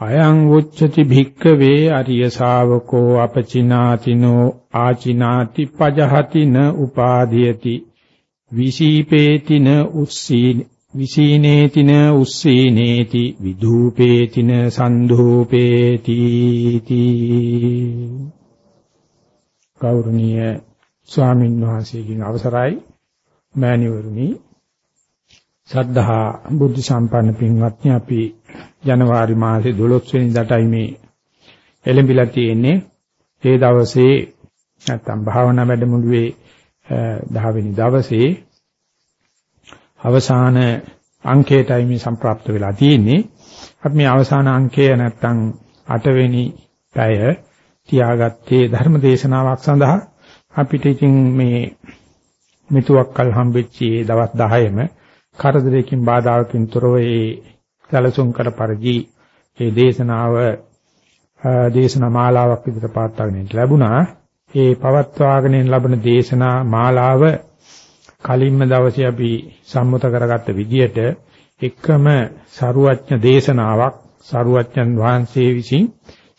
අයං උච්චති භික්කවේ අරිය ශාවකෝ අපචිනාතිනෝ ආචිනාති පජහතින උපාදීයති. විසීපේතින උස්සී විසීනේතින උස්සීනේති. විධූපේතින සන්ධූපේති ගෞරවනීය ස්වාමීන් වහන්සේගෙන් අවසරයි. මෑණිවරුනි සද්ධා බුද්ධ සම්පන්න පින්වත්නි අපි ජනවාරි මාසේ 12 වෙනිදාටයි මේ එළඹිලා තියෙන්නේ. ඒ දවසේ නැත්තම් භාවනා වැඩමුළුවේ 10 වෙනි දවසේ අවසාන අංකයටයි මේ සම්ප්‍රාප්ත වෙලා තියෙන්නේ. අපි මේ අවසාන අංකය නැත්තම් 8 වෙනි පැය තියාගත්තේ ධර්ම දේශනාවක් සඳහා අපිට ඉතින් මේ මෙතුවක්කල් හම්බෙච්ච දවස් 10ෙම කරදරයකින් බාධාකින් තොරව ඒ සැලසුම් කර පරිදි මේ දේශනාව දේශනා මාලාවක් විදිහට පාත්වාගෙන ලැබුණා. ඒ පවත්වාගෙන ලැබෙන දේශනා මාලාව කලින්ම දවසේ අපි සම්මත කරගත්ත විදිහට එකම සරුවඥ දේශනාවක් සරුවඥන් වහන්සේ විසින්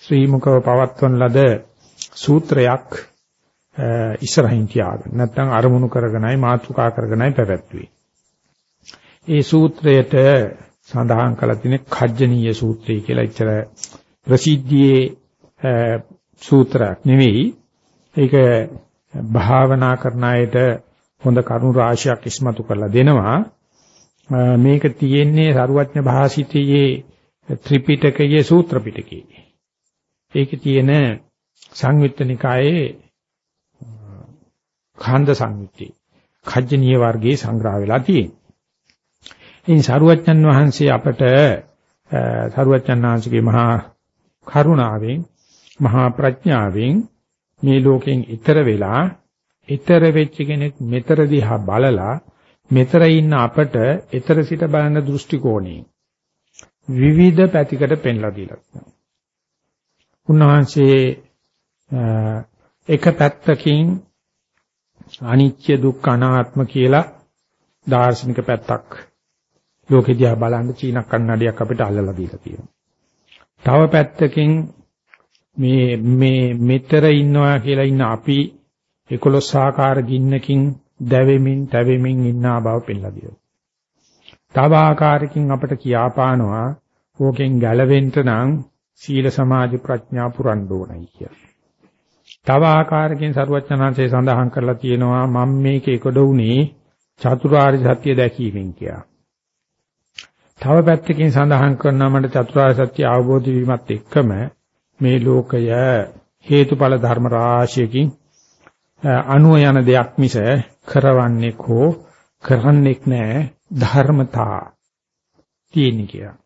ශ්‍රී මුකව පවත්වන ලද සූත්‍රයක් ඉස්සරහින් තියාගෙන නැත්නම් අරමුණු කරගෙනයි මාතෘකා කරගෙනයි පැවැත්වුවේ. ඒ සූත්‍රයට සඳහන් කරලා තියෙන කජ්ජනීය සූත්‍රය කියලා ඉතර ප්‍රසිද්ධියේ සූත්‍රයක් නෙවෙයි. ඒක භාවනා කරන අයට හොඳ කරුණු රාශියක් ඉස්මතු කරලා දෙනවා. මේක තියෙන්නේ සරුවඥ භාසිතයේ ත්‍රිපිටකයේ සූත්‍ර පිටකයේ. ඒකේ තියෙන සංයුත්ත නිකායේ ඛණ්ඩ සංයුත්තේ කජ්ජනීය වර්ගයේ සංග්‍රහ වෙලා තියෙනවා. ඉතින් සරුවච්චන් වහන්සේ අපට සරුවච්චන් වහන්සේගේ මහා කරුණාවෙන් මහා ප්‍රඥාවෙන් මේ ලෝකෙන් ඈතර වෙලා ඈතර වෙච්ච කෙනෙක් මෙතර දිහා බලලා මෙතර ඉන්න අපට ඈතර සිට බලන දෘෂ්ටි කෝණේ විවිධ පැතිකඩ පෙන්ලා දීලා තියෙනවා. උන්වහන්සේ එක පැත්තකින් අනිත්‍ය දුක්ඛ අනාත්ම කියලා දාර්ශනික පැත්තක් ලෝකෙ දිහා බලන්න චීන කන්නඩියක් අපිට අල්ලලා දීලා තියෙනවා. තව පැත්තකින් මේ මේ මෙතර ඉන්නවා කියලා ඉන්න අපි 11 ආකාර ගින්නකින් දැවෙමින් තැවෙමින් ඉන්නා බව පෙන්නලා දෙනවා. තව ආකාරකින් අපිට කියාපානවා ඕකෙන් ගැලවෙන්න නම් සීල සමාධි ප්‍රඥා පුරන්න ඕනයි කියලා. තව ආකාරකින් සරුවචනාංශය සඳහන් කරලා තියෙනවා මම මේක එකඩ උනේ චතුරාර්ය සත්‍ය දැකීමෙන් කියලා. තව පැත්තකින් සඳහන් කරනවා මට චතුරාර්ය සත්‍ය අවබෝධ වීමත් එක්කම මේ ලෝකය හේතුඵල ධර්ම රාශියකින් අනුව යන දෙයක් මිස කරවන්නේ කෝ කරන්නෙක් නෑ ධර්මතා තියෙන කියලා.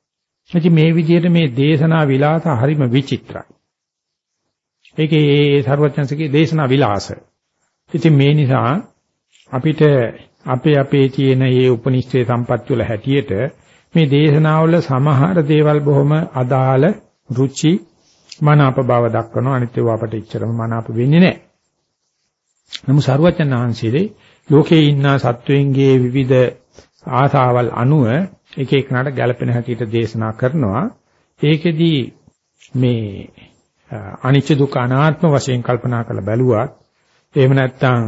ඉතින් මේ විදිහට මේ දේශනා විලාස හරිම විචිත්‍රයි. ඒකේ ඒ සර්වඥන්සේගේ දේශනා විලාස. ඉතින් මේ නිසා අපිට අපේ අපේ තියෙන මේ උපනිෂ්ඨේ සම්පත් වල හැටියට මේ දේශනාවල සමහර දේවල් බොහොම අදාළ රුචි මනාප බව දක්වනවා අනිත් ඒවා අපට ඉච්චරම මනාප වෙන්නේ නැහැ. නමුත් සරුවචනාංශයේ ලෝකේ ඉන්න සත්වයන්ගේ විවිධ ආසාවල් අනුව එක එකනට ගැළපෙන හැටියට දේශනා කරනවා. ඒකෙදී මේ අනිච්ච දුක්ඛ අනාත්ම වශයෙන් කල්පනා කරලා බැලුවත් එහෙම නැත්නම්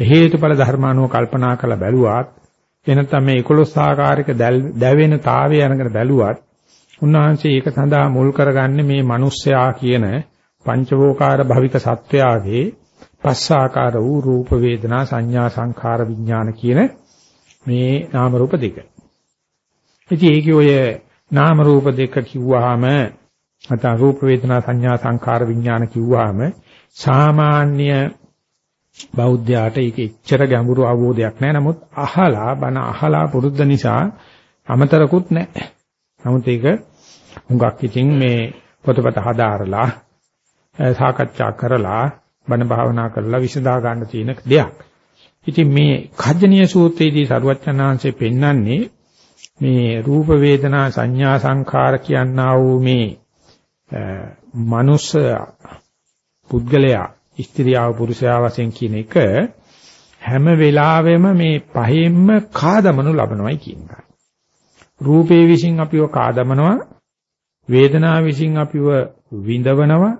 හේතුඵල ධර්මානුව කල්පනා කරලා බැලුවත් එනතම මේ 11 ආකාරයක දැවෙන තාවය අරගෙන බැලුවත් උන්වහන්සේ ඒක සඳහා මුල් කරගන්නේ මේ මිනිස්යා කියන පංචවෝකාර භවික සත්වයාගේ පස්සාකාර වූ රූප වේදනා සංඥා සංඛාර විඥාන කියන මේ නාම රූප දෙක. ඉතින් ඒකේ ඔය නාම රූප දෙක කිව්වහම නැත්නම් රූප වේදනා සංඥා සංඛාර විඥාන කිව්වහම සාමාන්‍ය බෞද්ධයාට ඒක එච්චර ගැඹුරු අවබෝධයක් නැහැ. නමුත් අහලා බණ අහලා පුරුද්ද නිසා අමතරකුත් නැහැ. නමුත් ඒක හුඟක් ඉතින් මේ පොතපත හදාarලා සාකච්ඡා කරලා බණ භාවනා කරලා විසඳා ගන්න තියෙන දෙයක්. ඉතින් මේ කජ්ජනීය සූත්‍රයේදී සරුවච්චනාංශේ පෙන්වන්නේ මේ රූප වේදනා සංඥා සංඛාර කියනා වූ මේ මනුස්ස පුද්ගලයා ස්ත්‍රියව පුරුෂයා වශයෙන් කියන එක හැම වෙලාවෙම මේ පහෙන්ම කාදමනු ලබනවායි කියන එක. රූපේ විසින් අපිව කාදමනවා වේදනාව විසින් අපිව විඳවනවා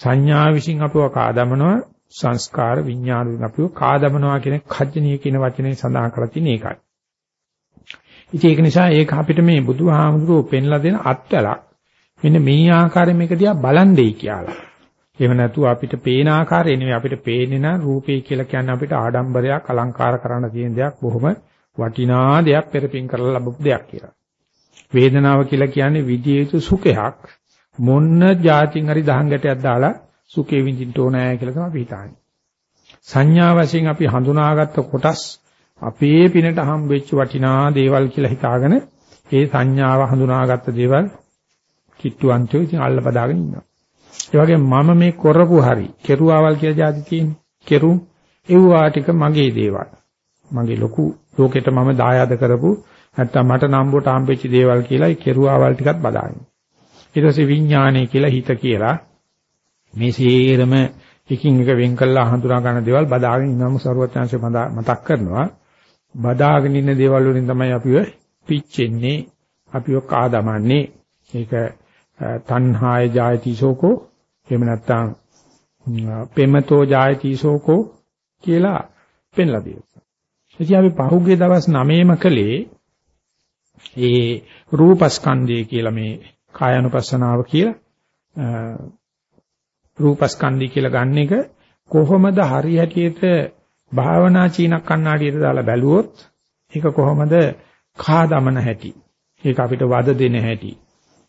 සංඥා විසින් අපිව කාදමනවා සංස්කාර විඥාන විසින් අපිව කාදමනවා කියන කජ්ජනීය කියන වචනේ සඳහන් කරලා තියෙන එකයි. ඉතින් ඒක නිසා ඒක අපිට මේ බුදුහාමුදුරුවෝ පෙන්ලා දෙන අත්වලක් මෙන්න මේ ආකාරයෙන් මේක දිහා බලන්නේ කියලා. එහෙම නැතුව අපිට පේන ආකාරය නෙවෙයි අපිට පේන්නේ නම් රූපේ කියලා කියන්නේ අපිට ආඩම්බරයක් අලංකාර කරන්න තියෙන දෙයක් බොහොම වටිනා දෙයක් පෙරපින් කරලා ලැබපු දෙයක් කියලා. වේදනාව කියලා කියන්නේ විදිය යුතු සුඛයක් මොන්න જાතින් හරි දහං ගැටයක් දාලා සුඛේ විඳින්න ඕනෑ කියලා තමයි අපි හිතන්නේ. සංඥා වශයෙන් අපි හඳුනාගත්ත කොටස් අපේ පිනට හම්බෙච්ච වටිනා දේවල් කියලා හිතාගෙන ඒ සංඥාව හඳුනාගත්ත දේවල් කිට්ටුවන්තයෝ ඉතින් අල්ල බදාගෙන ඉන්නවා. ඒ වගේ මම මේ කරපු හරි කෙරුවාවල් කියලා જાති තියෙන්නේ. කෙරු එව්වා ටික මගේ දේවල්. මගේ ලොකු ලෝකෙට මම දායාද කරපු නැත්තම් මට නම්බුවට හම්බෙච්ච දේවල් කියලා ඒ කෙරුවාවල් ටිකත් බදාගෙන. ඊට පස්සේ විඥානය කියලා හිත කියලා මේ සේරම එකින් එක වෙන් කළා හඳුනා ගන්න දේවල් බදාගෙන ඉන්නම සරුවත්‍යංශය මතක් කරනවා. බදාගෙන ඉන්න දේවල් වලින් තමයි අපිව පිච්චෙන්නේ, අපිව කාදමන්නේ. ඒක තණ්හාය ජායති ශෝකෝ එහෙම නැත්නම් පෙමතෝ ජායති සෝකෝ කියලා පෙන්ලා දෙනවා. ඉතින් අපි පහුගිය දවස් 9ෙම කලේ ඒ රූපස්කන්ධය කියලා මේ කායानुපස්සනාව කියලා. රූපස්කන්ධය කියලා ගන්න එක කොහොමද හරියටියට භාවනා චීනක් කණ්ණාඩියට දාලා බැලුවොත් ඒක කොහොමද කා දමන හැටි. ඒක අපිට වද දෙන හැටි.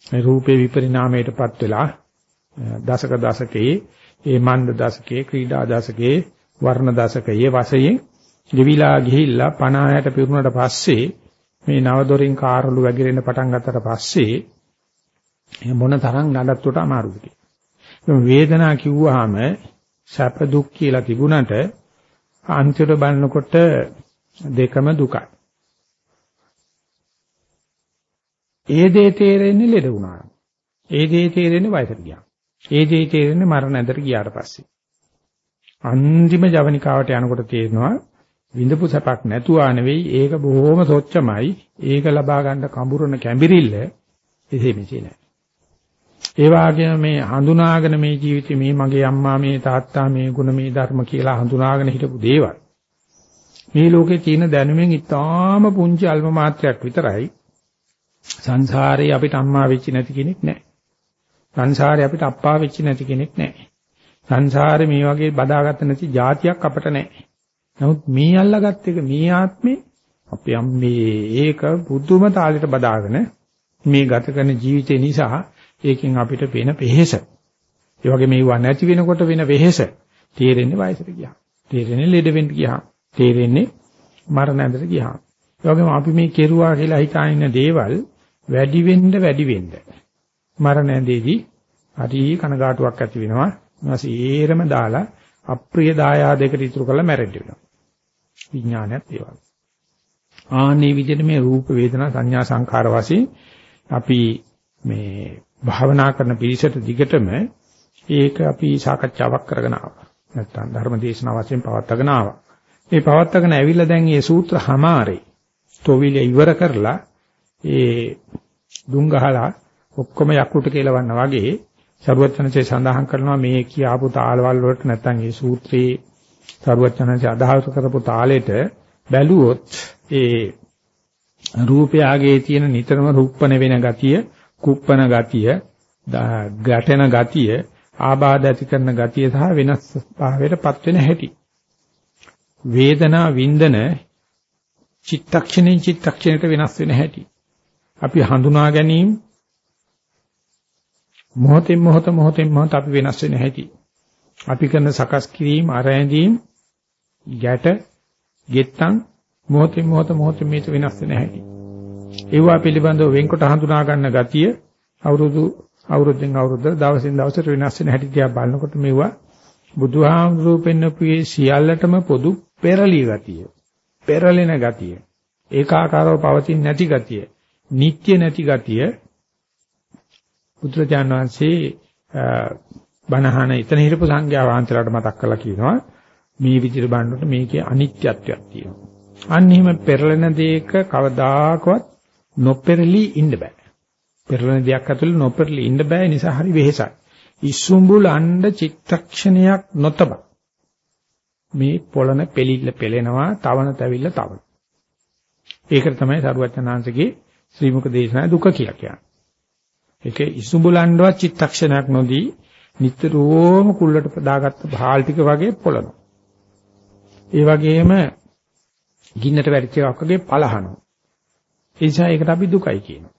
මේ රූපේ විපරිණාමයටපත් වෙලා දශක දශකයේ ඒ මන්ද දශකයේ ක්‍රීඩා දශකයේ වර්ණ දශකයේ වශයෙන් ගෙවිලා ගිහිල්ලා 50ට පිරුණාට පස්සේ මේ නවදොරින් කාරළු වැగిරෙන්න පටන් ගත්තට පස්සේ මොන තරම් නඩත්තුවට අමාරුද වේදනා කිව්වහම සැප දුක් කියලා තිබුණට අන්තිමට බලනකොට දෙකම දුකයි. ඒ දේ තේරෙන්නේ ලෙඩ වුණා. ඒ දේ තේරෙන්නේ වයසට ගියා. ඒ දේ තේරෙන්නේ මරණ ඇදට ගියාට පස්සේ. අන්තිම ජවනිකාවට යනකොට තේරෙනවා විඳපු සැපක් නැතුවා නෙවෙයි ඒක බොහොම සොච්චමයි. ඒක ලබා ගන්න කඹුරන කැඹිරිල්ල එසේ මෙසේ නෑ. ඒ වගේම මේ හඳුනාගෙන මේ ජීවිතේ මේ මගේ අම්මා මේ තාත්තා මේ ගුණ මේ ධර්ම කියලා හඳුනාගෙන හිටපු දේවල්. මේ ලෝකේ තියෙන දැනුමෙන් ඉතාම පුංචි අල්ප මාත්‍රයක් විතරයි සංසාරේ අපිට අම්මා වෙච්ච නැති කෙනෙක් නැහැ. සංසාරේ අපිට අප්පා වෙච්ච නැති කෙනෙක් නැහැ. සංසාරේ මේ වගේ බදාගත්ත නැති જાතියක් අපට නැහැ. නමුත් මේ අල්ලගත් එක මේ ආත්මේ අපි අම්මේ ඒක බුදුම තාලෙට බදාගෙන මේ ගත කරන ජීවිතේ නිසා ඒකෙන් අපිට වෙන වෙහෙස. ඒ වගේ මේවා නැති වෙනකොට වෙන වෙහෙස තේරෙන්නේ වයසට ගියා. තේරෙන්නේ ලෙඩ වෙන්න ගියා. තේරෙන්නේ මරණ ඇඳට ගියා. ඒ වගේම අපි මේ කෙරුවා කියලා හිතාගෙන ඉන්න දේවල් වැඩි වෙන්න වැඩි වෙන්න මරණ ඇඳේදී හරි කනගාටුවක් ඇති වෙනවා. ඊට දාලා අප්‍රිය දායාදයකට ඉතුරු කරලා මැරෙන්න වෙනවා. විඥානයත් ඒ වගේ. ආනේ විදිහට මේ රූප වේදනා සංඥා සංඛාර වශයෙන් අපි මේ භාවනා කරන පිළිසෙට දිගටම ඒක අපි සාකච්ඡාවක් කරගෙන ආවා. නැත්තම් ධර්ම දේශනාව වශයෙන් පවත්වාගෙන ආවා. මේ පවත්වාගෙන ඇවිල්ලා දැන් මේ සූත්‍ර හමාරේ තොවිල ඉවර කරලා ඒ දුම් ගහලා ඔක්කොම යකුට කියලාවන්න වගේ සරුවචනසේ සඳහන් කරනවා මේ කියාපු තාලවල වලට නැත්තම් මේ සූත්‍රයේ සරුවචනසේ අදහස් කරපු තාලෙට බැලුවොත් ඒ රූපයගේ තියෙන නිතරම රූපණ වෙන ගතිය, කුප්පන ගතිය, ගැටෙන ගතිය, ආබාධ ඇති කරන ගතිය සහ වෙනස් භාවයටපත් වෙන හැටි. වේදනා වින්දන චිත්තක්ෂණේ චිත්තක්ෂණයට වෙනස් වෙන හැටි. අපි හඳුනා ගැනීම මොහොතෙන් මොහොත මොහොතෙන් මොහොත අපි වෙනස් වෙන හැටි. අපි කරන සකස් කිරීම අරැඳීම් ගැට ගෙත්තම් මොහොතෙන් මොහොත මොහොතෙන් මේක වෙනස් වෙන හැටි. ඒවා පිළිබඳව වෙන්කොට හඳුනා ගන්න ගතිය අවුරුදු අවුරුද්දෙන් අවුරුද්ද දවසින් දවසට වෙනස් වෙන හැටි දිහා බලනකොට මේවා බුදුහාමුදුරුවෝ පෙන්වපුවේ සියල්ලටම පොදු පෙරලි ගතිය. පෙරලෙන ගතිය. ඒකාකාරව පවතින නැති ගතිය. නිට්ටය නැති ගතිය. බුදුරජාණන් වහන්සේ බණහන එතන හිටපු සංඝයා වහන්සේලාට මතක් කරලා කියනවා මේ විදිහට බලනකොට මේකේ අනිත්‍යත්වයක් තියෙනවා. අන්න එහෙම පෙරලෙන දෙයක කවදාකවත් නොපෙරළි ඉන්න බෑ. පෙරලෙන දෙයක් ඇතුළේ නොපෙරළි ඉන්න බෑ නිසා හරි වෙහෙසයි. ඉසුඹුල අණ්ඩ චිත්තක්ෂණයක් නොතබ. මේ පොළන පෙලිල්ල පෙලෙනවා, තවන තැවිල්ල තවන. ඒකට තමයි සරුවචනාංශගේ ශ්‍රී මුක දේශනා දුක කියලා කියන්නේ. ඒකේ ඉසුඹුලණ්ඩවත් චිත්තක්ෂණයක් නොදී නිතරම කුල්ලට දාගත්ත භාල් ටික වගේ පොළනවා. ඒ වගේම ගින්නට වැටිච්ච එකක් වගේ පලහනවා. ඒ නිසා ඒකට අපි දුකයි කියනවා.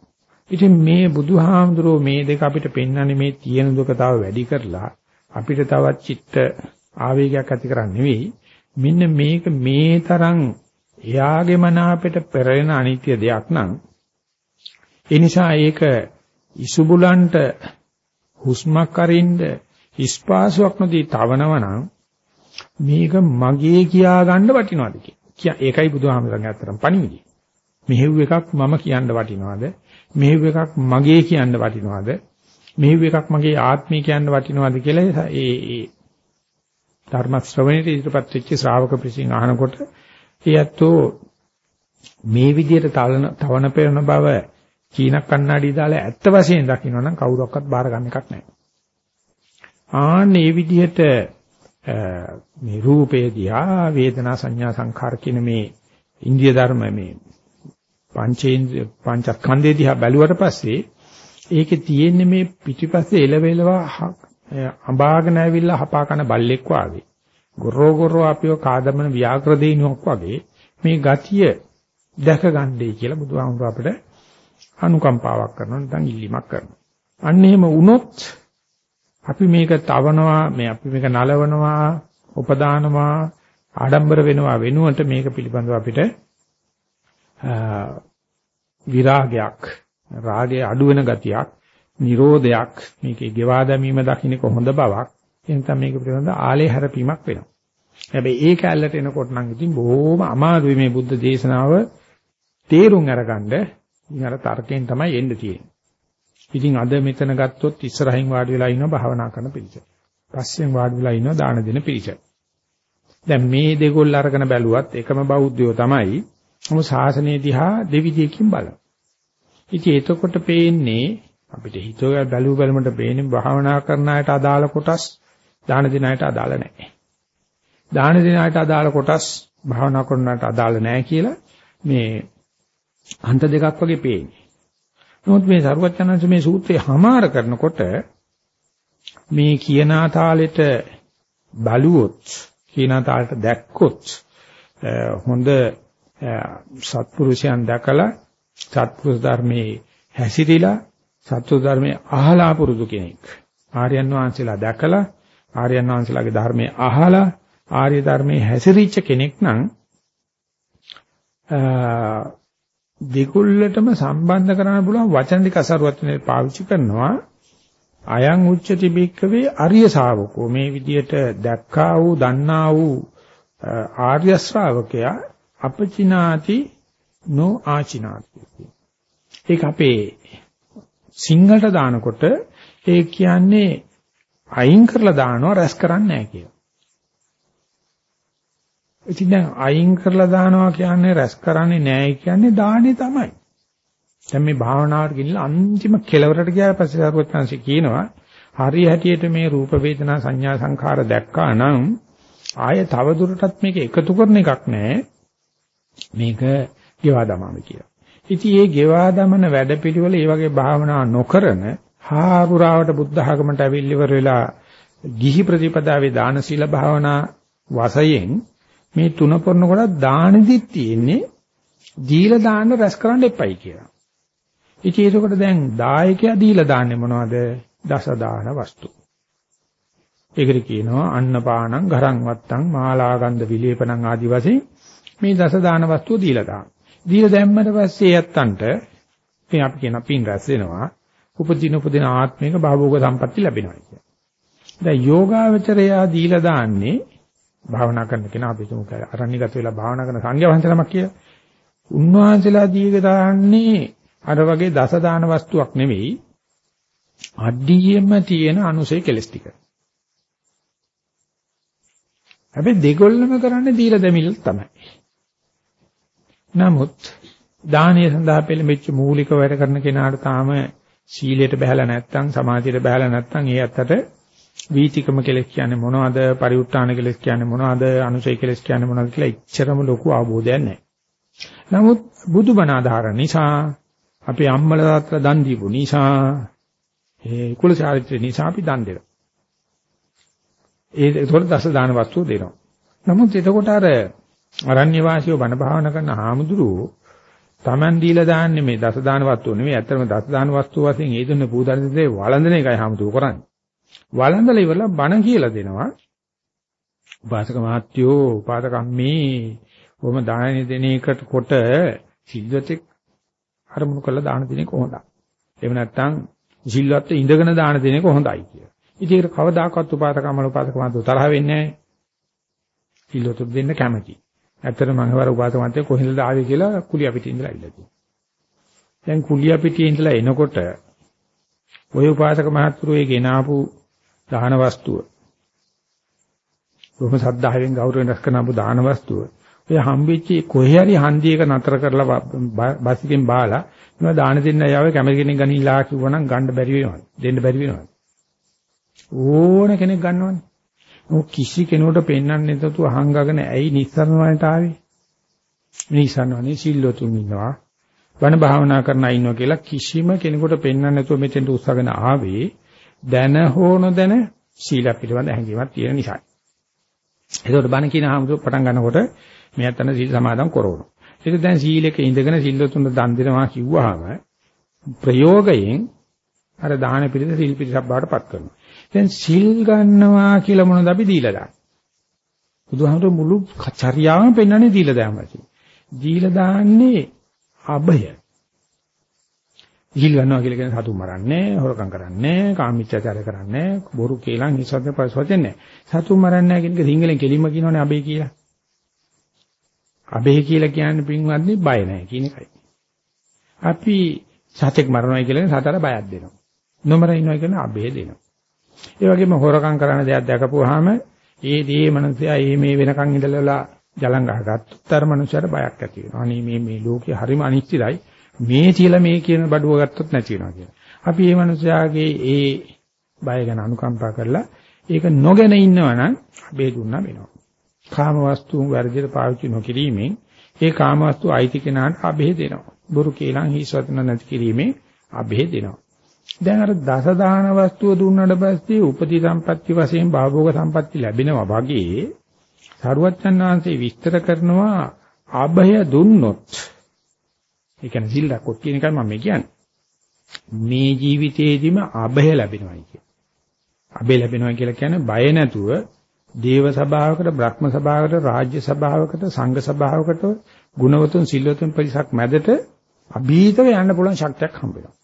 ඉතින් මේ බුදුහාමුදුරෝ මේ දෙක අපිට පෙන්වන්නේ මේ තියෙන දුක තව වැඩි කරලා අපිට තවත් චිත්ත ආවේගයක් ඇති කරන්නේ නෙවෙයි. මෙන්න මේක මේ තරම් එයාගේ මන අපිට පෙරෙන අනිත්‍ය දෙයක් නම් ඒ නිසා ඒක ඉසුබුලන්ට හුස්මක් අරින්න ඉස්පාසුවක් නොදී තවනවනම් මේක මගේ කියා ගන්න වටිනවද කිය. ඒකයි බුදුහාමරගේ අතරම් පණිවිඩය. මෙහෙව් එකක් මම කියන්න වටිනවද? මෙහෙව් එකක් මගේ කියන්න වටිනවද? මෙහෙව් එකක් මගේ ආත්මය කියන්න වටිනවද කියලා ඒ ඒ ධර්ම ශ්‍රවණයට ඉදිරිපත් වෙච්ච ශ්‍රාවක පිසින් අහනකොට එයත්ෝ මේ විදිහට තවන තවන පෙරන බව චීනක් කන්නඩිය දාලා ඇත්ත වශයෙන් දකින්නනම් කවුරක්වත් බාර ගන්න එකක් නැහැ. ආන්න මේ විදිහට මේ රූපේ දිහා වේදනා සංඥා සංඛාර කියන මේ ඉන්දිය ධර්ම මේ පංචේන්ද්‍ර පංචස්කන්ධය දිහා බැලුවට පස්සේ ඒකේ තියෙන්නේ මේ පිටිපස්සේ එලවෙලවා අඹාගෙන ඇවිල්ලා හපා කන බල්ලෙක් වාගේ ගොරෝ ගොරෝ අපිව කාදමන ව්‍යාකර දෙයිනුවක් වගේ මේ ගතිය දැක ගන්නයි කියලා බුදුහාමුදුර අපිට අනුකම්පාවක් කරනවා නැත්නම් ඉල්ලීමක් කරනවා. අන්න එහෙම වුණොත් අපි මේක තවනවා මේ අපි මේක නලවනවා උපදානවා ආඩම්බර වෙනවා වෙනුවට මේක පිළිබඳව අපිට විරාගයක් රාගයේ අඩු වෙන ගතියක් නිරෝධයක් මේකේ ගෙවා දැමීම දකින්න කොහොඳ බවක්. එතන මේක පිළිබඳ ආලේ හැරපීමක් වෙනවා. හැබැයි ඒ කැලලට එනකොට නම් ඉතින් බොහොම අමාරුයි මේ බුද්ධ දේශනාව තේරුම් අරගන්න. ඉතින් අර තර්කයෙන් තමයි එන්න තියෙන්නේ ඉතින් අද මෙතන ගත්තොත් ඉස්සරහින් වාඩි වෙලා ඉන්නවා භාවනා කරන පිරිස. පස්සෙන් වාඩි වෙලා ඉන්නවා දාන දෙන පිරිස. දැන් මේ දෙකොල්ල අරගෙන බැලුවත් එකම බෞද්ධයෝ තමයි. මොකද ශාසනය දිහා දෙවිදියකින් බලන. ඉතින් එතකොට පේන්නේ අපිට හිතෝ බැලුව බැලමට පේන්නේ භාවනා කරන අයට අදාළ කොටස් දාන දෙන අයට අදාළ නැහැ. දාන දෙන අයට අදාළ කොටස් භාවනා කරන අයට අදාළ නැහැ කියලා මේ අන්ත දෙකක් වගේ පේන්නේ. නමුත් මේ සරුවචනංශ මේ සූත්‍රය හමාර කරනකොට මේ කියනා තාලෙට බලුවොත් කියනා තාලෙට දැක්කොත් හොඳ සත්පුරුෂයන් දැකලා සත්පුරුෂ ධර්මයේ හැසිරීලා සත්ව ධර්මයේ අහලා පුරුදු කෙනෙක් ආර්යයන් වහන්සේලා දැකලා ආර්යයන් වහන්සේලාගේ ධර්මයේ අහලා ආර්ය ධර්මයේ හැසිරීච්ච කෙනෙක් නම් දෙකුල්ලටම සම්බන්ධ කරන්න පුළුවන් වචන ටික අසරුවත්නේ පාවිච්චි කරනවා. අයං උච්චති බික්කවේ ආර්ය ශාවකෝ. මේ විදියට දැක්කා වූ දන්නා වූ ආර්ය ශ්‍රාවකයා අපචිනාති නෝ ආචිනාති. ඒක අපේ සිංහලට දානකොට ඒ කියන්නේ අයින් කරලා දානවා රැස් කරන්නේ නැහැ කියලා. ඉතින් දැන් අයින් කරලා දානවා කියන්නේ රැස් කරන්නේ නැහැ කියන්නේ දාහනේ තමයි. දැන් මේ භාවනාවට ගිහිල්ලා අන්තිම කෙලවරට ගියාට පස්සේ සරුවත්ංශي කියනවා හරිය හැටියට මේ රූප වේදනා සංඥා සංඛාර දැක්කා නම් ආය තව දුරටත් මේක එකතු කරන එකක් නැහැ. මේක ගෙවා දමන්න කියලා. ඉතින් මේ ගෙවා දමන වැඩපිළිවෙල ඒ වගේ භාවනා නොකරන හාරුරාවට බුද්ධ ආගමට අවිල්ල ඉවර වෙලා ගිහි ප්‍රතිපදාවේ දාන සීල භාවනා වශයෙන් මේ තුන කරනකොට දානෙදිත් තියෙන්නේ දීලා දාන්න රැස් කරන්න එපයි කියලා. ඉතින් ඒකකොට දැන් දායකයා දීලා දාන්නේ මොනවද? දස දාන වස්තු. ඒකට කියනවා අන්නපානං ගරං වත්තං මාලාගන්ධ විලේපණං ආදි වශයෙන් මේ දස දාන වස්තුව දීලා දාන. දීලා දැම්මට පස්සේ යත්තන්ට ඉතින් අපි කියන පින් රැස් වෙනවා. උපදින උපදින ආත්මික භවෝග සම්පatti ලැබෙනවා කියන්නේ. දැන් යෝගාවචරයා දීලා දාන්නේ භාවනා කරන කෙනා අපි තුමු අරණිගත වෙලා භාවනා කරන සංඝයා වහන්සේලාමක් කියලා. උන්වහන්සේලා දීලා දාන්නේ අර වගේ දස දාන වස්තුවක් නෙවෙයි අඩියෙම තියෙන අනුසය කෙලස් ටික. හැබැයි දෙගොල්ලම කරන්නේ දීලා දෙමිල් තමයි. නමුත් දානීය සඳහා පෙළඹෙච්ච මූලික වැඩ කරන කෙනාට තාම සීලයට බහැලා නැත්නම් සමාධියට බහැලා නැත්නම් ඒ අත්තට වීතිකම කෙලස් කියන්නේ මොනවද පරිඋත් ทาน කෙලස් කියන්නේ මොනවද අනුසය කෙලස් කියන්නේ මොනවද කියලා ඉච්චරම ලොකු අවබෝධයක් නැහැ. නමුත් බුදුබණ ආධාර නිසා අපේ අම්මලා තාත්තලා දන් දීපු නිසා ඒ කුල චාරිත්‍ර නිසා අපි දන් දෙනවා. ඒ ඒතකොට දස දාන වස්තුව දෙනවා. නමුත් එතකොට අර අරණ්‍ය වාසියව බණ භාවනා කරන හාමුදුරුවෝ Taman දීලා දාන්නේ මේ දස දාන වස්තුව නෙමෙයි. ඇත්තටම දස දාන වස්තුව වශයෙන් ඒ දුන්නේ පූජාරිතේ වළඳන එකයි හාමුදුරුවෝ කරන්නේ. වළඳලා ඉවරලා බණ කියලා දෙනවා. උපාසක මහත්යෝ උපාසකම්මේ කොහොම දාන දෙන එකට කොට සිල්වතෙක් අරමුණු කරලා දාන දෙන එක හොඳයි. එහෙම නැත්නම් සිල්වත් ඉඳගෙන දාන දෙන එක හොඳයි කිය. ඉතින් ඒක කවදාකවත් උපාසකමල උපාසකමතු තරහ වෙන්නේ නැහැ. සිල්වත දෙන්න කැමති. ඇත්තට මම වර උපාසකමන්තේ කොහෙන්ද ආවේ කියලා කුලිය පිටින් ඉඳලා ඉල්ලදී. දැන් කුලිය පිටින් ඉඳලා එනකොට ඔය උපාසක මහත්තුරු ඒ ගෙනාපු දාන වස්තුව. කොහොම සද්ධායෙන් ගෞරවයෙන් රැස් කරන අපු දාන වස්තුව. ඔය හම්බෙච්ච කොහේ හරි හන්දියක නතර කරලා බස් එකෙන් බාලා මේවා දාන දෙන්න යාවේ කැමති කෙනෙක් ගනිලා කිව්වනම් ගන්න බැරි වෙනවා. දෙන්න බැරි වෙනවා. ඕන කෙනෙක් ගන්නවනේ. ඔය කිසි කෙනෙකුට පෙන්වන්නේ නැතුව අහංගගෙන ඇයි නිස්සරණ වලට ආවේ? නිස්සරණනේ සිල්ලොතුන් ඉන්නවා. වණ භාවනා කරන අය ඉන්නවා කියලා කිසිම කෙනෙකුට පෙන්වන්න නැතුව මෙතෙන්ට උත්සාහගෙන ආවේ දැන හෝ නොදැන සීල පිළිබඳ හැඟීමක් තියෙන නිසායි. ඒකට බණ කියන ආමතු පටන් ගන්නකොට මෙයත් අන්න සීල සමාදන් කරවනවා. ඒක දැන් සීලෙක ඉඳගෙන සිල්ලතුන් දන් දෙනවා කිව්වහම ප්‍රයෝගයෙන් අර දාන පිළිද සිල් පිළිසක් බවට පත් කරනවා. දැන් සිල් ගන්නවා කියලා මොනවද අපි දීලා දාන්නේ? බුදුහාමුදුරු මුළු චර්යාවම පෙන්වන්නේ දීලා දාමයි. දීලා දාන්නේ අභය. ඉහිල් ගන්නවා කියලා කියන්නේ සතු මරන්නේ, හොරකම් කරන්නේ, කාමීච්ඡාචාරය කරන්නේ, බොරු කේලම් හිසද්ද පරිසවචන්නේ. සතු මරන්නේ නැහැ කියන එක සිංහලෙන් කෙලින්ම කියනවනේ අබේ කියලා. අබේ කියලා කියන්නේ පින්වත්නි බය නැහැ කියන එකයි. අපි සතෙක් මරනවා කියලා සතර බයක් දෙනවා. නොමර ඉන්නවා කියන අබේ දෙනවා. ඒ වගේම හොරකම් කරන දෙයක් දැකපුවාම ඒ දේ මනසයා ඒ මේ වෙනකන් ඉඳලා ජලං ගහගත්තොත් අර මනුස්සයාට බයක් ඇති වෙනවා. අනේ මේ මේ ලෝකේ හරිම අනිත්‍යයි. මේ තියලා මේ කියන බඩුව ගත්තොත් නැති වෙනවා කියලා. අපි මේ මනුස්සයාගේ ඒ බය ගැන අනුකම්පා කරලා ඒක නොගෙන ඉන්නවනම් බේ දුන්නා වෙනවා. කාම වස්තුන් වර්ජිත පාවිච්චි නොකිරීමෙන් ඒ කාම වස්තු අයිති කෙනාට අබේ දෙනවා. බොරු කේලම් හිස්වතන නැති කිරීමෙන් අබේ දෙනවා. දැන් අර දස දාන වස්තුව දුන්නාට පස්සේ උපති සම්පatti වශයෙන් භාභෝග සම්පatti ලැබෙනවා වගේ සරුවච්චන් වහන්සේ විස්තර කරනවා අභය දුන්නොත් ඒ කියන්නේ සිල් රැකොත් කියන එකයි මම කියන්නේ මේ ජීවිතේදීම අභය ලැබෙනවායි කිය. අභය ලැබෙනවා කියලා කියන්නේ බය නැතුව දේව සභාවකට බ්‍රහ්ම සභාවකට රාජ්‍ය සභාවකට සංඝ සභාවකට ගුණවතුන් සිල්වතුන් පරිසක් මැදට අභීතව යන්න පුළුවන් ශක්තියක් හම්බ වෙනවා.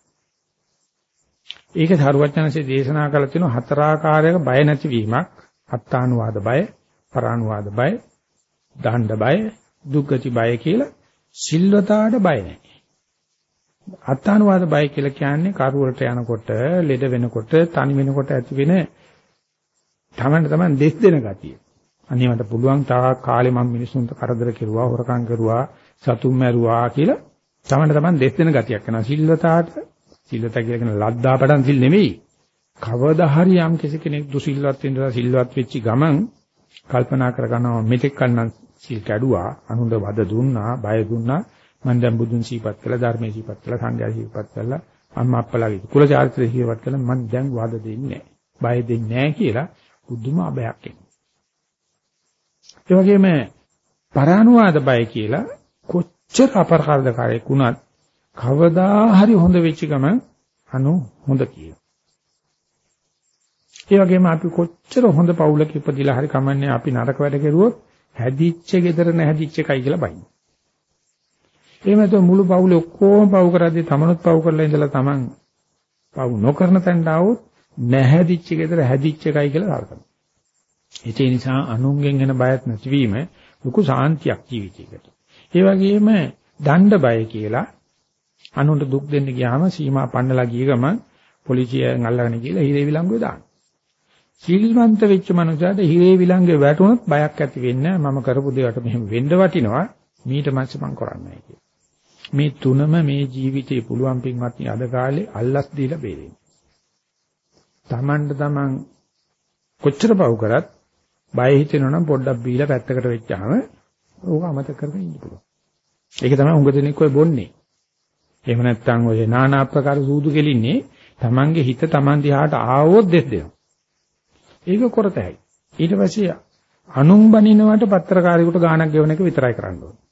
ඒක සරුවචනසේ දේශනා කළ තියෙන හතරාකාරයක බය නැතිවීමක් අත්තානුවාද බය පරානුවාද බය, දහණ්ඩ බය, දුක්ගති බය කියලා සිල්වතාවට බය නැහැ. අත්තානුවාද බය කියලා කියන්නේ කරුවලට යනකොට, ලෙඩ වෙනකොට, තනි වෙනකොට ඇති වෙන තමන්න තමන් දෙස් දෙන ගතිය. අනේ මට පුළුවන් තාක් කාලේ මම මිනිසුන්ට කරදර කෙරුවා, හොරකම් කරුවා, සතුම් මැරුවා කියලා තමන්න තමන් දෙස් දෙන ගතියක් කරනවා. සිල්වතාවට සිල්වතා කියලා කියන ලද්දාපඩන් සිල් නෙමෙයි. කවදා හරි යම් කෙනෙක් දුසිල්වත් වෙනවා සිල්වත් වෙච්ච ගමන් කල්පනා කරගන්නවා මෙතෙක් කන්නම් සීල් කැඩුවා අනුන්ද වද දුන්නා බය දුන්නා මම දැන් බුදුන් සීපත් කළා ධර්මයේ සීපත් කළා සංඝයා සීපත් කළා අම්මා අප්පලාගේ කුල චාරිත්‍රය සීපත් කළා. මම දැන් වද දෙන්නේ බය දෙන්නේ නැහැ කියලා බුදුම අබයක් ඒ වගේම පරානුවාද බය කියලා කොච්චර අපරකාරදකාරයෙක් වුණත් කවදා හරි හොඳ වෙච්ච ගමන් අනු හොඳ කියනවා ඒ වගේම අපි කොච්චර හොඳ පවුලක ඉපදිලා හරි කමන්නේ අපි නරක වැඩ කෙරුවොත් හැදිච්ච gedara නැහැදිච්ච එකයි කියලා බයින්. එහෙම නැත්නම් මුළු පවුලේ ඔක්කොම පව් කරද්දී තමනුත් පව් කරලා ඉඳලා තමන් පව් නොකරන තැනට આવොත් නැහැදිච්ච ගෙදර හැදිච්ච එකයි කියලා සලකනවා. ඒ නිසා අනුන්ගෙන් එන බයත් නැතිවීම ලොකු සාන්තියක් ජීවිතයකට. ඒ වගේම දණ්ඩ බය කියලා අනුන්ට දුක් දෙන්න ගියාම සීමා පන්නලා ගිය ගමන් පොලිසියෙන් අල්ලගෙන ගිහලා හිරේ විලංගුවේ දානවා. සීලවන්ත වෙච්ච මනුස්සයාට හිරේ විලංගුවේ වැටුණොත් බයක් ඇති වෙන්නේ මම කරපු දේකට මෙහෙම වෙන්න වටිනවා මීට මැස්ස මං කරන්නේ කියලා. මේ තුනම මේ ජීවිතේ පුළුවන් පින්වත්නි අද කාලේ අල්ලස් දීලා බේරෙන්න. Tamanට Taman කොච්චර පව් කරත් බය හිතෙනවනම් පොඩ්ඩක් බීලා පැත්තකට වෙච්චාම ඕක අමතක කරගෙන ඉන්න පුළුවන්. ඒක තමයි උඟ දෙනෙක් ඔය බොන්නේ. එහෙම නැත්නම් ඔය নানা ආකාර සූදු කෙලින්නේ Tamange හිත Taman දිහාට ආවොත් දෙස් දෙනවා. ඒක කරතයි. ඊට පස්සේ අනුන් බනිනවට පත්‍රකාරයෙකුට ගාණක් ගෙවන එක විතරයි කරන්න ඕනේ.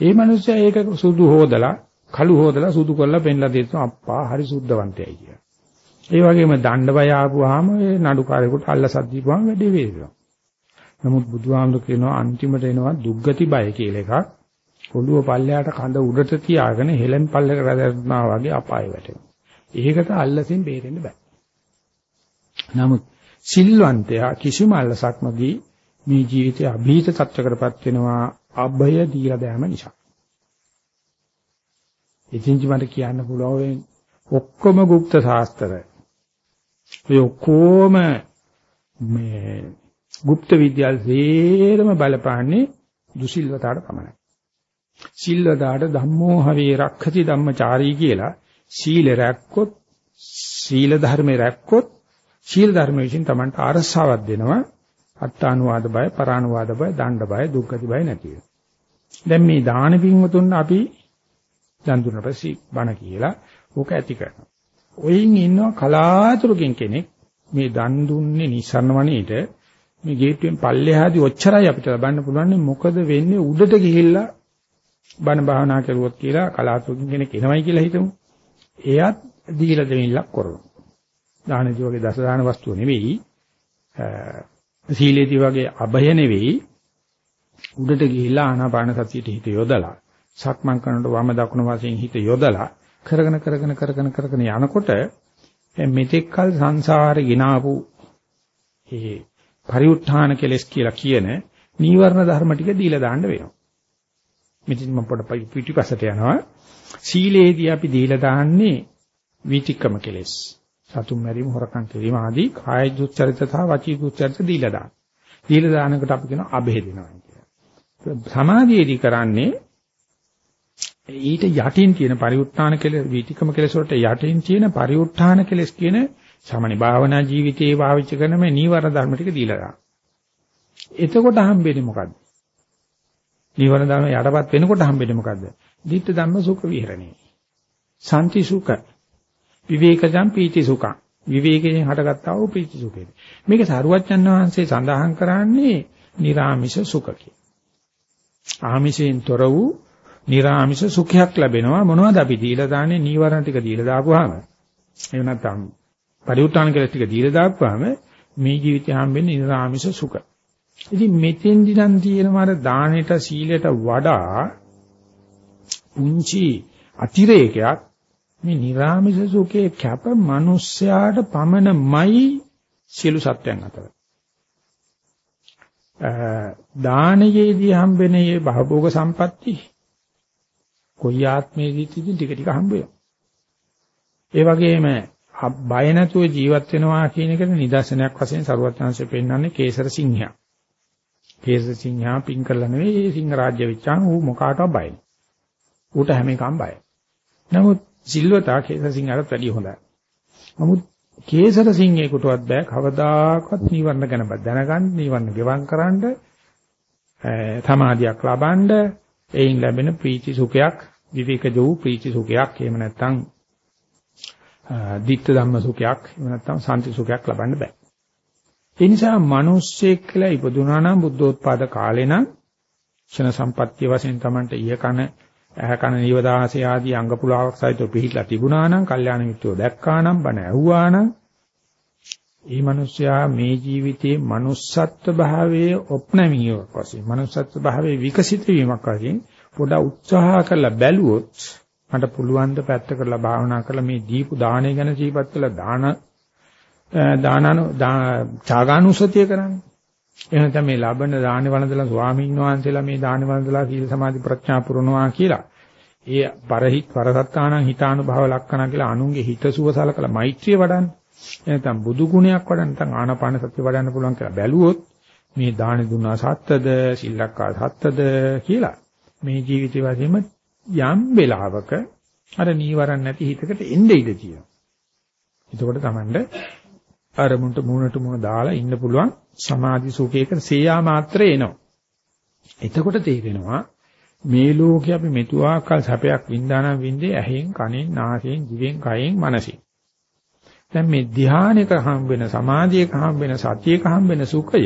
ඒ මිනිස්සයා ඒක සුදු හොදලා, කළු හොදලා සුදු කරලා පෙන්ලා දෙනවා අප්පා හරි සුද්ධවන්තයයි කියලා. ඒ වගේම දණ්ඩ බය ආපුවාම ඒ නඩුකාරයෙකුට අල්ලසක් දීපුවාම වැඩේ වේදෙනවා. නමුත් බුදුහාමුදුරු කියනවා අන්තිමට එනවා දුක්ගති බය කියලා එකක්. ඔළුව පල්ලයට කඳ උඩට තියාගෙන හෙලෙන් පල්ලක රැඳෙනවා වගේ අපාය වැටෙනවා. ඒකට අල්ලසින් බේරෙන්න බෑ. නමුත් සිල්වන්තයා කිසිම අල්ලසක් නැදී මේ ජීවිතය අභීත තත්වයකටපත් වෙනවා අභය දීලා බෑම නිසා. ඉතින්දි මට කියන්න පුළුවන් ඔක්කොම গুপ্ত ශාස්ත්‍ර. ඔය ඔක්කොම මේ গুপ্ত විද්‍යාව සේරම බලපාන්නේ දුසිල්වතාවට පමණයි. සිල්වතාවට ධම්මෝ හවේ රක්ඛති ධම්මචාරී කියලා සීල රැක්කොත් සීල ධර්මේ රැක්කොත් සීල ධර්ම විසින් Tamanට අරසාවක් දෙනවා අත්තානුවාද බය පරානුවාද බය දණ්ඩ බය දුක්ගති බය නැති වෙනවා. දැන් මේ දාන පින්වතුන් අපි දන් දුන්න පස්සේ බණ කියලා ඕක ඇති කරනවා. ඔයින් ඉන්නවා කලාතුරකින් කෙනෙක් මේ දන් දුන්නේ නිසරණ වණේට මේ ගේට්ටුවෙන් පල්ලෙහාදී ඔච්චරයි අපිට ලබන්න පුළුවන් මොකද වෙන්නේ උඩට ගිහිල්ලා බණ භාවනා කරුවොත් කියලා කලාතුරකින් කෙනෙක් එනවයි කියලා හිතමු. එයත් දීලා දෙමිල්ලක් කරනවා. දානදී වගේ දස දාන වස්තුව නෙවෙයි සීලේදී වගේ අභය නෙවෙයි උඩට ගිහිල්ලා ආනාපාන සතියට හිත යොදලා සක්මන් කරනකොට වම දකුණ වශයෙන් හිත යොදලා කරගෙන කරගෙන කරගෙන කරගෙන යනකොට මෙතෙක් කල සංසාරේ ගినాපු ඒ පරිඋත්ථාන කෙලස් කියලා කියන නීවරණ ධර්ම ටික දීලා දාන්න වෙනවා. මෙතන මම පොඩ පිටිපසට යනවා. සීලේදී අපි දීලා දාන්නේ විතික්‍රම කෙලස්. සතුම් මැරීම හොරකම් කිරීම ආදී කාය දුස්චරිත සහ වචී දුස්චරිත දීලා දාන. දීලා දානකට අපි කියනවා අබේ දෙනවා කියලා. සමාධියේදී කරන්නේ ඊට යටින් තියෙන පරිඋත්ථාන කෙලෙස් විතිකම කෙලෙස් වලට යටින් තියෙන පරිඋත්ථාන කෙලෙස් කියන සාමාන්‍ය භාවනා ජීවිතයේ පාවිච්චි කරන මේ නීවර ධර්ම ටික දීලා දාන. එතකොට හම්බෙන්නේ මොකද්ද? නීවර ධර්ම යටපත් වෙනකොට හම්බෙන්නේ මොකද්ද? ditta ධම්ම සුඛ විහරණේ. සාන්ති සුඛ විවේකජම් පීති සුඛං. විවේකයෙන් හටගත්තා වූ පීති සුඛේ. මේක සරුවච්චන් වහන්සේ සඳහන් කරන්නේ निराமிෂ සුඛකේ. ආමිෂයෙන් තොර වූ निराමිෂ සුඛයක් ලැබෙනවා මොනවද අපි දීලා දාන්නේ නීවරණ ටික දීලා දාපුවාම. එහෙම නැත්නම් පරිඋත්තාන කියලා ටික දීලා දාපුවාම මේ ජීවිතය හම්බෙන්නේ निराමිෂ සුඛ. ඉතින් මෙතෙන්දි නම් තියෙනවා අර දානෙට සීලයට වඩා පුංචි අතිරේකයක් මේ නිර්ාමිෂ සුඛයේ කැප මිනිස්යාට පමණමයි සියලු සත්‍යයන් අතර. දානයේදී හම්බෙන මේ භවභෝග සම්පatti කොයි ආත්මයේදීත් ඉතින් ටික ටික හම්බ වෙනවා. ඒ වගේම බය නැතුව ජීවත් වෙනවා කියන එකට නිදර්ශනයක් වශයෙන් සරුවත්ංශය පෙන්වන්නේ කේසර සිංහයා. කේසර සිංහයා පින් කරලා නෙවෙයි සිංහ රාජ්‍ය වෙච්චාම ඌ මොකාටවත් බයයි. ඌට හැම එකම බයයි. නමුත් සිල්වතා කේසර සිංහට වැඩිය හොඳයි. නමුත් කේසර සිංහේකටවත් බෑ කවදාකවත් නිවර්ණ ගැන දැනගන්න නිවර්ණ ගෙවම් කරන්න සමාධියක් ලබන්න එයින් ලැබෙන ප්‍රීති සුඛයක් විවේකජ වූ ප්‍රීති සුඛයක් එහෙම නැත්නම් ධිට්ඨ ධම්ම සුඛයක් එහෙම නැත්නම් සාන්ති සුඛයක් ලබන්න බෑ. ඒ නිසා මිනිස්සෙක් කියලා ඉපදුනා නම් බුද්ධෝත්පාද කාලේ නම් ක්ෂණ සම්පත්‍ය වශයෙන් Tamanට ඊය කන ඇහ කන නිවදාසය ආදී අංග පුලාවක් සහිතව පිළිట్లా තිබුණා නම්, කල්යාණ මිත්‍රෝ දැක්කා නම්, බණ ඇහුවා නම්, මේ මිනිස්යා මේ ජීවිතයේ manussත්ව භාවයේ ඔප්නමියක් වශයෙන්, manussත්ව භාවයේ විකසිත වීමක් වශයෙන් පොඩ උත්සාහ කරලා බැලුවොත් මට පුළුවන් ද පැත්ත කරලා භාවනා කරලා මේ දීපු දාණය ගැන ජීවත් වෙලා දාන දානන ඡාගානුසතිය කරන්නේ. එහෙනම් තමයි මේ ලබන දාන වළඳලා ස්වාමීන් වහන්සේලා මේ දාන වළඳලා සීල සමාධි ප්‍රඥා පුරනවා කියලා. ඒ පරහිත් පරසත්තානං හිතානුභව ලක්කනා කියලා අනුන්ගේ හිතසුව සලකලා මෛත්‍රිය වඩන්න. එහෙනම් බුදු ගුණයක් වඩන්න නැත්නම් ආනාපාන සතිය වඩන්න පුළුවන් කියලා බැලුවොත් මේ දාන දුන්නා සත්තද සිල්ලක්කා සත්තද කියලා මේ ජීවිතය වශයෙන්ම යම් වෙලාවක අර නීවරණ නැති හිතකට එන්නේ ඉඳ තියෙනවා. එතකොට Tamande අරමුණට මූණට මූණ දාලා ඉන්න පුළුවන් සමාධි සුඛයක සේයා මාත්‍රේ එනවා. එතකොට තේරෙනවා මේ ලෝකේ අපි මෙතුආකල් සැපයක් වින්දානම් වින්දේ ඇහෙන් කනෙන් නාසයෙන් දිවෙන් කයෙන් මනසින්. දැන් මේ ධානයක හම් වෙන සමාධියක හම් වෙන සතියක හම් වෙන සුඛය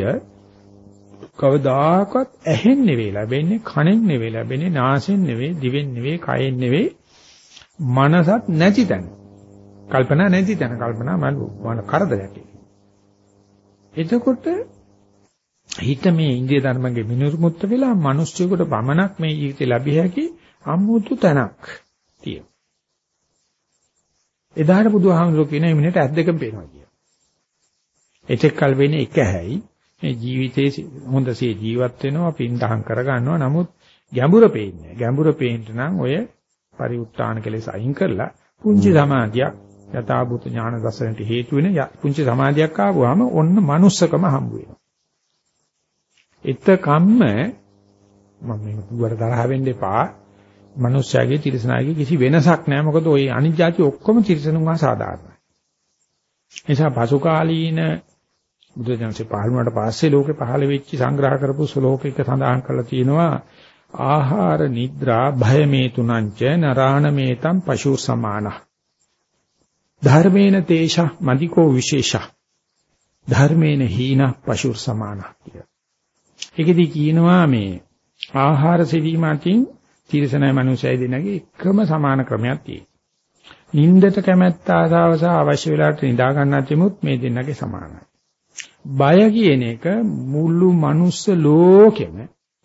කවදාකවත් ඇහෙන් නෙවෙයි ලැබෙන්නේ කනෙන් නෙවෙයි ලැබෙන්නේ නාසයෙන් නෙවෙයි දිවෙන් නෙවෙයි කයෙන් නෙවෙයි මනසත් නැති තැන කල්පනා නැති තැන කල්පනා මන කරදරයක් එතකොට හිත මේ ඉන්දිය ධර්මගේ මිනුරුමුත්ත වෙලා මිනිස්සුෙකුට පමණක් මේ ජීවිතේ ලැබිය හැකි අමුතු තැනක් තියෙනවා. එදාට බුදුහාමුදුරුවෝ කියන මිනිහට ඇස් දෙකම පේනවා කියලා. එතෙක් කල් වෙන්නේ එක හැයි මේ ජීවිතේ හොඳසේ ජීවත් වෙනවා පින්දහම් කරගන්නවා. නමුත් ගැඹුර පේන්නේ ගැඹුර පේන්න නම් ඔය පරිඋත්තාන කෙලෙස අයින් කරලා පුංචි සමාධියක් යථාභූත ඥාන දසනට හේතු වෙන පුංචි සමාධියක් ආවම ඔන්න manussකම හම්බ වෙනවා. එතකම්ම මම මේක දුවට තරහ වෙන්න එපා. මිනිස්යාගේ තිරසනාගේ කිසි වෙනසක් නැහැ. මොකද ওই අනිජ්ජාති ඔක්කොම තිරසනුන්වා සාධාරණයි. එසා පසු කාලීන බුදුදහමසේ පහළ වුණාට පස්සේ ලෝකේ පහළ වෙච්ච සංග්‍රහ කරපු ශ්ලෝකයක සඳහන් කරලා තියෙනවා ආහාර නිද්‍රා භය මේ තුනංච නරාණ මේතම් පශු සමානහ ධර්මේන තේෂ මදිකෝ විශේෂ ධර්මේන හීන පශු සමාන කිය. ඒකෙදි කියනවා මේ ආහාර සෙවීම අතින් තිරසනයි මනුස්සයයි දෙන්නගේ එකම සමාන ක්‍රමයක් තියෙනවා. නින්දට කැමැත්ත ආසාව සහ අවශ්‍ය වෙලාවට නිදා ගන්නත් තිමුත් මේ දෙන්නගේ සමානයි. බය කියන එක මුළු මනුස්ස ලෝකෙම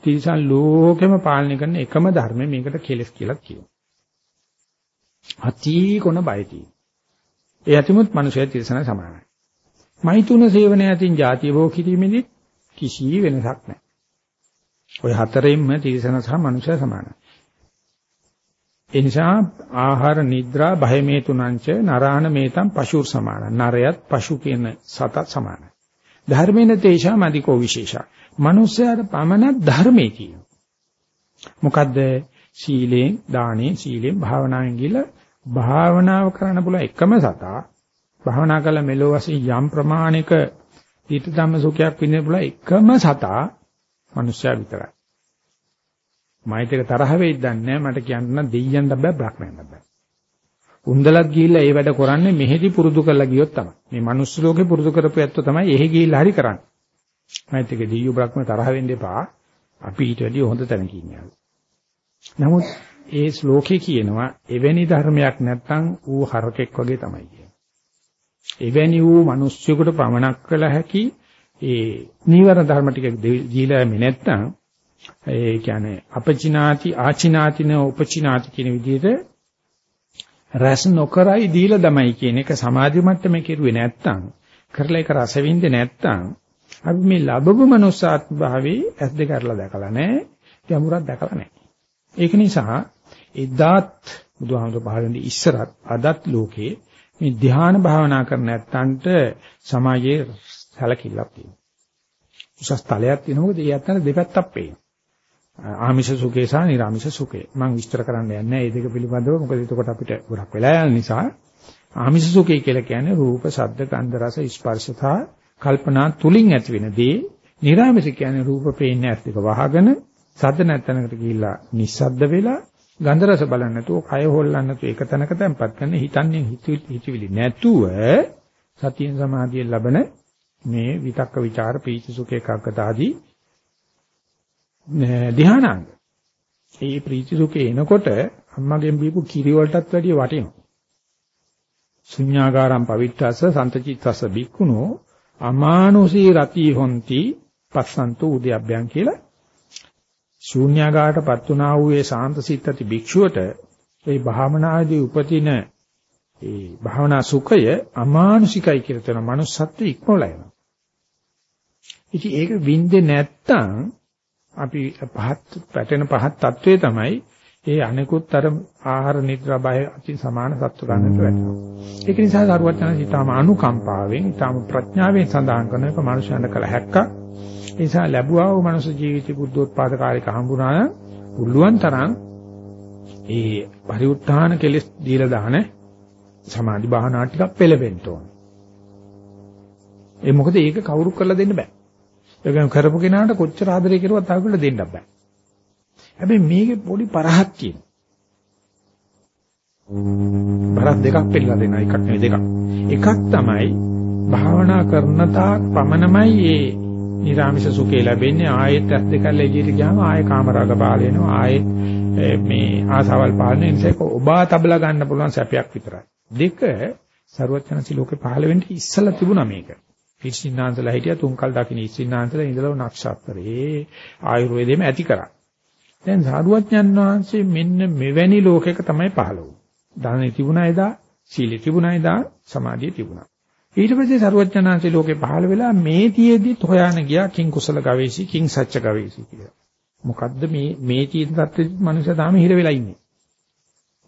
තිරිසන් ලෝකෙම පාලනය කරන එකම ධර්මය මේකට කෙලස් කියලා කියනවා. අති කොන බයති. ඒ ඇතිමුත් මනුෂ්‍යය තිරිසන සමානයි. මෛතුන සේවනය අතින් ಜಾතිය භෝ කිරීමේදී කිසි වෙනසක් නැහැ. ඔය හතරෙන්ම තිරිසන සහ මනුෂ්‍ය සමානයි. ඒ නිසා ආහාර නිද්‍රා භය මේ තුනංච නරාණ මේතම් පශුර් සමාන. නරයත් පශු කියන සතත් සමානයි. ධර්මේන තේෂා මදිකෝ විශේෂා. මනුස්සයාට පමණ ධර්මයේ තියෙනවා. මොකද්ද? සීලෙන්, දානෙන්, සීලෙන්, භාවනාවෙන් ගිහලා භාවනාව කරන්න පුළුවන් එකම සතා භාවනා කළ මෙලෝ වශයෙන් යම් ප්‍රමාණයක ඊට ධම්ම සුඛයක් විඳින්න පුළුවන් එකම සතා මනුස්සයා විතරයි. මයිතක තරහ වෙයිද දන්නේ මට කියන්න දෙයියන්ට බෑ බ්‍රහ්මයන්ට බෑ. උන්දලත් ගිහිල්ලා ඒ වැඩ කරන්නේ මෙහෙදි පුරුදු කරලා ගියොත් තමයි. මේ මනුස්ස ලෝකේ පුරුදු කරපු ඇත්තෝ තමයි එහෙ ගිහිල්ලා හරි කරන්නේ. මයිත් එක දීයු බ්‍රහ්ම තරහ වෙන්න එපා. අපි ඊට වැඩිය හොඳ තැනක ඉන්නේ. නමුත් ඒ ශ්ලෝකේ කියනවා එවැනි ධර්මයක් නැත්නම් ඌ හරකෙක් වගේ තමයි කියන්නේ. එවැනි වූ මිනිස්සුෙකුට පමනක් කළ හැකි ඒ නීවරණ ධර්ම ටික දීලා මේ නැත්නම් ඒ කියන්නේ අපචිනාති ආචිනාතින උපචිනාති කියන විදිහට රස නොකරයි දීලා තමයි කියන එක සමාධි මට්ටමේ කෙරුවේ නැත්තම් කරලා ඒක රස විඳින්නේ නැත්තම් අපි මේ ලැබපු මනුස්සාත්ම භාවයේ ඇස් දෙක අරලා දැකලා නැහැ ගැඹුරක් දැකලා නැහැ ඒක නිසා එදාත් බුදුහාමුදුර පහළින් ඉස්සරත් අදත් ලෝකේ මේ ධ්‍යාන භාවනා කර නැත්තන්ට සමාජයේ සැලකිල්ලක් තියෙනවා උසස් තලයක් තියෙනවා මොකද ඒ අතර දෙපැත්තක් පේනවා ආමිෂ සුඛේ සහ නිර්ආමිෂ සුඛේ. මම විස්තර කරන්න යන්නේ නැහැ මේ දෙක පිළිබඳව. මොකද එතකොට අපිට ගොඩක් වෙලා යන නිසා ආමිෂ සුඛේ කියලා කියන්නේ රූප, ශබ්ද, ගන්ධ, රස, ස්පර්ශ සහ කල්පනා තුලින් ඇති වෙන දේ. නිර්ආමිෂ කියන්නේ රූප පේන්නේ ඇස් දෙක වහගෙන සද්ද නැත්තනකට ගිහිල්ලා නිස්සද්ද වෙලා ගන්ධ රස බලන්නේ නැතුව, කය හොල්ලන්නේ නැතුව එක තැනක තැම්පත් කරන හිතන්නේ හිතවිලි නැතුව සතියෙන් සමාධියෙන් ලබන මේ විතක්ක ਵਿਚාර පීති සුඛ එකකට ආදී ධානාංග. ඒ ප්‍රීති සුඛේ එනකොට අම්මගෙන් බීපු කිරි වලටත් වැඩිය වටිනවා. ශුඤ්ඤාගාරම් පවිත්තස සන්තචිත්තස බික්කුණෝ අමානුෂී රති හොಂತಿ පස්සන්තු උද්‍යබ්බයන් කියලා ශූන්‍යාගාරටපත් වුණා වූ ඒ සාන්ත සිත් ඇති භික්ෂුවට ඒ භාවනාදී උපතින ඒ භාවනා සුඛය අමානුෂිකයි කියලා තන manussත්ව ඉක්මවලා යනවා. ඉතින් ඒක වින්දේ නැත්තම් අපි පහත් පැටෙන පහත් తත්වයේ තමයි ඒ අනිකුත් අර ආහාර නිද්‍රා බය අති සමාන සත්ව ගන්නට වැටෙනවා. ඒක නිසා සරුවචන සිතාම අනුකම්පාවෙන්, ඊටම ප්‍රඥාවෙන් සඳහන් කරන එක මනුෂ්‍යයන්ට කළ හැක්කක්. ඒ නිසා ලැබුවා වූ මනුෂ්‍ය ජීවිත බුද්ධෝත්පාද කාලික හම්බුණා නම් පුළුවන් තරම් ඒ පරිඋත්ථාන කෙලස් දීලා දාන සමාධි භාවනා ටිකක් පෙළවෙන්න ඕන. ඒ මොකද ඒක කවුරු කරලා දෙන්න බෑ. ඒක කරපු කෙනාට කොච්චර ආදරය කරුවත් ආයෙත් දෙන්න බෑ. හැබැයි මේකේ පොඩි පරහක් තියෙනවා. පරක් දෙකක් පෙන්නලා දෙනවා එකක් නෙවෙයි දෙකක්. එකක් තමයි භාවනා කරන තාක් පමණමයි මේ නිරාමිෂ සුඛය ලැබෙන්නේ ආයෙත් ඇස් දෙක එළියට ගියාම ආයෙ කාමරාග බාල වෙනවා ආයෙ මේ ආසාවල් පාලනය නිසා ඒක ඔබා තබලා ගන්න පුළුවන් සැපයක් විතරයි. දෙක ਸਰවඥාන්සි ලෝකේ පහළ වෙන්න ඉස්සලා තිබුණා මේක. ඉස්සින්නාන්සලා හිටියා තුන්කල් දකින්න ඉස්සින්නාන්සලා ඉඳලා නක්ෂත්‍රේ ආයුර්වේදෙම ඇති කරා. දැන් සාරුවඥන් වහන්සේ මෙන්න මෙවැනි ලෝකයක තමයි පහළ වුනේ. දානෙ තිබුණා එදා, සීලෙ තිබුණා එදා, සමාධිය තිබුණා. ඊට පස්සේ සරුවඥාන්සේ ලෝකේ පහළ වෙලා මේ තියේදිත් හොයාන ගියා කිං කුසල ගවේෂි කිං සච්ච ගවේෂි කියලා. මොකද්ද මේ මේ තියෙන තත්ත්වෙදිත් මනුෂයා තාම හිර වෙලා ඉන්නේ.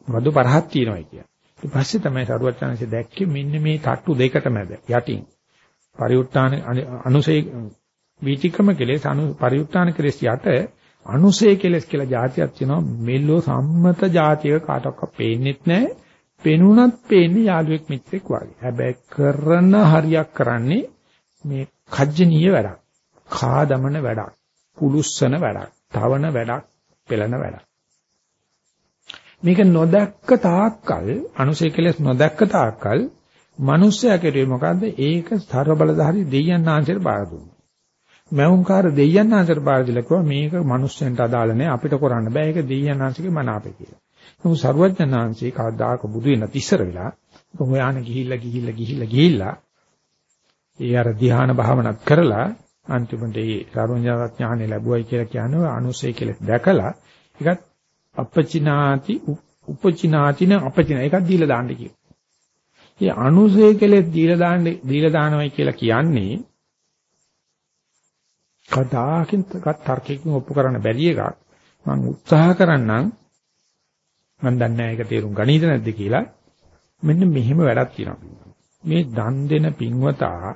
මොකද්ද පරහක් තියෙනවයි කියන්නේ. ඊට පස්සේ තමයි සරුවඥාන්සේ දැක්කේ මෙන්න මේ තට්ටු දෙකට මැද යටින් පරිඋත්තාන අනුසේ වීතික්‍රම කෙලෙස් අනු පරිඋත්තාන කෙලෙස් යට අනුසේ කෙලෙස් කියලා જાතියක් තියෙනවා මෙල්ලෝ සම්මත જાතියක කාටවත් පේන්නේත් නැහැ. පෙනුනත් පේන්නේ යාළුවෙක් මිත්‍රෙක් වගේ. හැබැයි කරන හරියක් කරන්නේ මේ කජ්ජනීය වැඩක්. කා දමන වැඩක්. පුලුස්සන වැඩක්. තවන වැඩක්. පෙළන වැඩක්. මේක නොදැක්ක තාක්කල් අනුසේ කෙලස් නොදැක්ක තාක්කල් මිනිස්සයා කෙරුවේ මොකද්ද? ඒක සර්ව බලධාරී දෙයයන් ආංශයට බාර දුන්නා. මෞංකාර දෙයයන් ආංශයට බාර දීලා කිව්වා මේක මිනිස්සුන්ට අදාළ නැහැ අපිට කරන්න බෑ. ඒක දෙයයන් ආංශිකේ මනාපේ කියලා. නමුත් සර්වඥාන්සේ කවදාක බුදු වෙනත් ඉස්සර වෙලා කොහොයාන ගිහිල්ලා ගිහිල්ලා ගිහිල්ලා ගිහිල්ලා ඒ අර ධ්‍යාන භාවනාත් කරලා අන්තිමට ඒ සර්වඥාඥානෙ ලැබුවයි කියලා කියන්නේ අනුසය කියලා දැකලා ඒකත් අපචිනාති උපචිනාතින අපචින ඒකත් දීලා දාන්න කියනවා. මේ අනුසය කෙලෙත් දීලා දාන්න දීලා දානවයි කියලා කියන්නේ කදාකින් තර්කයෙන් ඔප්පු කරන්න බැරි එකක් මම උත්සාහ කරන්නම් මම දන්නේ නැහැ ඒක තේරුම් ගනීද නැද්ද කියලා මෙන්න මෙහෙම වැඩක් තියෙනවා මේ දන් දෙන පින්වතා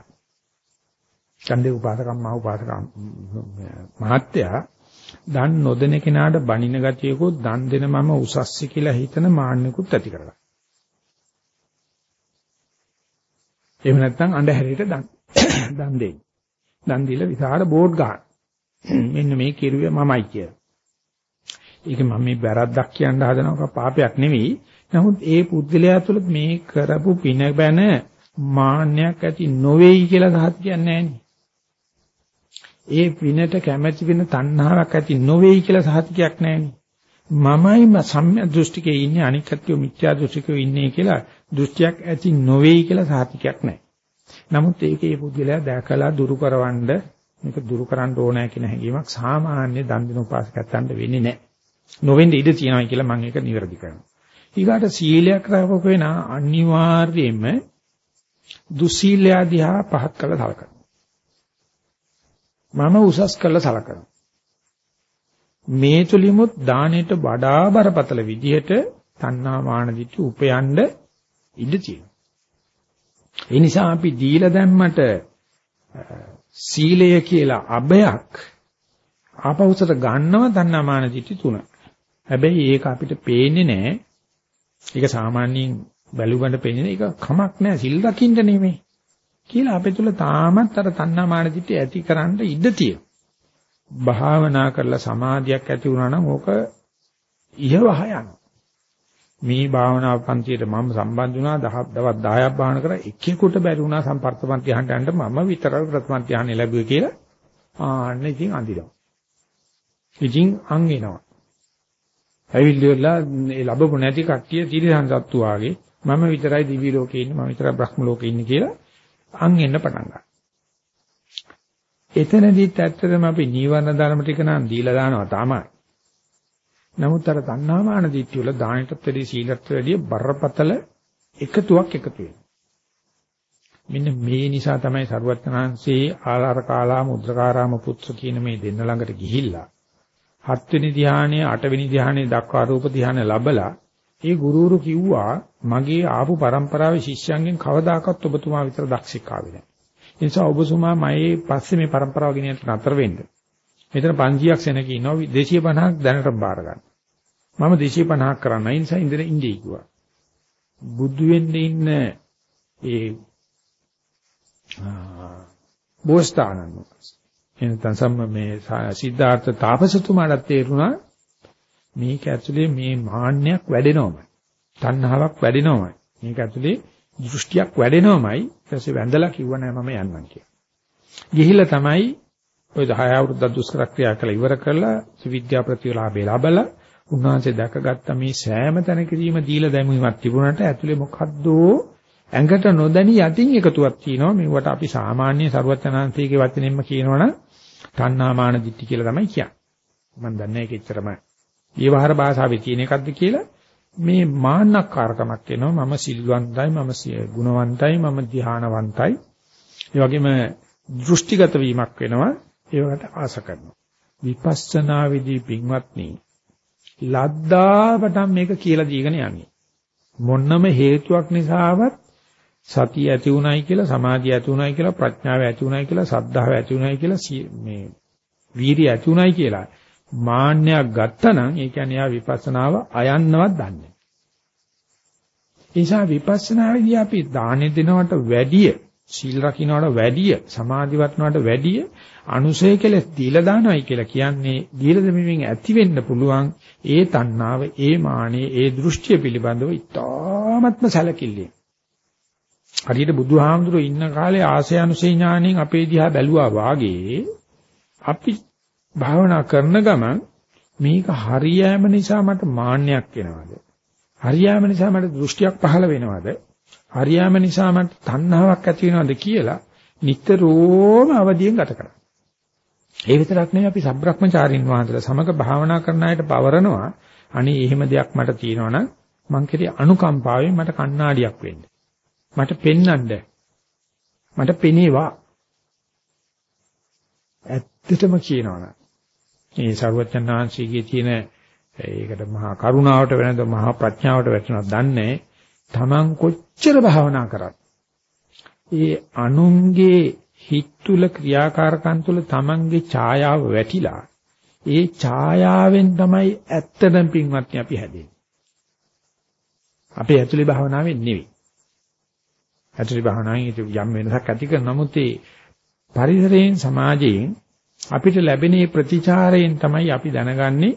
ඡන්දේ උපාසකම්මා උපාසකම් මහත්තයා දන් නොදෙන කෙනාට බනින ගතියකුත් දන් දෙන මම උසස්සි කියලා හිතන මාන්නකුත් ඇති කරගන්න. එහෙම නැත්නම් අඳුරට දන් දන් දෙන්න. දන් දීලා විසාල බෝඩ් ගන්න. මෙන්න මේ කිරුවේ මමයි කියලා. ඒක මම මේ වැරද්දක් කියන්න හදනවක පාපයක් නෙවෙයි. නමුත් ඒ පුද්ගලයා තුළ මේ කරපු පින බැන මාන්නයක් ඇති නොවේයි කියලා සහත් කියන්නේ ඒ පිනට කැමැති වෙන තණ්හාවක් ඇති නොවේයි කියලා සහතිකයක් නැහෙනි. මමයි සම්‍යක් දෘෂ්ටිකේ ඉන්නේ අනික් කත්තිය මිත්‍යා දෘෂ්ටිකේ ඉන්නේ කියලා දෘෂ්ටියක් ඇති නොවේයි කියලා සහතිකයක් නැහැ. නමුත් ඒකේ පුද්ගලයා දැකලා දුරු කරවන්න මේක දුරු කරන්න ඕනෑ කියන හැඟීමක් සාමාන්‍ය දන් දින උපාසකයන්ට වෙන්නේ නැහැ. නොවෙන්න ඉඩ තියෙනවා කියලා මම ඒක නිවැරදි කරනවා. ඊගාට සීලයක් රැකපු වෙනා අනිවාර්යයෙන්ම දුසීලය දිහා පහත් කළ සලකනවා. මම උසස් කළ සලකනවා. මේ තුලිමුත් දානෙට වඩා බරපතල විදිහට තණ්හා මාන දිට්ඨි උපයන්න ඉඩ තියෙනවා. ඒ නිසා අපි දීලා දැම්මට සීලය කියලා අබයක් ආපෞසට ගන්නව තණ්හාමාන දිටි තුන. හැබැයි ඒක අපිට පේන්නේ නැහැ. ඒක සාමාන්‍යයෙන් බැලුවඳ පේන්නේ ඒක කමක් නැහැ සිල් රකින්න නෙමෙයි. කියලා අපේ තුල තාමත් අර තණ්හාමාන දිටි ඇතිකරන්න ඉඩ තියෙනවා. භාවනා කරලා සමාධියක් ඇති වුණා නම් ඕක ඉහවහ යනවා. මේ භාවනා පන්තියට මම සම්බන්ධ වුණා දවස් 10ක් භාවනා කරා එකෙකුට බැරි වුණා සම්පර්තමන් ධ්‍යානට යන්න මම විතරයි ප්‍රථම ධ්‍යානෙ ලැබුවේ කියලා ආන්න ඉතින් අඳිනවා. ඉතින් අං එනවා. ඇවිල්ලිවලා ඒ ලැබපු නැති කට්ටිය තිරිසන් සත්තු වාගේ මම විතරයි දිවි ලෝකේ ඉන්නේ මම විතරයි බ්‍රහ්ම ලෝකේ ඉන්නේ කියලා අං එන්න පටන් ගන්නවා. එතනදිත් ඇත්තටම අපි නීවරණ ධර්ම ටික නම් දීලා දානවා තමයි. නමුත් අර තණ්හාමාන දිට්ඨිය වල දානටත් වැඩි සීලත් වැඩි බරපතල එකතුවක් එකතු වෙනවා. මෙන්න මේ නිසා තමයි සරුවත්තරහන්සේ ආලාර කාලා මුද්‍රකාරාම පුත්‍ර කියන මේ දෙන්න ළඟට ගිහිල්ලා හත්වෙනි ධානයේ අටවෙනි ධානයේ දක්වා රූප ධානය ලැබලා ඒ ගුරුවරු කිව්වා මගේ ආපු પરම්පරාවේ ශිෂ්‍යයන්ගෙන් කවදාකවත් ඔබතුමා විතර දක්ෂික ආවේ නැහැ. ඒ නිසා ඔබතුමා මයේ පස්සේ මේ પરම්පරාව ගෙනියන්න නතර වෙන්න. මෙතන 500ක් සෙනක ඉන්නවා 250ක් දැනට බාර ගන්න. මම 250ක් කරන්නයි ඒ නිසා ඉඳලා ඉඳී කිව්වා. බුදු වෙන්නේ ඉන්න ඒ බෝසතාණන් එනතන් සම්ම මේ සිද්ධාර්ථ තාපසතුමාට තේරුණා මේක ඇතුලේ මේ මාන්නයක් වැඩෙනවමයි. තණ්හාවක් වැඩෙනවමයි. මේක ඇතුලේ දෘෂ්ටියක් වැඩෙනවමයි. ඊටසේ වැඳලා කිව්ව නෑ මම යන්නම් කියලා. ගිහිල්ලා තමයි ඔය 10 අවුරුද්ද දුෂ්කර ක්‍රියා කළ ඉවර කරලා විද්‍යා ප්‍රතිලාභය ලැබලා උන්වහන්සේ දැකගත්ත මේ සෑම තැනකදීම දීලා දැමීමක් තිබුණාට ඇතුලේ මොකද්දෝ ඇඟට නොදැනි යටින් එකතුවක් තියෙනවා මේවට අපි සාමාන්‍ය ਸਰවඥාන්තිගේ වචනෙන්ම කියනවනම් තණ්හාමාන දිට්ඨි කියලා තමයි කියන්නේ. මම දන්නේ ඒක එච්චරම ඊවහර භාෂාවේ තියෙන එකක්ද කියලා. මේ මාන්නක්කාරකමක් එනවා. මම සිල්වන්තයි මම ගුණවන්තයි මම ධානවන්තයි ඒ වගේම දෘෂ්ටිගත වීමක් වෙනවා. ඒවට ආස කරනවා. විපස්සනා විදී පින්වත්නි ලද්දාවට මේක කියලා දීගෙන යන්නේ. මොන්නම හේතුවක් නිසාවත් සතිය ඇති උනායි කියලා සමාධිය ඇති උනායි කියලා ප්‍රඥාව ඇති උනායි කියලා සද්ධාව ඇති උනායි කියලා මේ වීරිය ඇති උනායි කියලා මාන්නයක් ගත්තනම් ඒ කියන්නේ යා විපස්සනාව අයන්නවත් දන්නේ. ඒ නිසා විපස්සනාවේදී අපි දානෙ දෙනවට වැඩිය සීල් රකින්නවට වැඩිය සමාධි වටනවට වැඩිය අනුසය කෙලස් දීලා දානවයි කියලා කියන්නේ දීලා දෙමින් ඇති වෙන්න පුළුවන් ඒ තණ්හාව ඒ මානෙ ඒ දෘෂ්ටිය පිළිබඳව ඉතාමත්ම සැලකිල්ලෙන් හරියට බුදුහාමුදුරුවෝ ඉන්න කාලේ ආසය අනුසය ඥාණයෙන් අපේ දිහා බැලුවා වාගේ අපි භාවනා කරන ගමන් මේක හරියෑම නිසා මට මාන්නයක් එනවද? හරියෑම නිසා මට දෘෂ්ටියක් පහළ වෙනවද? හරියෑම නිසා මට තණ්හාවක් ඇති වෙනවද කියලා නිතරම අවදියෙන් ගත කරා. ඒ විතරක් නෙවෙයි අපි සබ්‍රක්‍මචාරින් වහන්සේලා සමග භාවනා කරන අයට පවරනවා. අනේ එහෙම දෙයක් මට තියෙනවනම් මං කෙරේ අනුකම්පාවෙන් මට කණ්ණාඩියක් වෙන්න. මට පෙන්වන්න. මට පෙනේවා. ඇත්තටම කියනවනම් මේ ਸਰවඥාන්සීගේ තියෙන ඒකට මහා කරුණාවට වෙනද මහා ප්‍රඥාවට වැටෙනවද දන්නේ තමන් කොච්චර භාවනා කරත් ඒ අනුන්ගේ හිත් තුල ක්‍රියාකාරකම් තුල තමන්ගේ ඡායාව වැටිලා ඒ ඡායාවෙන් තමයි ඇත්තටම පින්වත්නි අපි හැදෙන්නේ. අපේ ඇතුලේ භාවනාවෙන් නෙවෙයි. ඇතුලේ භාවනාවෙන් යම් වෙනසක් ඇති කර නමුත් ඒ පරිසරයෙන් සමාජයෙන් අපිට ලැබෙන ප්‍රතිචාරයෙන් තමයි අපි දැනගන්නේ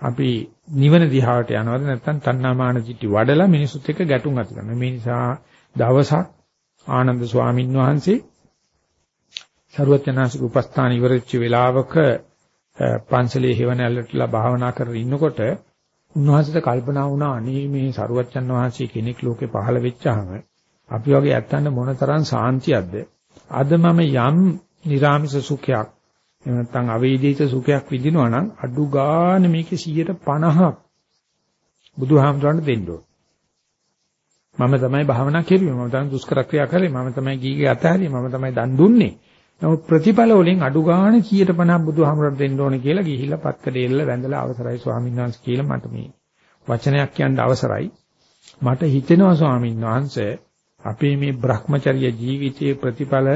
අපි නිවන දිහාවට යනවද නැත්නම් තණ්හාමාන දිටි වඩලා මිනිසුත් එක්ක ගැටුම් ඇති කරනවා. මේ නිසා දවසක් ආනන්ද ස්වාමීන් වහන්සේ සරුවචනාසික උපස්ථාන ඉවරච්ච වෙලාවක පන්සලේ හේවණල්ලටලා භාවනා කරගෙන ඉන්නකොට උන්වහන්සේට කල්පනා වුණා අනේ මේ සරුවචන් වහන්සේ කෙනෙක් ලෝකේ පහළ වෙච්චාම අපි වගේ ඇත්තන්න මොනතරම් සාන්තියක්ද අද මම යම් නිර්ාමිස සුඛයක් එහෙම නැත්නම් අවේදිත සුඛයක් විඳිනවා නම් අඩු ගන්න මේකේ 150ක් බුදුහාමුදුරන්ට දෙන්න ඕන. මම තමයි භාවනා කෙරුවේ මම තමයි දුෂ්කර ක්‍රියා කළේ මම තමයි ගීගේ අතහැරියේ මම තමයි දන් දුන්නේ. නමුත් ප්‍රතිඵල වලින් අඩු ගන්න 150ක් බුදුහාමුදුරන්ට දෙන්න ඕනේ කියලා ගිහිල්ලා පත්කඩේල්ල වැඳලා අවසරයි ස්වාමීන් වහන්සේ කියලා මට මේ වචනයක් කියන්න අවසරයි. මට හිතෙනවා ස්වාමීන් වහන්සේ අපේ මේ Brahmacharya ජීවිතයේ ප්‍රතිඵල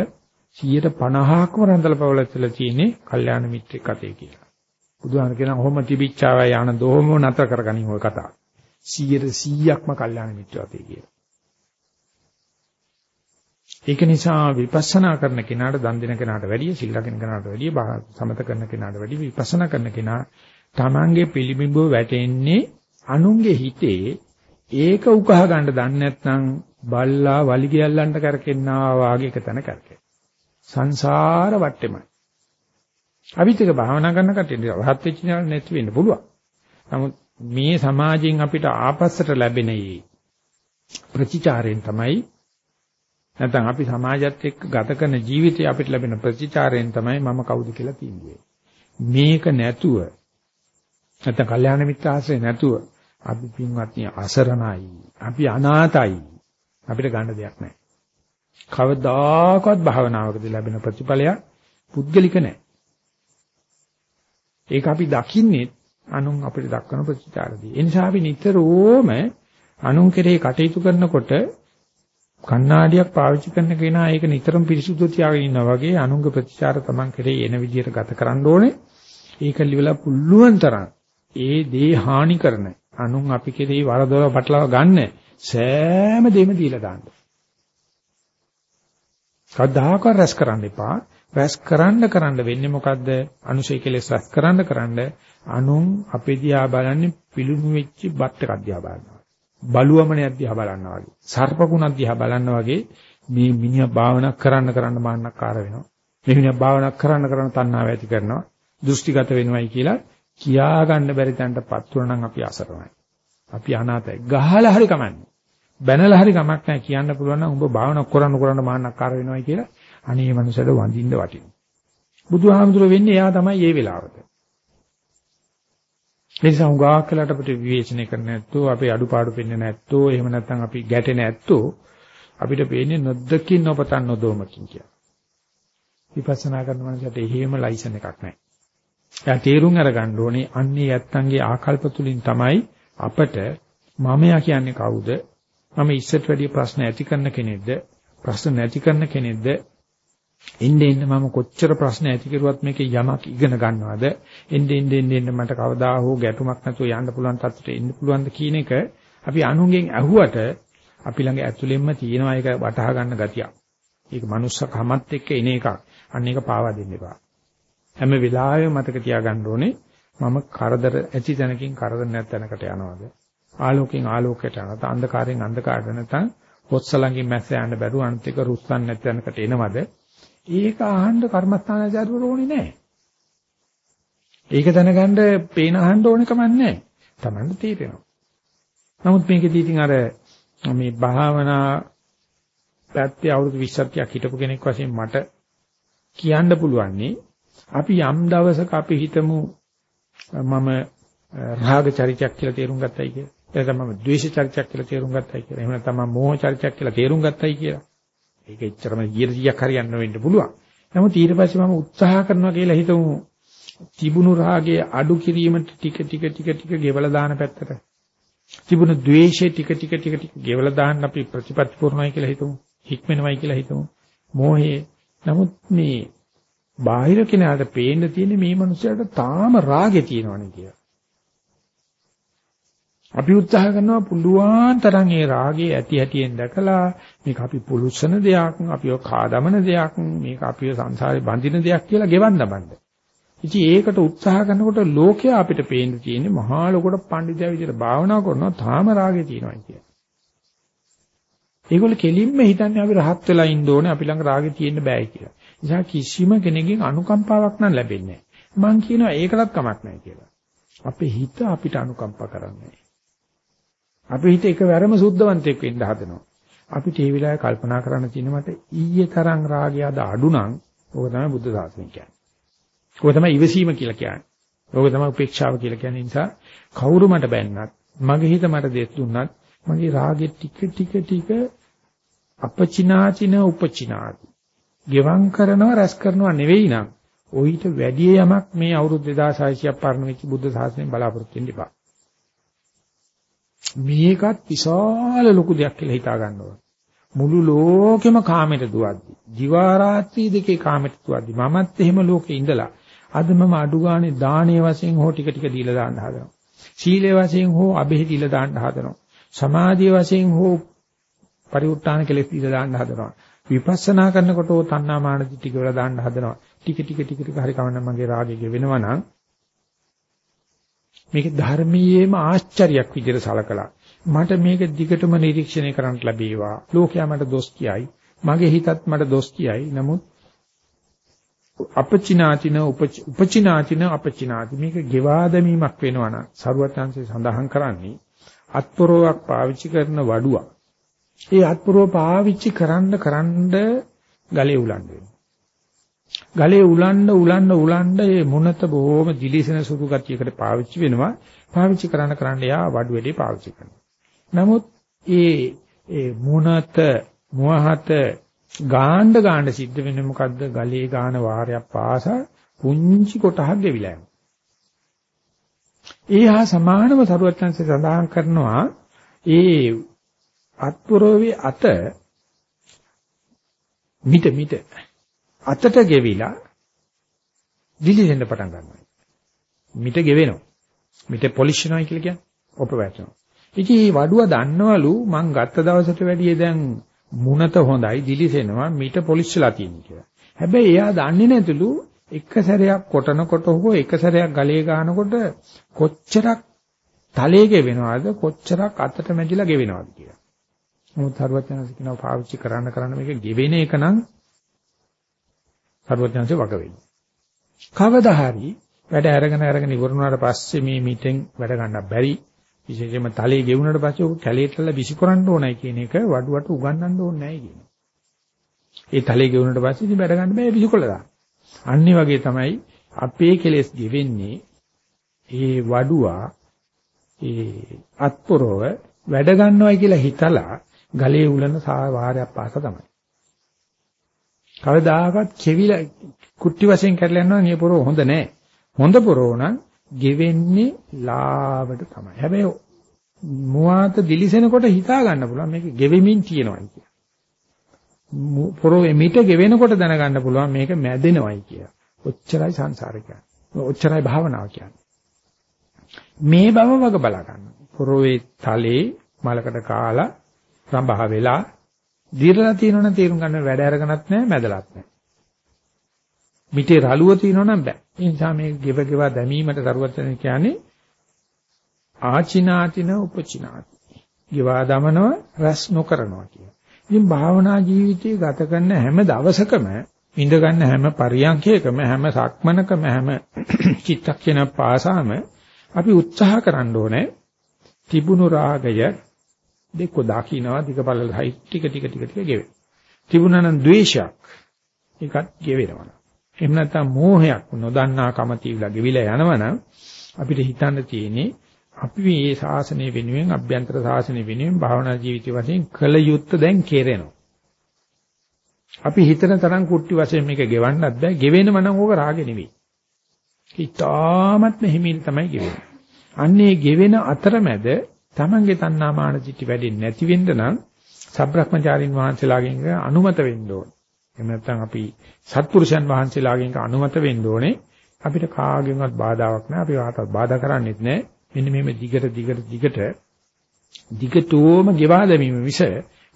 150ක්ම රඳලා පවලලා තියෙන්නේ කල්යාණ මිත්‍රෙක් අතේ කියලා. බුදුහාම කියන ඔහොම තිබිච්චාවයි යන දොහොම නතර කරගනින් ඔය කතාව. 100%ක්ම කල්යාණ මිත්‍ර අතේ කියලා. ඒක නිසා විපස්සනා කරන කෙනාට දන් දෙන කෙනාට වැඩිය සිල් රකින්න කෙනාට වැඩිය සමත කරන කෙනාට වැඩිය විපස්සනා කරන කෙනා තමන්ගේ පිළිබිඹුව වැටෙන්නේ අනුන්ගේ හිතේ ඒක උකහා ගන්න දන්නේ නැත්නම් බල්ලා වලිගයල්ලන්ට කරකෙන්නා වාගේ එක තැන කරකේ. සංසාර වට්ටෙමයි. අවිතක භාවනා කරන කටින් රහත් වෙච්ච නැති වෙන්න පුළුවන්. නමුත් මේ සමාජයෙන් අපිට ආපස්සට ලැබෙන ප්‍රතිචාරයෙන් තමයි නැත්නම් අපි සමාජයත් එක්ක ගත කරන ජීවිතය අපිට ලැබෙන ප්‍රතිචාරයෙන් තමයි මම කවුද කියලා තියෙන්නේ. මේක නැතුව නැත්නම් කල්යාණ මිත්‍ර ආශ්‍රය නැතුව අපි පින්වත්නි අසරණයි. අපි අනාතයි. අපිට ගන්න දෙයක් නැහැ. කවදාකවත් භාවනාවකදී ලැබෙන ප්‍රතිඵලයක් පුද්ගලික නැහැ. ඒක අපි දකින්නේ අනුන් අපිට දක්වන ප්‍රතිචාරදී. ඒ නිසා අපි නිතරම අනුන් කෙරෙහි කටයුතු කරනකොට කණ්ණාඩියක් පාවිච්චි කරන කෙනා ඒක නිතරම පිරිසුදු තියාගෙන ඉන්නවා වගේ අනුන්ගේ ප්‍රතිචාර තමන් කෙරෙහි එන විදිහට ගත කරන්න ඕනේ. ඒක liwala පුළුවන් තරම් ඒ දේ හානි කරන අනුන් අපි කෙරෙහි වරදොල පටලවා ගන්න සෑම දෙම දීලා දාන්න. කවදාකවත් රැස් කරන්න එපා. රැස් කරන්න කරන්න වෙන්නේ මොකද්ද? අනුශය කෙලෙස් රැස් කරන්න කරන්න අනුන් අපේ දිහා බලන්නේ පිළුණු වෙච්ච බත් එකක් දිහා බලනවා. බලුවමනයක් දිහා බලනවා වගේ. සර්පකුණක් දිහා බලනවා වගේ මේ මිනිහා භාවනා කරන්න කරන්න මාන්නක්කාර වෙනවා. මේ මිනිහා භාවනා කරන්න කරන්න තණ්හාව ඇති කරනවා. දෘෂ්ටිගත වෙනවයි කියලා කියා ගන්න බැරි තැනටපත් වුණා නම් අපි අසරණයි. අපි අනාතයි. ගහලා හරි කමන්නේ. බැනලා හරි කමක් නැහැ කියන්න පුළුවන් නම් උඹ භාවනා කරන්න කරන්න මාන්නක්කාර වෙනවයි කියලා අනේ මනුස්සයට වඳින්න වටිනවා. බුදුහාමුදුර වෙන්නේ එයා තමයි මේ වෙලාවට. ඒ නිසා උගාක් කළාට අපිට විවේචනය කරන්න නැත්තෝ අපේ අඩුපාඩු පෙන්වන්න නැත්තෝ එහෙම නැත්නම් අපි ගැටෙන්නේ නැත්තෝ අපිට පේන්නේ නොදකින් නොපතන් නොදොමකින් කියලා. විපස්සනා කරන මනසට එහෙම ලයිසන් එකක් නැහැ. එයා තේරුම් අරගන්න ඕනේ අන්නේ යත්තන්ගේ ආකල්ප තුලින් තමයි අපට මමයා කියන්නේ කවුද? මම ඉස්සෙත් වැඩි ප්‍රශ්න ඇති කරන කෙනෙක්ද? ප්‍රශ්න නැති කරන කෙනෙක්ද? එන්න එන්න මම කොච්චර ප්‍රශ්න ඇති කරුවත් මේකේ යමක් ඉගෙන ගන්නවද එන්න එන්න එන්න එන්න මට කවදා හෝ ගැටුමක් නැතුව යන්න පුළුවන් තත්ත්වයට එන්න පුළුවන්ද කියන එක අපි අනුන්ගෙන් ඇහුවට අපි ළඟ ඇතුළෙන්ම තියෙනවා ඒක වටහා ගන්න ගතියක්. ඒක මනුස්සකමත් එක්ක එන එකක්. අන්න ඒක පාවා දෙන්න එපා. හැම වෙලාවෙම මතක තියාගන්න ඕනේ මම කරදර ඇති තැනකින් කරදර නැති තැනකට යනවාද? ආලෝකයෙන් ආලෝකයට යනවාද? අන්ධකාරයෙන් අන්ධකාරයට නැත්නම් හොස්සලංගින් මැස්ස යන්න බැරුව අනිත් එක රුස්සන් නැති තැනකට එනවද? ඒක අහන්න කර්මස්ථානාචාර්යවරු ඕනේ නැහැ. ඒක දැනගන්න පේන අහන්න ඕනේ කමක් නැහැ. Tamanne තේරෙනවා. නමුත් මේකෙදී ඉතින් අර මේ භාවනා පැත්තේ අවුරුදු 20ක් හිටපු කෙනෙක් වශයෙන් මට කියන්න පුළුවන්නේ අපි යම් දවසක අපි හිතමු මම රාග චරිතයක් කියලා තේරුම් ගත්තයි කියලා. එහෙනම් මම ද්වේෂ චරිතයක් කියලා තේරුම් ගත්තයි කියලා. එහෙම නැත්නම් මම මෝහ චරිතයක් කියලා තේරුම් ගත්තයි කියලා. ඒක එච්චරම 100ක් හරියන්න වෙන්න පුළුවන්. නමුත් ඊට පස්සේ මම උත්සාහ කරනවා කියලා හිතමු තිබුණු රාගයේ අඩු කිරීමට ටික ටික ටික ටික ගෙවලා දාන පැත්තට. තිබුණු ද්වේෂයේ ටික ටික ටික ටික ගෙවලා දාන්න අපි ප්‍රතිපත්ති පුරනයි කියලා හිතමු. හික්මෙනවයි කියලා හිතමු. මෝහයේ නමුත් මේ බාහිර කෙනාට පේන්න තියෙන්නේ මේ මනුස්සයාට තාම රාගේ තියෙනවනේ කියලා. අපි උත්සාහ කරනවා පුළුවන් තරම් ඒ රාගයේ ඇති ඇතියෙන් දැකලා මේක අපි පුලුස්සන දෙයක්, අපිව කාදමන දෙයක්, මේක අපිව සංසාරේ බඳින දෙයක් කියලා ගෙවන්න බඳ. ඉතින් ඒකට උත්සාහ කරනකොට ලෝකයා අපිට පේන්න තියෙන්නේ මහා ලොකට පඬිතුයා විදිහට භාවනා කරනවා තාම රාගේ තියෙනවා කියලා. ඒගොල්ලෝ කෙලින්ම හිතන්නේ අපි රහත් වෙලා ඉන්න ඕනේ අපි ළඟ රාගේ තියෙන්න බෑ කියලා. නිසා කිසිම කෙනෙකුගෙන් අනුකම්පාවක් නම් ලැබෙන්නේ නැහැ. මං කියනවා ඒකලත් කමක් නැහැ කියලා. අපේ හිත අපිට අනුකම්පා කරන්නේ අපි හිත එකවරම සුද්ධවන්තයෙක් වෙන්න හදනවා. අපිට මේ වෙලාවේ කල්පනා කරන්න තියෙන මට ඊයේ තරම් රාගය අද අඩු නම් ඕක තමයි බුද්ධ ශාසනය කියන්නේ. ඕක තමයි ඉවසීම කියලා කියන්නේ. ඕක තමයි උපේක්ෂාව කියලා කියන්නේ නිසා කවුරු මට බැන්නත් මගේ හිත මට දෙස් දුන්නත් මගේ රාගෙ ටික ටික ටික අපචිනාචින උපචිනාති. ගෙවම් කරනවා රැස් කරනවා නෙවෙයි නම් ඔయిత වැඩි යමක් මේ අවුරුදු 2600ක් පරණ වෙච්ච බුද්ධ ශාසනයෙන් බලාපොරොත්තු වෙන්න එපා. මේකත් විශාල ලොකු දෙයක් කියලා හිතා ගන්නවා. මුළු ලෝකෙම කාමයට දුවද්දි. දිවා රාත්‍රී දෙකේ කාමයට දුවද්දි. මමත් එහෙම ලෝකේ ඉඳලා අද මම අඩු ගානේ දානීය වශයෙන් හෝ ටික ටික දීලා දාන්න හදනවා. සීලේ වශයෙන් හෝ අබෙහි දීලා දාන්න හදනවා. සමාධිය වශයෙන් හෝ පරිඋත් ทาน කෙලෙස් දීලා දාන්න හදනවා. විපස්සනා කරනකොට ඕ තණ්හා මාන ටික වල දාන්න හදනවා. ටික ටික ටික ටික හරි කවන්න මගේ රාගය වෙනවා නම් මේක ධර්මයේම ආශ්චර්යයක් විදිහට සලකලා මට මේක දිගටම නිරීක්ෂණය කරන්න ලැබේවා. ලෝකයා මට දොස් කියයි. මගේ හිතත් මට දොස් කියයි. නමුත් අපචිනාතින උපචිනාතින අපචිනාති මේක ගෙවා දැමීමක් වෙනවා නම් සරුවත්ංශය සඳහන් කරන්නේ අත්පොරවක් පාවිච්චි කරන වඩුවක්. ඒ අත්පොරව පාවිච්චි කරන්න කරන්න ගලේ උලන් වෙනවා. ගලේ උලන්න උලන්න උලන්න මේ මුණත බොහොම දිලිසෙන සුදු ගතියකට පාවිච්චි වෙනවා. පාවිච්චි කරන්න කරන්න යා වඩු වැඩි පාවිච්චි කරනවා. නමුත් ඒ ඒ මුණත මුවහත ගාණ්ඩ ගාණ්ඩ සිද්ධ වෙන්නේ මොකද්ද? ගලේ ගාන වාරයක් පාසා පුංචි කොටහක් ගෙවිලා යනවා. ඒ හා සමානව සරුවත්යන්සේ සඳහන් කරනවා ඒ අත්පුරෝවේ අත මිට මිට අතට ගෙවිලා දිලිසෙන්න පටන් ගන්නවා. මිට ගෙවෙනවා. මිට පොලිෂ් වෙනවා කියලා කියන්නේ ඔප වැටෙනවා. ඉතින් මේ වඩුව දන්නවලු මං ගත්ත දවසට වැඩිය දැන් මුණත හොඳයි දිලිසෙනවා මිට පොලිෂ් වෙලා තියෙන කියලා. හැබැයි එයා දන්නේ නැතුළු එක සැරයක් කොටනකොට හෝ එක සැරයක් ගලේ ගන්නකොට කොච්චරක් තලයේ ගෙවෙනවද කොච්චරක් අතට මැදිලා ගෙවෙනවද කියලා. මොකද සර්වඥාන්සේ කියනවා පාවිච්චි කරන්න කරන්න මේක ගෙවෙන එක නම් සර්වඥාන්සේ වග වෙන්නේ. කවදා හරි වැඩ අරගෙන අරගෙන ඉවරුනාට පස්සේ මේ මිටෙන් වැඩ ගන්න බැරි විශේෂයෙන්ම තලයේ ගෙවුනට පස්සේ ඔක කැලේටලා විසිකරන්න ඕනයි කියන එක වඩුවට උගන්වන්න ඕනේ නැහැ කියන. ඒ තලයේ ගෙවුනට පස්සේ ඉතින් වැඩ ගන්න බෑ විසිකොල්ලා. අන්නේ වගේ තමයි අපේ කෙලෙස් ගෙවෙන්නේ ඒ වඩුවා ඒ අත්පොරව වැඩ ගන්නවයි කියලා හිතලා ගලේ උලන වාරයක් පාස තමයි. කවදාකවත් කෙවිලා කුට්ටි වශයෙන් කරලා යනවා නිය පොරව හොඳ නැහැ. හොඳ පොරව නම් ගෙවෙන්නේ ලාවට තමයි. හැබැයි මුවාත දිලිසෙනකොට හිතා ගන්න පුළුවන් මේක ගෙවෙමින් තියෙනවා කියලා. පොරොවේ මිට ගෙවෙනකොට දැනගන්න පුළුවන් මේක මැදෙනවයි කියලා. ඔච්චරයි සංසාරය කියන්නේ. ඔච්චරයි භාවනාව කියන්නේ. මේ බව වග බලා ගන්න. පොරොවේ තලේ මලකට කාලා රඹහ වෙලා දිරලා තියෙනවනම් තේරුම් ගන්න වැඩ අරගෙනත් නැහැ මැදලත් නැහැ. මිටේ රළුව තියෙනවනම් බෑ. ඒ නිසා මේ ගෙව ගෙව දැමීමට කරුවත් කියන්නේ ආචිනාතින උපචිනාති. ගෙවා දමනව රැස් නොකරනවා කියන. ඉතින් භාවනා ජීවිතය ගත කරන හැම දවසකම ඉඳ ගන්න හැම පරියන්කයකම හැම සක්මනකම හැම චිත්තක්ෂණ පාසාම අපි උත්සාහ කරන්න ඕනේ තිබුණු රාගය දෙක දකින්නවා දිගපළල හයි ටික ටික ටික ටික ගෙවෙන. තිබුණා නම් ද්වේෂයක් ඒකත් ගෙවෙනවා. එහෙම නැත්නම් මෝහයක් නොදන්නාකම තියලා ගෙවිලා යනවනම් අපිට හිතන්න තියෙන්නේ අපි මේ ශාසනය වෙනුවෙන් අභ්‍යන්තර ශාසනය වෙනුවෙන් භාවනා ජීවිතය වශයෙන් කළ යුත්තේ දැන් කෙරෙනවා. අපි හිතන තරම් කුට්ටි වශයෙන් මේක ගෙවන්නත් බෑ. ගෙවෙනම නම් ඕක රාගෙ නෙවෙයි. ඊටාත්ම හිමින් තමයි ගෙවෙන්නේ. අන්නේ ගෙවෙන අතරමැද Tamange තණ්හාමාන දිටි වැඩෙන්නේ නැති වෙන්න නම් සබ්‍රහ්මචාරින් වහන්සේලාගෙන් අනුමත වෙන්න ඕනේ. එහෙම නැත්නම් අපි සත්පුරුෂයන් වහන්සේලාගෙන් අනුමත වෙන්න ඕනේ. අපිට කාගෙන්වත් බාධාවක් නැහැ. අපි වාටත් බාධා කරන්නේත් නැහැ. මෙන්න මේම දිගට දිගට දිගට දිගටම ගෙවා දැමීම මිස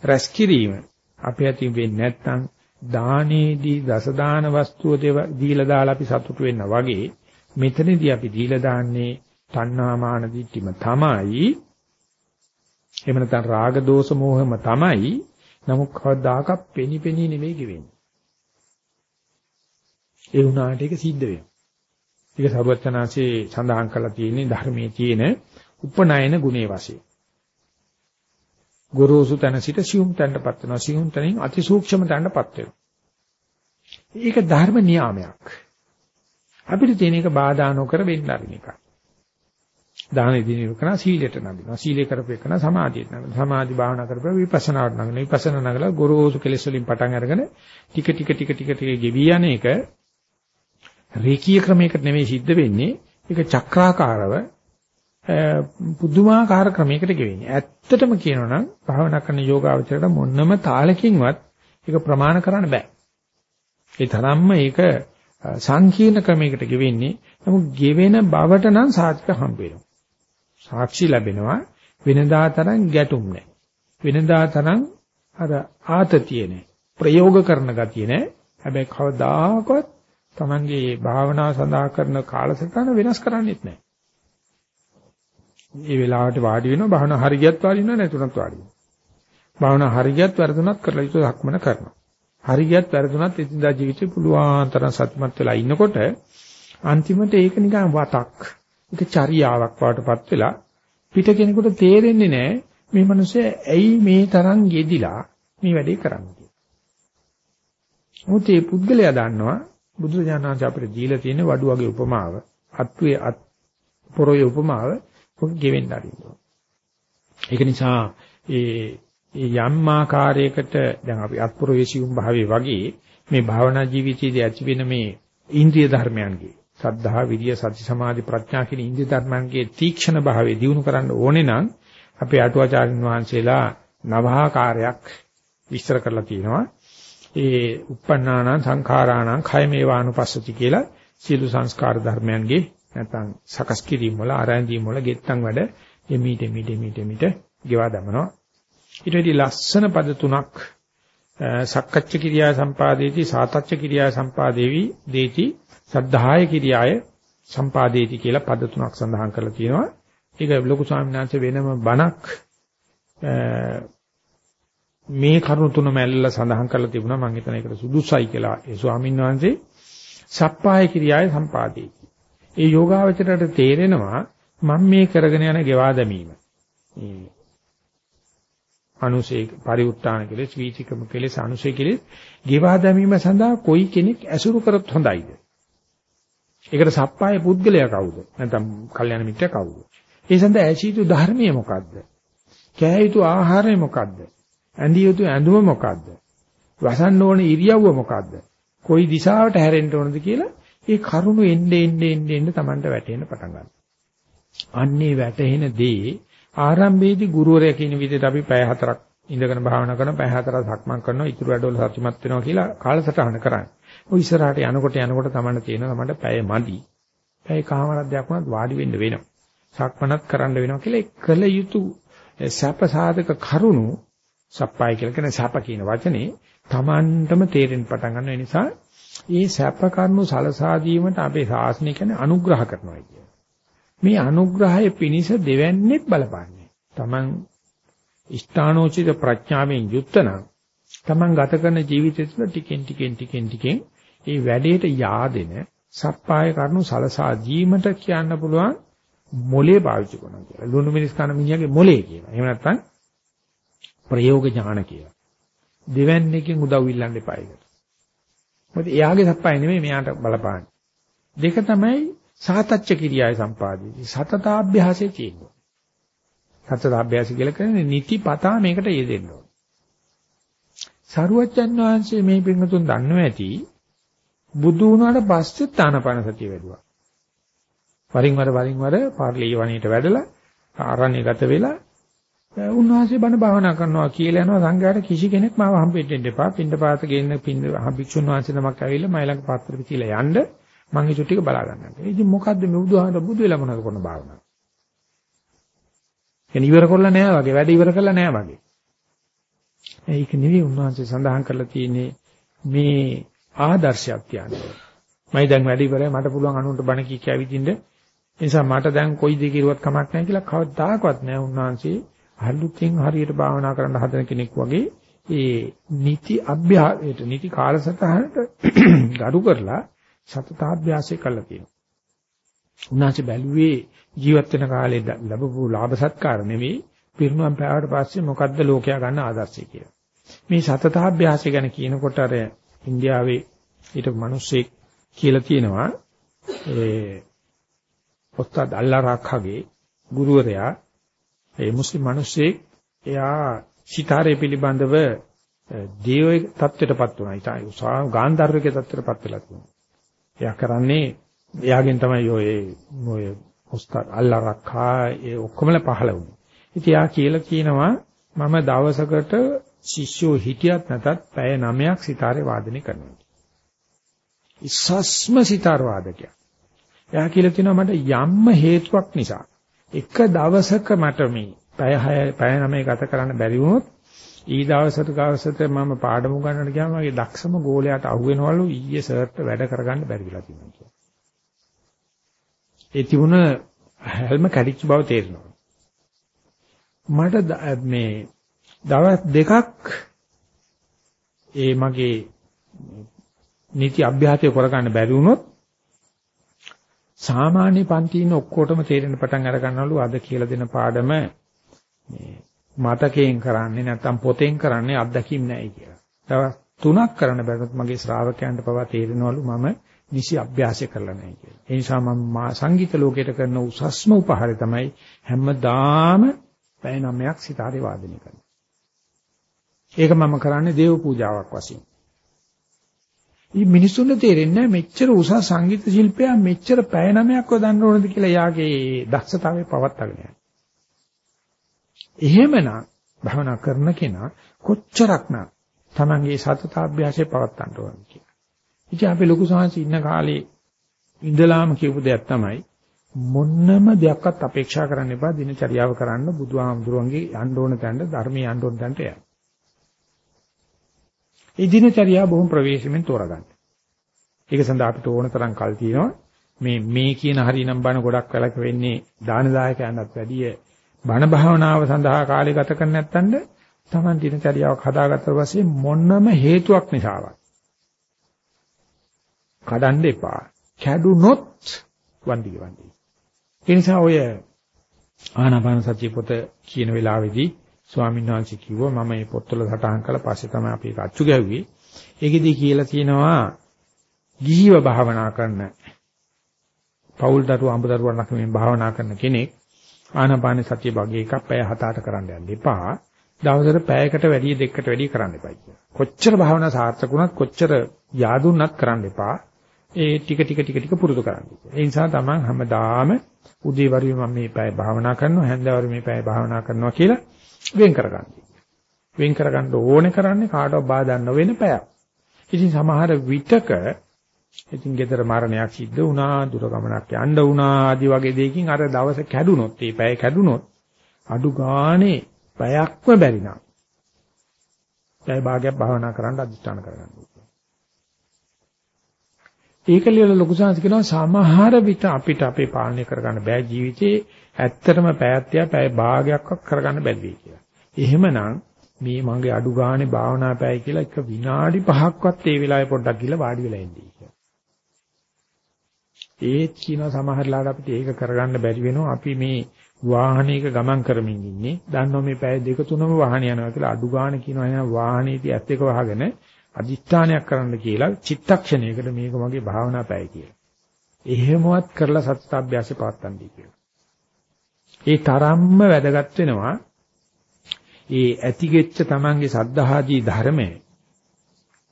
රැස් කිරීම අපේ අතින් වෙන්නේ නැත්නම් දානේදී දස දාන වස්තුව දීලා දාලා අපි සතුටු වෙන්න වගේ මෙතනදී අපි දීලා දාන්නේ තණ්හා මාන දිට්ඨිම තමයි එහෙම නැත්නම් රාග දෝෂ මෝහම තමයි නමුත් කවදාක පෙනිපෙනී නෙවෙයි ගෙවෙන්නේ ඒ වුණාට ඒක සිද්ධ වෙනවා ඒක සරුවචනාංශේ සඳහන් කරලා තියෙන්නේ ධර්මයේ තියෙන උපනයන ගුණේ වශයෙන්. ගොරෝසු තැන සිට සියුම් තැනටපත් වෙනවා. සියුම් තැනින් අතිසූක්ෂම තැනටපත් වෙනවා. ඒක ධර්ම නියාමයක්. අපිට තියෙන එක බාධා නොකර වෙන්න අරින එකයි. දාන දිනු කරන සීලයට නගිනවා. සීලේ කරපේකන සමාධියට නගිනවා. සමාධි භාවනා කරපේ විපස්සනාවට නගිනවා. විපස්සනා නගලා ගොරෝසු කෙලෙස් වලින් පටන් අරගෙන ටික ටික ටික ටික ටික ගෙවි යන එක රේකී ක්‍රමයකට නෙමෙයි සිද්ධ වෙන්නේ. ඒක චක්‍රාකාරව පුදුමාකාර ක්‍රමයකට ගෙවෙන්නේ. ඇත්තටම කියනොනම් භාවනා කරන යෝගාවචරයට මොන්නම තාලකින්වත් ඒක ප්‍රමාණ කරන්න බෑ. ඒ තරම්ම ඒක සංකීර්ණ ක්‍රමයකට ගෙවෙන්නේ. නමුත් ගෙවෙන බවට නම් සාධක හම්බ වෙනවා. සාක්ෂි ලැබෙනවා වෙනදා තරම් ගැටුම් නැහැ. වෙනදා තරම් අර ආතතිය නැහැ. ප්‍රයෝග කරන ගතිය නැහැ. හැබැයි කවදාකවත් Tamange භාවනාව සඳහා කරන කාලසටහන වෙනස් කරන්නේත් නැහැ. මේ වෙලාවට වාඩි වෙනවා භාවනා හරියට වාඩි වෙනවා නැතුණත් වාඩි වෙනවා. භාවනා හරියට වැරදුනත් කරලා යුතු හක්මන කරනවා. හරියට වැරදුනත් ඉදින්දා ජීවිතේ පුළුවන් තරම් සතුටුමත් වෙලා ඉන්නකොට අන්තිමට ඒක නිකන් වතක්. ඒක චර්යාවක් වඩටපත් වෙලා පිට කෙනෙකුට තේරෙන්නේ නැහැ මේ මිනිස්සේ ඇයි මේ තරම් යෙදිලා මේ වැඩේ කරන්නේ. මොකද මේ පුද්ගලයා දන්නවා බුදුරජාණන් අපිට දීලා තියෙන වඩුවගේ උපමාව අත්වේ අත් පොරොයේ උපමාව ඔක ගෙවෙන්න ආරින්න. ඒක නිසා ඒ යම් ආකාරයකට දැන් අපි අත්පුරවේසියුම් භාවයේ වගේ මේ භාවනා ජීවිතයේදී ඇති වෙන මේ ඉන්ද්‍රිය ධර්මයන්ගේ සද්ධා විරිය සති සමාධි ප්‍රඥා කියන ඉන්ද්‍රිය ධර්මයන්ගේ තීක්ෂණ භාවය දිනු කරන්න ඕනේ නම් අපේ අටුවාචාර්යන් වහන්සේලා නවහාකාරයක් විස්තර කරලා තියෙනවා. ඒ uppannānaṁ සංඛාරාණං khayamevānupassati කියලා සියලු සංස්කාර ධර්මයන්ගේ නැත්නම් සකස් කිරීම වල ආරම්භීම් වල ගෙත්තම් වැඩ එමීට එමීට එමීට එමීට ගෙවා දමනවා. ඊට වෙඩි ලස්සන පද තුනක් සක්කච්ඡ කිරියා සම්පාදේති සාතච්ඡ කිරියා සම්පාදේවි දේති සද්ධාය කිරියාය සම්පාදේති කියලා පද තුනක් සඳහන් කරලා තියෙනවා. ඒක ලොකු ස්වාමීන් වහන්සේ වෙනම බණක් මේ කරුණු තුන මැල්ලලා සඳහන් කරලා තිබුණා මම හිතන එකට සුදුසයි කියලා ඒ ස්වාමීන් වහන්සේ සප්පාය කිරියාය සම්පාදේති. ඒ යෝගාවචරයට තේරෙනවා මම මේ කරගෙන යන ගෙවා දැමීම. මේ අනුසේ පරිඋත්තාන කෙලෙස් වීතිකම කෙලෙස් අනුසේ කෙලෙස් ගෙවා දැමීම සඳහා කොයි කෙනෙක් ඇසුරු කරත් හොඳයිද? ඒකට සප්පාය පුද්ගලයා කවුද? නැත්නම් කල්යාණ මිත්‍යා කවුද? ඒ සඳහා ඇසිය යුතු ධර්මය මොකද්ද? කෑ යුතු ආහාරය මොකද්ද? ඇඳිය යුතු ඇඳුම මොකද්ද? වසන්න ඕන ඉරියව්ව මොකද්ද? කොයි දිශාවට හැරෙන්න ඕනද කියලා ඒ කරුණු එන්නේ එන්නේ එන්නේ එන්නේ Tamanට වැටෙන්න පටන් ගන්නවා. අන්නේ වැටෙන දේ ආරම්භයේදී ගුරුවරයා කියන විදිහට අපි පැය හතරක් ඉඳගෙන භාවනා කරන පැය හතරක් සක්මන් කරනවා ඉතුරු වැඩවල සතුටුමත් වෙනවා කියලා කාලසටහන කරන්නේ. ඔය ඉස්සරහට යනකොට යනකොට Tamanට තියෙනවා Tamanට පැය මදි. පැය කහවරක් දෙයක් වුණත් වාඩි වෙන්න වෙනවා. සක්මනත් කරන්න වෙනවා කියලා කළ යුතු සැප සාධක කරුණු සප්පාය කියලා කියන සැප කියන වචනේ Tamanටම තේරෙන්න පටන් ගන්න නිසා ඒ සැප කරුණු සලසා දීමට අපේ ශාසනය කියන්නේ අනුග්‍රහ කරනවා කියන්නේ. මේ අනුග්‍රහය පිනිස දෙවන්නේත් බලපන්නේ. Taman ස්ථානෝචිත ප්‍රඥාවෙන් යුක්ත නම් Taman ගත කරන ජීවිතය තුළ ටිකෙන් ටිකෙන් ටිකෙන් ටිකෙන් ඒ වැඩේට yaadෙන සප්පාය කරුණු සලසා දීමට කියන්න පුළුවන් මොලේ පාවිච්චි කරනවා කියලා. ලුණු මිරිස් කන මිනිහාගේ මොලේ කියලා. එහෙම නැත්නම් ප්‍රයෝග ඥාන කියලා. දෙවන්නේකින් උදව් ඉල්ලන්න එපා ඒකට. මොකද එයාගේ සප්පාය නෙමෙයි මෙයාට බලපාන්නේ. දෙක තමයි සාතච්ච කිරියාවේ සම්පාදී. සතතාභ්‍යාසයේ තියෙනවා. සතතාභ්‍යාසය කියලා කියන්නේ නිතිපතා මේකට යෙදෙන්න ඕන. සරුවච්චන් වහන්සේ මේ පින්තුන් දන්නව ඇති බුදු වුණාට පස්සේ තානපන සතිය වැඩුවා. වරින් වර වරින් වර පාර්ලී වණේට වැඩලා ආරණ්‍යගත වෙලා උන්වහන්සේ බණ භාවනා කරනවා කියලා යනවා සංඝයාට කිසි කෙනෙක් මාව හම්බෙන්න එපා. පින්ඩ පාත ගේන්න පින්ඩ භික්ෂුන් වහන්සේ නමක් ඇවිල්ලා මයි ළඟ පාත්‍ර පිටිලා යන්න මං ඒ ටික බලා ගන්නවා. ඉතින් මොකද්ද මේ බුදුහාමර බුදු වෙලා මොනවද කරන භාවනාව? එන ඉවර කරලා නෑ වගේ වැඩ ඉවර කරලා නෑ වගේ. ඒක නෙවෙයි උන්වහන්සේ සඳහන් කරලා තියෙන්නේ මේ ආදර්ශයක් කියන්නේ. මයි දැන් වැඩ ඉවරයි මට පුළුවන් අනුන්ට බණ කී කිය විදින්න. ඒ නිසා මට දැන් කොයි දෙයක් කිරුවත් කමක් නැහැ කියලා කවදාකවත් නෑ උන්වහන්සේ අලුතෙන් හරියට භාවනා කරන්න හදන කෙනෙක් වගේ ඒ නිති අභ්‍යාසයට නිති කාලසටහනට ගරු කරලා සතතාභ්‍යාසය කළා කියනවා. උන්වහන්සේ බැලුවේ ජීවත් වෙන කාලේ ලැබපු ලාභ සත්කාර නෙවෙයි පිරිනුවම් පෑවට පස්සේ මොකද්ද ලෝකයා ගන්න ආදර්ශය කියලා. මේ සතතාභ්‍යාසය ගැන කියනකොට අර ඉන්දියාවේ ඊට මිනිස්සෙක් කියලා තියෙනවා ඒ ඔස්තාද් අල්ලා රාඛගේ ගුරුවරයා ඒ මුස්ලිම් මිනිස්සෙක් එයා සිතාරේ පිළිබඳව දේව තත්ත්වයටපත් වුණා. ඊට උසා ගාන්ධර්වයේ තත්ත්වයටපත් වෙලා තියෙනවා. එයා කරන්නේ එයාගෙන් තමයි ඔය ඔය උස්තාද් අල්ලා රක්ඛා ඒ ඔක්කොමල පහළ වුණේ. ඉතින් එයා කියලා කියනවා මම දවසකට ශිෂ්‍යෝ හිටියත් නැතත් පැය 9ක් සිතාරේ වාදනය කරනවා. ඉස්සස්ම සිතාර වාදකයා. එයා කියලා කියනවා මට යම්ම හේතුවක් නිසා එක දවසක මට මේ පැය 6 පැය 9 ගත කරන්න බැරි වුණොත් ඊ දවසට දවසට මම පාඩම ගන්නට ගියාම මගේ දක්ෂම ගෝලයාට අහුවෙනවලු ඊයේ සර්ට වැඩ කරගන්න බැරි වෙලා තියෙනවා කියලා. ඒ තිබුණ හැල්ම කැඩිච්ච බව තේරෙනවා. මට මේ දවස් දෙකක් ඒ මගේ නීති අභ්‍යාසය කරගන්න බැරි වුණොත් සාමාන්‍ය පන්ති ඉන්න ඔක්කොටම තේරෙන පටන් අර ගන්නවලු අද කියලා දෙන පාඩම මේ මතකයෙන් කරන්නේ නැත්නම් පොතෙන් කරන්නේ අත්දැකීම් නැහැ කියලා. දවස් තුනක් කරන්න බැරිනොත් මගේ ශ්‍රාවකයන්ට පවා තේරෙනවලු මම නිසි අභ්‍යාසය කරලා නැහැ කියලා. ඒ නිසා මම සංගීත ලෝකයට කරන උසස්ම උපහාරය තමයි හැමදාම පැය 9ක් සිතාරේ වාදනය කරනවා. ඒක මම කරන්නේ දේව පූජාවක් වශයෙන්. මේ මිනිසුන්ට තේරෙන්නේ මෙච්චර උසස් සංගීත ශිල්පියා මෙච්චර පැය නමයක් වදන්න ඕනද කියලා යාගේ දක්ෂතාවය පවත්වාගෙන යනවා. එහෙමනම් භවනා කරන කෙනා කොච්චරක්නම් Tamange සතතාභ්‍යාසය පවත්වන්න ඕනද කියලා. ඉතින් අපි ලොකු සාංශ ඉන්න කාලේ ඉඳලාම කියපු දෙයක් තමයි මොන්නම දෙයක්වත් අපේක්ෂා කරන්න එපා දිනචරියාව කරන්න බුදුහාමුදුරන්ගේ යන්න ඕන තැනට ධර්මයේ යන්න ඕන තැනට යන්න. ඒ දිනචරියාව බොහොම ප්‍රවේශමෙන් තෝරගන්න. ඒක සඳහා අපිට ඕන තරම් කල් තියෙනවා. මේ මේ කියන හරිනම් බණ ගොඩක් වෙලක වෙන්නේ දාන දායකයන්ටත් වැඩිය බණ භාවනාව සඳහා කාලය ගත කරන්නේ නැත්නම් Taman දිනචරියාවක් හදාගත්ත පස්සේ මොනම හේතුවක් නිසාවත් කඩන්න එපා. කැඩුනොත් වන්දි වන්දි. ඒ නිසා ඔය ආනාපාන සතිය පොත කියන වෙලාවේදී ස්වාමීන් වහන්සේ කිව්වා මම මේ පොත්වල සටහන් කළා පස්සේ තමයි අපි ඒක අච්චු ගැව්වේ. ඒකෙදී කියලා තියෙනවා ගිහිව භාවනා කරන පෞල් දරුව අඹ දරුවන්ක් මේ භාවනා කරන කෙනෙක් ආනාපාන සතිය භාගය එකක් පැය 7-8 කරන්න යන්න එපා. දවසට පැයකට වැඩි දෙකකට වැඩි කරන්න එපා කියලා. කොච්චර භාවනා සාර්ථක වුණත් කොච්චර යාදුන්නත් කරන්න එපා. ඒ ටික ටික ටික ටික පුරුදු කරන්න. ඒ නිසා තමයි හැමදාම උදේවරු මම මේ පැය භාවනා කරනවා හැන්දෑවරු මේ පැය භාවනා කරනවා කියලා වෙන් කරගන්න. වෙන් කරගන්න ඕනේ කරන්නේ කාටවත් බාධා නොවන පැයක්. ඉතින් සමහර විටක ඉතින් ගෙදර මරණයක් සිද්ධ වුණා දුර ගමනක් යන්න වුණා ආදි වගේ දෙයකින් අර දවස කැඩුනොත් මේ පැය කැඩුනොත් අඩු ගානේ පැයක්ම බැරි නම් පැය භාගයක් භාවනා කරන්න අදිස්ථාන කරගන්න. ඒක ලියලා ලොකු සංස් කියනවා සමහර විට අපිට අපේ පාලනය කරගන්න බෑ ජීවිතේ ඇත්තටම පැයත්‍ය පැය භාගයක්වත් කරගන්න බැරි වෙයි කියලා. එහෙමනම් මේ මගේ අඩු ගානේ භාවනා පැය කියලා එක විනාඩි 5ක්වත් ඒ වෙලාවේ පොඩ්ඩක් ගිහලා වාඩි වෙලා ඉඳී කියලා. ඒත් කියන සමහරලාට අපිට ඒක කරගන්න බැරි වෙනවා අපි මේ වාහනයක ගමන් කරමින් ඉන්නේ. දන්නවා මේ පැය දෙක තුනම වාහන යනවා කියලා අඩු ගානේ කියනවා එහෙනම් වාහනේදී ඇත් එක වහගෙන අදිස්ථානයක් කරන්න කියලා චිත්තක්ෂණයකට මේක මගේ භාවනා පැය කියලා. එහෙමවත් කරලා සත්‍යාභ්‍යාසය පවත්තන්දී කියලා. ඒ තරම්ම වැදගත් වෙනවා ඒ ඇතිගෙච්ච තමන්ගේ සද්ධාහාදී ධර්මය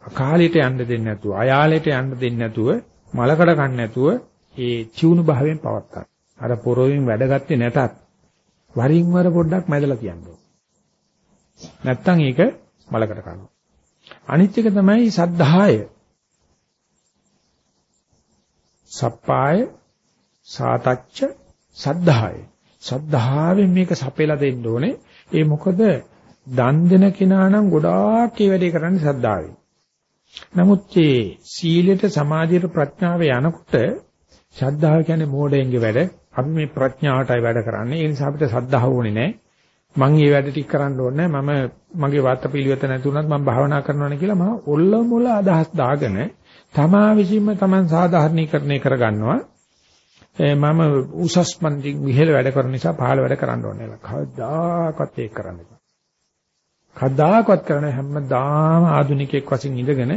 අකාලයට යන්න දෙන්නේ නැතුව අයාලයට යන්න දෙන්නේ නැතුව මලකඩ ගන්න නැතුව ඒ චිවුණු භාවයෙන් පවත්තා. අර පොරොවෙන් වැඩගත්තේ නැතත් වරින් වර පොඩ්ඩක් මැදලා කියන්න නැත්තම් ඒක මලකට කනවා. අනිත් එක තමයි සද්ධාය. සප්පාය සාතච්ච සද්ධාය. සද්ධාවෙන් මේක සපෙලා දෙන්න ඕනේ. ඒ මොකද දන් දෙන කෙනා නම් ගොඩාක් ඒ වැඩේ කරන්නේ සද්ධාවෙන්. නමුත් මේ සීලයට සමාධියට ප්‍රඥාව යනකොට ශ්‍රද්ධාව කියන්නේ මෝඩයෙන්ගේ වැඩ. අපි මේ ප්‍රඥාවටයි වැඩ කරන්නේ. ඒ නිසා අපිට සද්ධාව ඕනේ නැහැ. මම මේ වැඩ ටික කරන්න ඕනේ මම මගේ වාත පිළිවෙත නැතුණත් මම භාවනා කරනවානේ කියලා මම ඔල්ල මොල අදහස් දාගෙන තමා විසින්ම Taman සාධාරණීකරණය කරගන්නවා මම උසස් මන්දින් විහෙල වැඩ කරන නිසා පහළ වැඩ කරන්න ඕනේ කියලා. කවදාකවත් ඒක කරන්න බෑ. කවදාකවත් කරන හැමදාම ආධුනිකයෙක් වශයෙන් ඉඳගෙන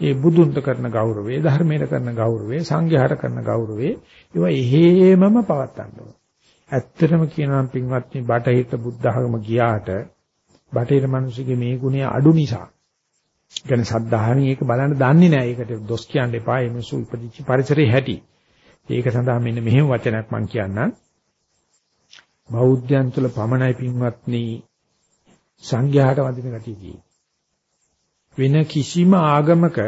ඒ බුදුන්ට කරන ගෞරවය, ධර්මයට කරන ගෞරවය, සංඝයාට කරන ගෞරවය ඒවා එහෙමම පවත්වන්න ඕනේ. ඇත්තටම කියනවා පින්වත්නි බටහිර බුද්ධ ධර්ම ගියාට බටහිර මිනිස්සුගේ මේ ගුණය අඩු නිසා කියන්නේ සද්ධාහණි ඒක බලන්න දන්නේ නැහැ. ඒකට දොස් කියන්න එපා. මේ මිනිස්සු ඉපදිච්ච පරිසරයේ හැටි. ඒක සඳහා මෙන්න මෙහෙම වචනයක් මම කියන්නම්. බෞද්ධයන් තුළ පමණයි පින්වත්නි සංඝයාට වදින ගතියදී. වෙන කිසිම ආගමක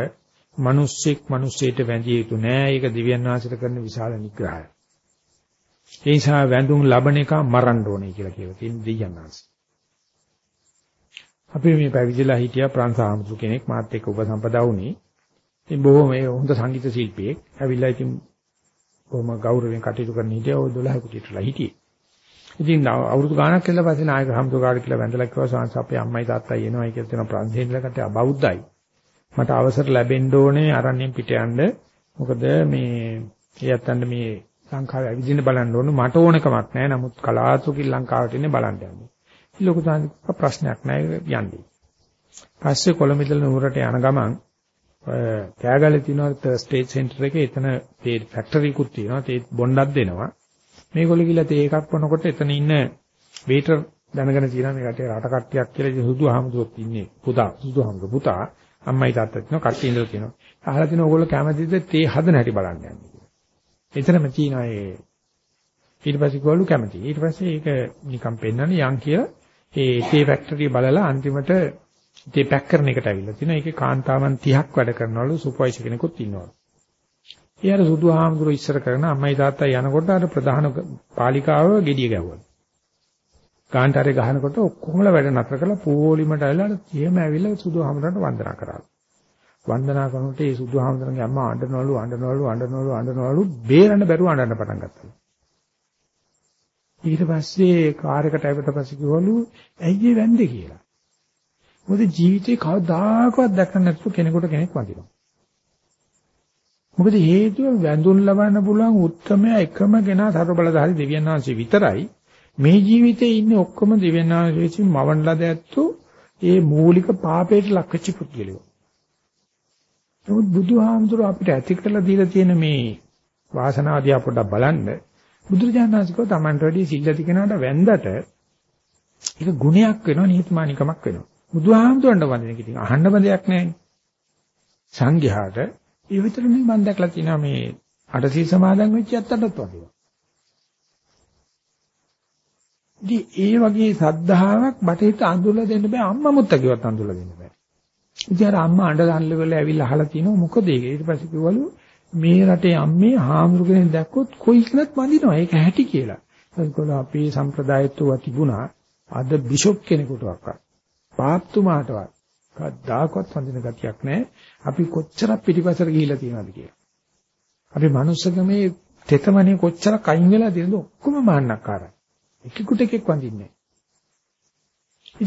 මිනිස්සෙක් මිනිස්සෙට වැඳිය යුතු නෑ. ඒක දිව්‍යන් වාසයට කරන විශාල නිග්‍රහයක්. ඒ නිසා වැඳුම් ලබන එක මරන්න ඕනේ කියලා කියලා තියෙන දෙයයන් වාසය. අපි මේ පැවිදිලා හිටියා ප්‍රංශ ආමතු කෙනෙක් මාත් එක්ක උපසම්පදා වුණේ. ඉතින් බොහොම ඒ හොඳ සංගීත ශිල්පියෙක්. ඇවිල්ලා ඉතින් බොහොම ගෞරවයෙන් කටයුතු කරන හිටියා. ඔය 12 කුටියටලා හිටියේ. ඉතින් අවුරුදු ගාණක් කියලා පස්සේ නායක හම්තුකාර කියලා වැඳලා කිව්වා සාංශ අපේ අම්මයි තාත්තයි එනවයි කියලා තියෙන ප්‍රංශේ ඉඳලා කටේ අබෞද්ධයි. මට අවසර ලැබෙන්න ඕනේ අරණියෙන් පිට යන්න. මොකද මේ එයත්න්න මේ ලංකාවේ ඇවිදින්න බලන්න ඕන මට ඕනකමක් නැහැ. නමුත් කලාතුරකින් ලංකාවට ඉන්නේ බලන්න යන්නේ. ලොකු තාන්තික ප්‍රශ්නයක් නැහැ යන්නේ. පස්සේ කොළඹ ඉඳලා නුවරට යන ගමන් කෑගල්ලේ තියෙනවා ස්ටේජ් සෙන්ටර් එකේ එතන තේ ෆැක්ටරි කුත් තියෙනවා. තේ බොණ්ඩක් දෙනවා. මේගොල්ලෝ ගිහලා තේ එකක් වනකොට එතන ඉන්න වේටර් දැනගෙන තියෙනවා මේ කටේ රට කට්ටියක් කියලා ඉතින් සුදුහාමුදුරුවොත් ඉන්නේ පුතා සුදුහාමුදුරුවෝ පුතා අම්මයි තාත්තත් ඉන්නවා කට්ටිය ඉඳලා තියෙනවා. අහලා තින ඕගොල්ලෝ කැමතිද තේ හදන හැටි බලන්න යන්නේ කියලා. එතරම් තියෙනවා ඒ ඊට පස්සේ ගෝලු කැමති. ඊට පස්සේ ඒක නිකන් පෙන්වන්නේ යන් කියලා ඒ තේ ෆැක්ටරිය බලලා අන්තිමට තේ පැක් කරන එකට ඇවිල්ලා තිනවා. ඒකේ කාන්තාවන් 30ක් වැඩ කරනවලු සුපර්වයිසර් කෙනෙකුත් ඉන්නවා. ඒ අර සුදුහාමුදුරුවෝ ඉස්සර කරන අම්මයි තාත්තයි යනකොට අර ප්‍රධාන පාලිකාව gediya ගැව්වා. කාන්ටාරේ ගහනකොට ඔක්කොමලා වැඩ නතර කරලා පොලිමට ඇවිල්ලා එහෙම ඇවිල්ලා සුදුහාමුදුරන්ට වන්දනා කරා. වන්දනා කරනකොට ඒ සුදුහාමුදුරන්ගේ අම්මා අඬනවලු අඬනවලු අඬනවලු අඬනවලු බේරන්න බැරුව අඬන්න පටන් ගත්තා. ඊට පස්සේ කාර් එකට ඇවිත් පස්සේ කිව්වලු ඇයි ඒ වැන්දේ කියලා. මොකද ජීවිතේ කවදාකවත් දැකන්න නැතුව කෙනෙකුට කෙනෙක් වඳිනවා. මොකද හේතුව වැඳුන් ලබන්න පුළුවන් උත්තරම එකම කෙනා සතර බලධාරී දෙවියන් වහන්සේ විතරයි. මේ ජීවිතේ ඉන්නේ ඔක්කොම දෙවියන් වහන්සේ විසින් මවන ලද ඇත්තෝ ඒ මූලික පාපයට ලක්වෙච්ච පුද්ගලයෝ. නමුත් බුදුහාමුදුරුව අපිට ඇති කරලා දීලා තියෙන මේ වාසනාවදී අපොඩ්ඩක් බලන්න බුදුරජාණන් වහන්සේ කව Tamanට වැඩි සිල්ලති කෙනාට වැන්දට ඒක ගුණයක් වෙනවා නිහතමානිකමක් වෙනවා. බුදුහාමුදුරන්ට වඳින කිතින් අහන්න බඳයක් නැහැ. සංඝයාට ඒ විතරනේ මම දැක්ලා තියෙනවා මේ අටසී සමාදන් වෙච්ච යත්තටත් වගේ. ඉතින් ඒ වගේ සද්ධාාවක් බටහිර අඳුරලා දෙන්න බෑ අම්මා මුත්ත කිව්වත් අඳුරලා දෙන්න බෑ. ඉතින් අර අම්මා අඬ ගන්න වෙලාව ඇවිල්ලා අහලා තිනවා මොකද ඒක ඊට පස්සේ කිව්වලු මේ රටේ අම්මේ හාමුදුරු කෙනෙක් දැක්කොත් කොයි කෙනෙක් වඳිනවා ඒක ඇහැටි කියලා. ඒකවල අපේ සම්ප්‍රදායත්ව තිබුණා අද බිෂොප් කෙනෙකුටවත් පාප්තුමාටවත් කවදාකවත් වඳින ගතියක් නැහැ. අපි කොච්චර පිටිපසට ගිහිලා තියෙනවද කියලා. අපි මනුස්සකමේ තෙතමනේ කොච්චර කයින් වෙලා තියෙනද ඔක්කොම මාන්නක්කාරයි. එකෙකුට එකෙක් වඳින්නේ නැහැ.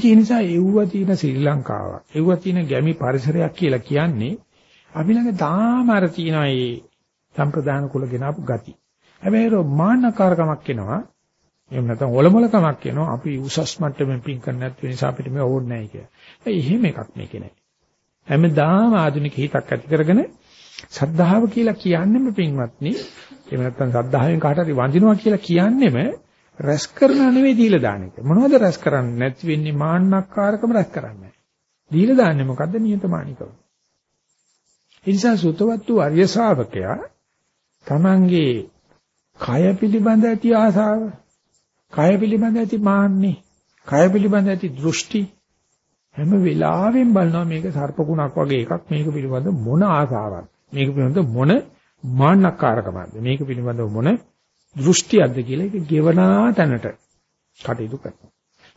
ඒ නිසා එව්ව තියෙන ශ්‍රී ලංකාව, එව්ව තියෙන ගැමි පරිසරයක් කියලා කියන්නේ අපි ළඟ තාම අර තියෙන මේ සම්ප්‍රදාන කුල ගෙනාපු ගති. හැබැයි ඒක මාන්නකාරකමක් එනවා. එහෙම නැත්නම් ඔලොමලකමක් එනවා. අපි උසස් මට්ටමින් පින් කරන්න නැති නිසා අපිට මේ ඕනේ නැහැ කියලා. ඒ එහෙම එකක් මේකේ නැහැ. හැමදාම ආධුනික හිතක් ඇති කරගෙන සද්ධාව කියලා කියන්නෙම පින්වත්නි එහෙම නැත්නම් සද්ධාවෙන් කාට හරි වඳිනවා කියලා කියන්නෙම රැස් කරනා නෙවෙයි දීලා දාන එක. මොනවද රැස් කරන්නේ නැති වෙන්නේ මාන්නක්කාරකම රැස් කරන්නේ. දීලා දාන්නේ මොකද්ද නියතමානිකව. ඒ නිසා සුතවත් වූ ආර්ය ශ්‍රාවකයා තමන්ගේ කය පිළිබඳ ඇති ආසාව, කය පිළිබඳ ඇති මාන්නේ, කය පිළිබඳ ඇති දෘෂ්ටි හැම වෙලාවෙම බලනවා මේක සර්පකුණක් වගේ එකක් මේක පිළිබඳ මොන ආසාවක් මේක පිළිබඳ මොන මාන්නක්කාරකමක්ද මේක පිළිබඳ මොන දෘෂ්ටියක්ද කියලා ඒක ගෙවනා තැනට කටයුතු කරනවා.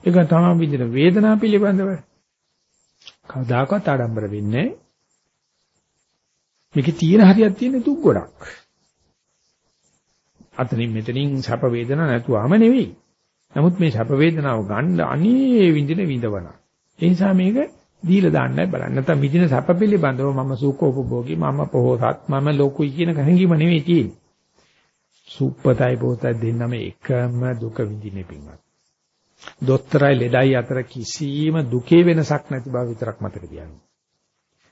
ඒක තමයි විදින වේදනාව පිළිබඳව කවදාකවත් ආඩම්බර වෙන්නේ මේකේ තියෙන හරියක් තියෙන දුක් ගොඩක්. අතනින් මෙතනින් සැප වේදනා නැතුවම නෙවෙයි. නමුත් මේ සැප වේදනාව ගන්න අනේ විඳින විඳවන. ඒ නිසා මේක දීලා දාන්නයි බලන්න. නැත්නම් විඳින සැප පිළිබඳව මම සූකෝපභෝගී මම පොහොසත් මම ලෝකුයි කියන කහින්ගීම නෙවෙයි තියෙන්නේ. සුප්පතයි පොතයි දෙන්නම එකම දුක විඳින්නේ පින්වත්. දොස්තරයි ලෙඩයි අතර කිසිම දුකේ වෙනසක් නැති බව විතරක් මතක තියාගන්න.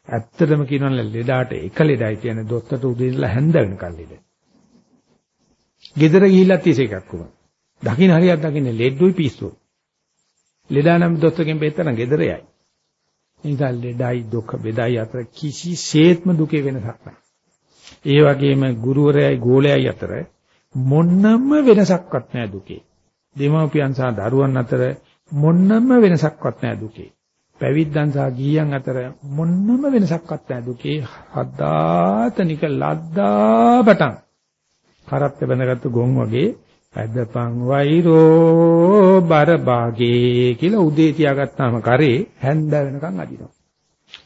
ඇත්තටම කියනවා ලෙඩාට එක ලෙඩයි කියන්නේ දොස්තරට උදේ ඉඳලා හැන්ද වෙනකල් ලෙඩ. ගෙදර ගිහිල්ලා තියස එකක් වුණා. දකින්න හරියක් දකින්න ලෙඩුයි පිස්සුයි. ලෙඩා නම් දොස්තරගෙන් බෙහෙතන ගෙදර යයි. නිසා ලෙඩයි දුක බෙදයි අතර කිසිසේත්ම දුකේ වෙනසක් නැහැ. ඒ වගේම ගුරුවරයයි ගෝලයයි අතර මොන්නම වෙනසක්වත් නැහැ දුකේ. දෙමාපියන් සහ දරුවන් අතර මොන්නම වෙනසක්වත් නැහැ දුකේ. පැවිද්දන් සහ ගීයන් අතර මොන්නම වෙනසක්වත් නැහැ දුකේ. හදාතනික ලද්දාපටන් කරත් බැඳගත්තු ගොන් වගේ ඇදපන් වෛරෝ බරභාගේ කියලා උදේ තියාගත්තාම කරේ හැන්ද වෙනකන් අදිනවා.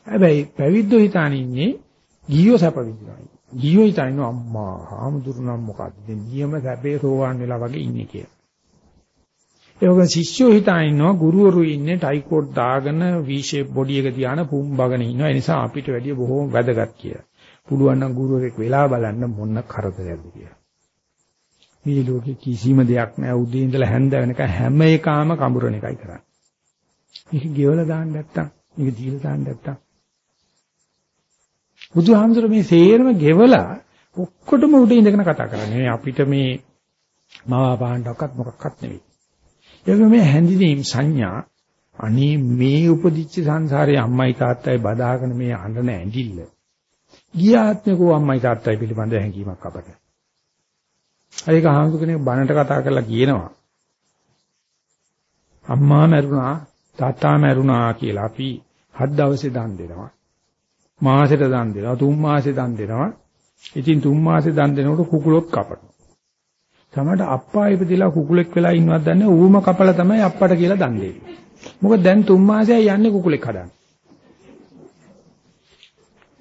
හැබැයි පැවිද්දෝ හිතාන ඉන්නේ ගියෝ සැප විඳිනවා. ගියෝ හිතන්නේ අම්මා හාමුදුරු නම් මොකද්ද දැන් නියම සැපේ සෝවාන් වෙලා වගේ ඉන්නේ කියලා. ඒ වගේ ශිෂ්‍යෝ හිතා ඉන්නවා ගුරුවරු ඉන්නේ ටයි කෝට් දාගෙන V shape body එක තියාන පුම්බගෙන ඉන්නවා. ඒ නිසා අපිට වැඩිය බොහෝම වැදගත් කියලා. පුළුවන් නම් ගුරුවරෙක් වෙලා බලන්න මොන කරදරයක්ද කියලා. මේ ලෝකේ කිසිම දෙයක් නැහැ උදේ ඉඳලා හැන්ද වෙනකන් හැම එකාම කඹරන එකයි කරන්නේ. මේක ගෙවලා දාන්න නැත්තම්, මේක දීලා දාන්න නැත්තම් බුදුහාමුදුර මේ සේරම ගෙවලා ඔක්කොටම උඩ ඉඳගෙන කතා කරන්නේ. අපිට මේ මවාපාණ්ඩක්වත් මොකක්වත් නෙවෙයි. ඒක මේ හැඳිනීම් සංඥා අනේ මේ උපදිච්ච සංසාරේ අම්මයි තාත්තයි බදාගෙන මේ අඬන ඇඬිල්ල. ගිය ආත්මකෝ අම්මයි තාත්තයි පිළිබඳ හැඟීමක් අපට. ඒක ආහඳුකනේ බණට කතා කරලා කියනවා. අම්මා මැරුණා තාත්තා මැරුණා කියලා අපි හත් දවසේ දන් දෙනවා. මාසෙට දන් දෙනවා. තුන් මාසේ දන් දෙනවා. ඉතින් තුන් මාසේ දන් දෙනකොට කුකුලොත් කපනවා. සමහරට අප්පා ඉපදිලා කුකුලෙක් වෙලා ඉන්නවත් දන්නේ ඌම කපලා තමයි අප්පට කියලා දන් දෙන්නේ. මොකද දැන් තුන් මාසයයි යන්නේ කුකුලෙක් හදන්න.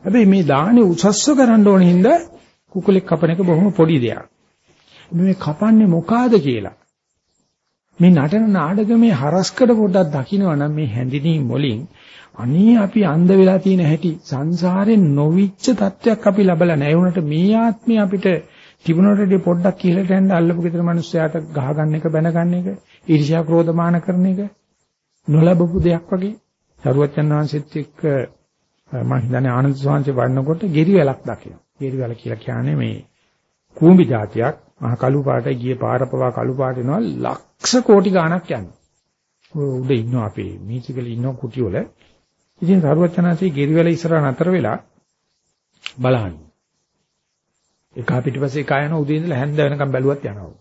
හැබැයි මේ දාහනේ උසස්ව කරන්න ඕන හින්දා කුකුලෙක් කපන එක බොහොම පොඩි දෙයක්. මේ කපන්නේ මොකාද කියලා. මේ නටන නාටකමේ හරස්කඩ පොඩ්ඩක් දකින්නවනම් මේ හැඳිනීම් වලින් අනේ අපි අන්ධ වෙලා තියෙන හැටි සංසාරේ නොවිච්ච තත්වයක් අපි ලබලා නැහැ. උනට මේ ආත්මේ අපිට තිබුණටදී පොඩ්ඩක් කියලා දැන්න අල්ලපු ගෙදර මිනිස්සයාට ගහ ගන්න එක බැන ගන්න එක ඊර්ෂ්‍යා ක්‍රෝධමාන කරන එක නොලබපු දෙයක් වගේ සරුවච්චන් වහන්සේත් එක්ක මම හිතන්නේ ආනන්ද සෝංශේ වඩනකොට ගෙරිවැලක් දකිනවා. ගෙරිවැල කියලා කියන්නේ මේ කූඹි జాතියක් මහ කළු පාටයි ගිය පාර පවා කළු පාට වෙනවා ලක්ෂ කෝටි ගාණක් යනවා. උඩ ඉන්නවා අපේ මීචිකල ඉන්න කුටි වල. ඉතින් සරුවචනාංශයේ ගෙරිවැල ඉස්සරහ නතර වෙලා බලහන්. එක පිටිපස්සේ එක යන උදේ ඉඳලා හැන්ද වෙනකම් බැලුවත් යනවා.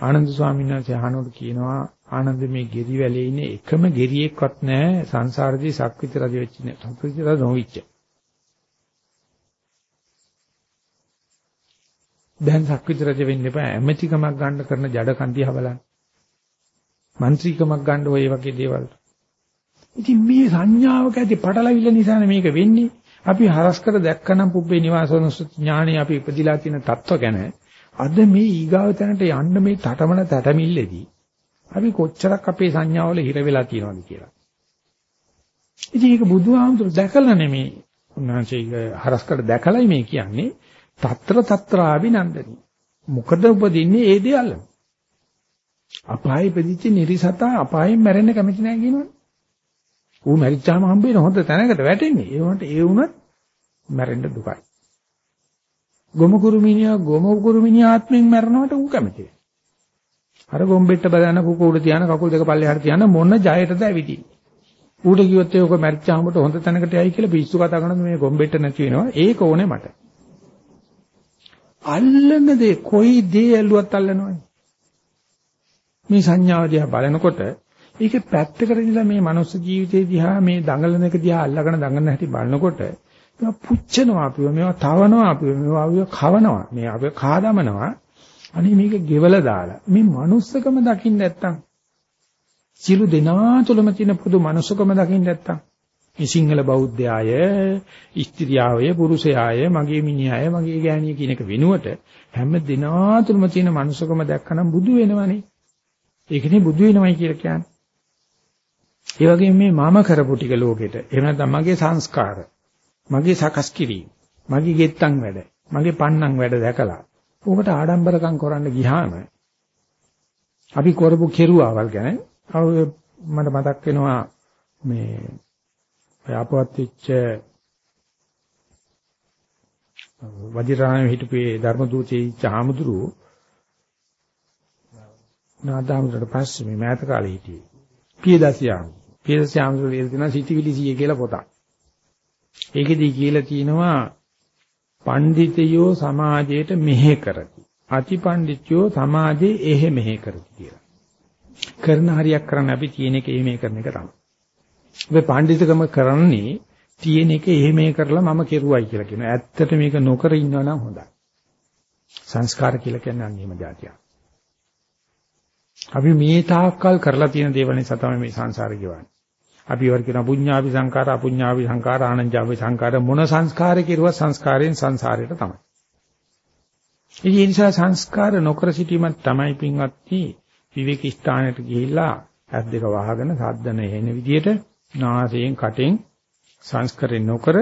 ආනන්ද ස්වාමීන් වහන්සේ අහනකොට කියනවා ආනන්ද මේ ගෙරිවැලේ ඉන්නේ එකම ගෙරියෙක්වත් නැහැ සංසාරදී සක්විති රජ වෙච්ච නේ. සක්විති රජ නොවිච්ච. දැන් සක්විත රජ වෙන්න එපා. ඇමතිකමක් ගන්න කරන ජඩකම් දිහා බලන්න. മന്ത്രിකමක් ගන්න ඔය වගේ දේවල්. ඉතින් මේ සංඥාවක ඇති පටලවිල්ල නිසානේ මේක වෙන්නේ. අපි හරස් කර දැක්කනම් පුබ්බේ නිවාසනසුත් ඥාණේ අපි ඉපදිලා තියෙන தত্ত্ব ගැන අද මේ ඊගාව තැනට යන්න මේ තටමන තැටමිල්ලේදී අපි කොච්චරක් අපේ සංඥාවල හිර වෙලා තියෙනවද කියලා. ඉතින් මේක බුදුහාමුදුර දැකලා නෙමේ උන්වහන්සේ හරස් කර දැකලයි මේ කියන්නේ. తත්‍ර తත්‍රාభిනන්දනි. මොකද උපදින්නේ ඒ දේ අල්ලන. අපායේ ඉපදිච්ච නිර්සතා අපායෙන් මැරෙන්න කැමති නැහැ කියනවනේ. ඌ මැරිච්චාම හම්බ වෙන හොඳ තැනකට වැටෙන්නේ. ඒ වුණත් ඒ වුණත් මැරෙන්න දුකයි. ගොම කුරුමිනියා ගොම කුරුමිනියා ආත්මෙන් මැරනවට ඌ කැමති. අර ගොම්බෙට්ට බදාන කුක උඩ තියාන කකුල් දෙක පල්ලෙහාට තියාන මොන ජයටද ඇවිදින්නේ. ඌට කිව්වොත් ඒක මැරිච්චාමට හොඳ තැනකට යයි කියලා පිස්සු කතා කරනද මේ ගොම්බෙට්ට නැති වෙනවා. ඒක ඕනේ මට. අල්ලන දේ කොයි දේ ඇල්ලුවත් අල්ලනවනේ. මේ සංඥාව දිහා බලනකොට ඒකේ පැත්තකට ඉඳලා මේ මනුස්ස ජීවිතේ දිහා මේ දඟලන එක දිහා අල්ලගෙන දඟලන හැටි බලනකොට මේවා පුච්චනවා අපිව මේවා තවනවා අපිව මේවා අපිව කවනවා මේ අපිව කාදමනවා අනේ මේක ගෙවල දාලා මේ මනුස්සකම දකින්න නැත්තම් සිළු දෙනා තුළම තියෙන පුදු මනුස්සකම දකින්න නැත්තම් මේ සිංහල බෞද්ධයාය ස්ත්‍රියාවය පුරුෂයාය මගේ මිනිහාය මගේ ගෑණිය කියන එක වෙනුවට හැම දිනා තුළම තියෙන මනුස්සකම දැක්කනම් බුදු වෙනවනේ. ඒකනේ බුදු වෙනවයි කියලා කියන්නේ. ඒ වගේම මේ මම කරපු ටික ලෝකෙට එහෙම නැත්නම් මගේ සංස්කාර මගේ සකස් කිරීම මගේ ගෙත්තම් වැඩ මගේ පන්නම් වැඩ දැකලා ඕකට ආඩම්බරකම් කරන්න ගියාම අපි කරපු කෙරුවාවල් ගැන මට මතක් වෙනවා මේ ඔය අපවත් වෙච්ච වජිරාණය හිටපේ ධර්ම දූතේ චාමුදුරු නාදාමුරට පස්සේ මේ මෑත කාලේ හිටියේ පියදසියාම පියදසියාමතුරු ලියලා තියෙනවා සිටිවිලි සිය කියලා පොතක් ඒකෙදී කියලා තියෙනවා පඬිතයෝ සමාජයට මෙහෙ කරති. අතිපඬිතයෝ සමාජයේ එහෙ මෙහෙ කරති කියලා. කරන හරියක් කරන්න අපි තියෙන එක එහෙම කරන එක තමයි. ඔබ පඬිතුකම කරන්නේ තියෙන එක එහෙම කරලා මම කෙරුවයි කියලා කියනවා. ඇත්තට මේක නොකර ඉන්නවා නම් හොඳයි. සංස්කාර කියලා කියන්නේ අන්නේම જાතියක්. අපි මේ තාක්කල් කරලා තියෙන දේවල් නිසා තමයි මේ සංසාරේ ගෙවන්නේ. අපි වර කියන පුඤ්ඤාවි සංඛාර අපුඤ්ඤාවි සංඛාර ආනන්ජාවි සංඛාර මොන සංස්කාරේ කෙරුවා සංස්කාරයෙන් සංසාරයට තමයි. ඒ නිසා සංස්කාර නොකර සිටීමත් තමයි පින්වත්නි විවේක ස්ථානයට ගිහිල්ලා ඇස් දෙක වහගෙන සද්දන එන විදියට නාසයෙන් කටෙන් සංස්කරේ නොකර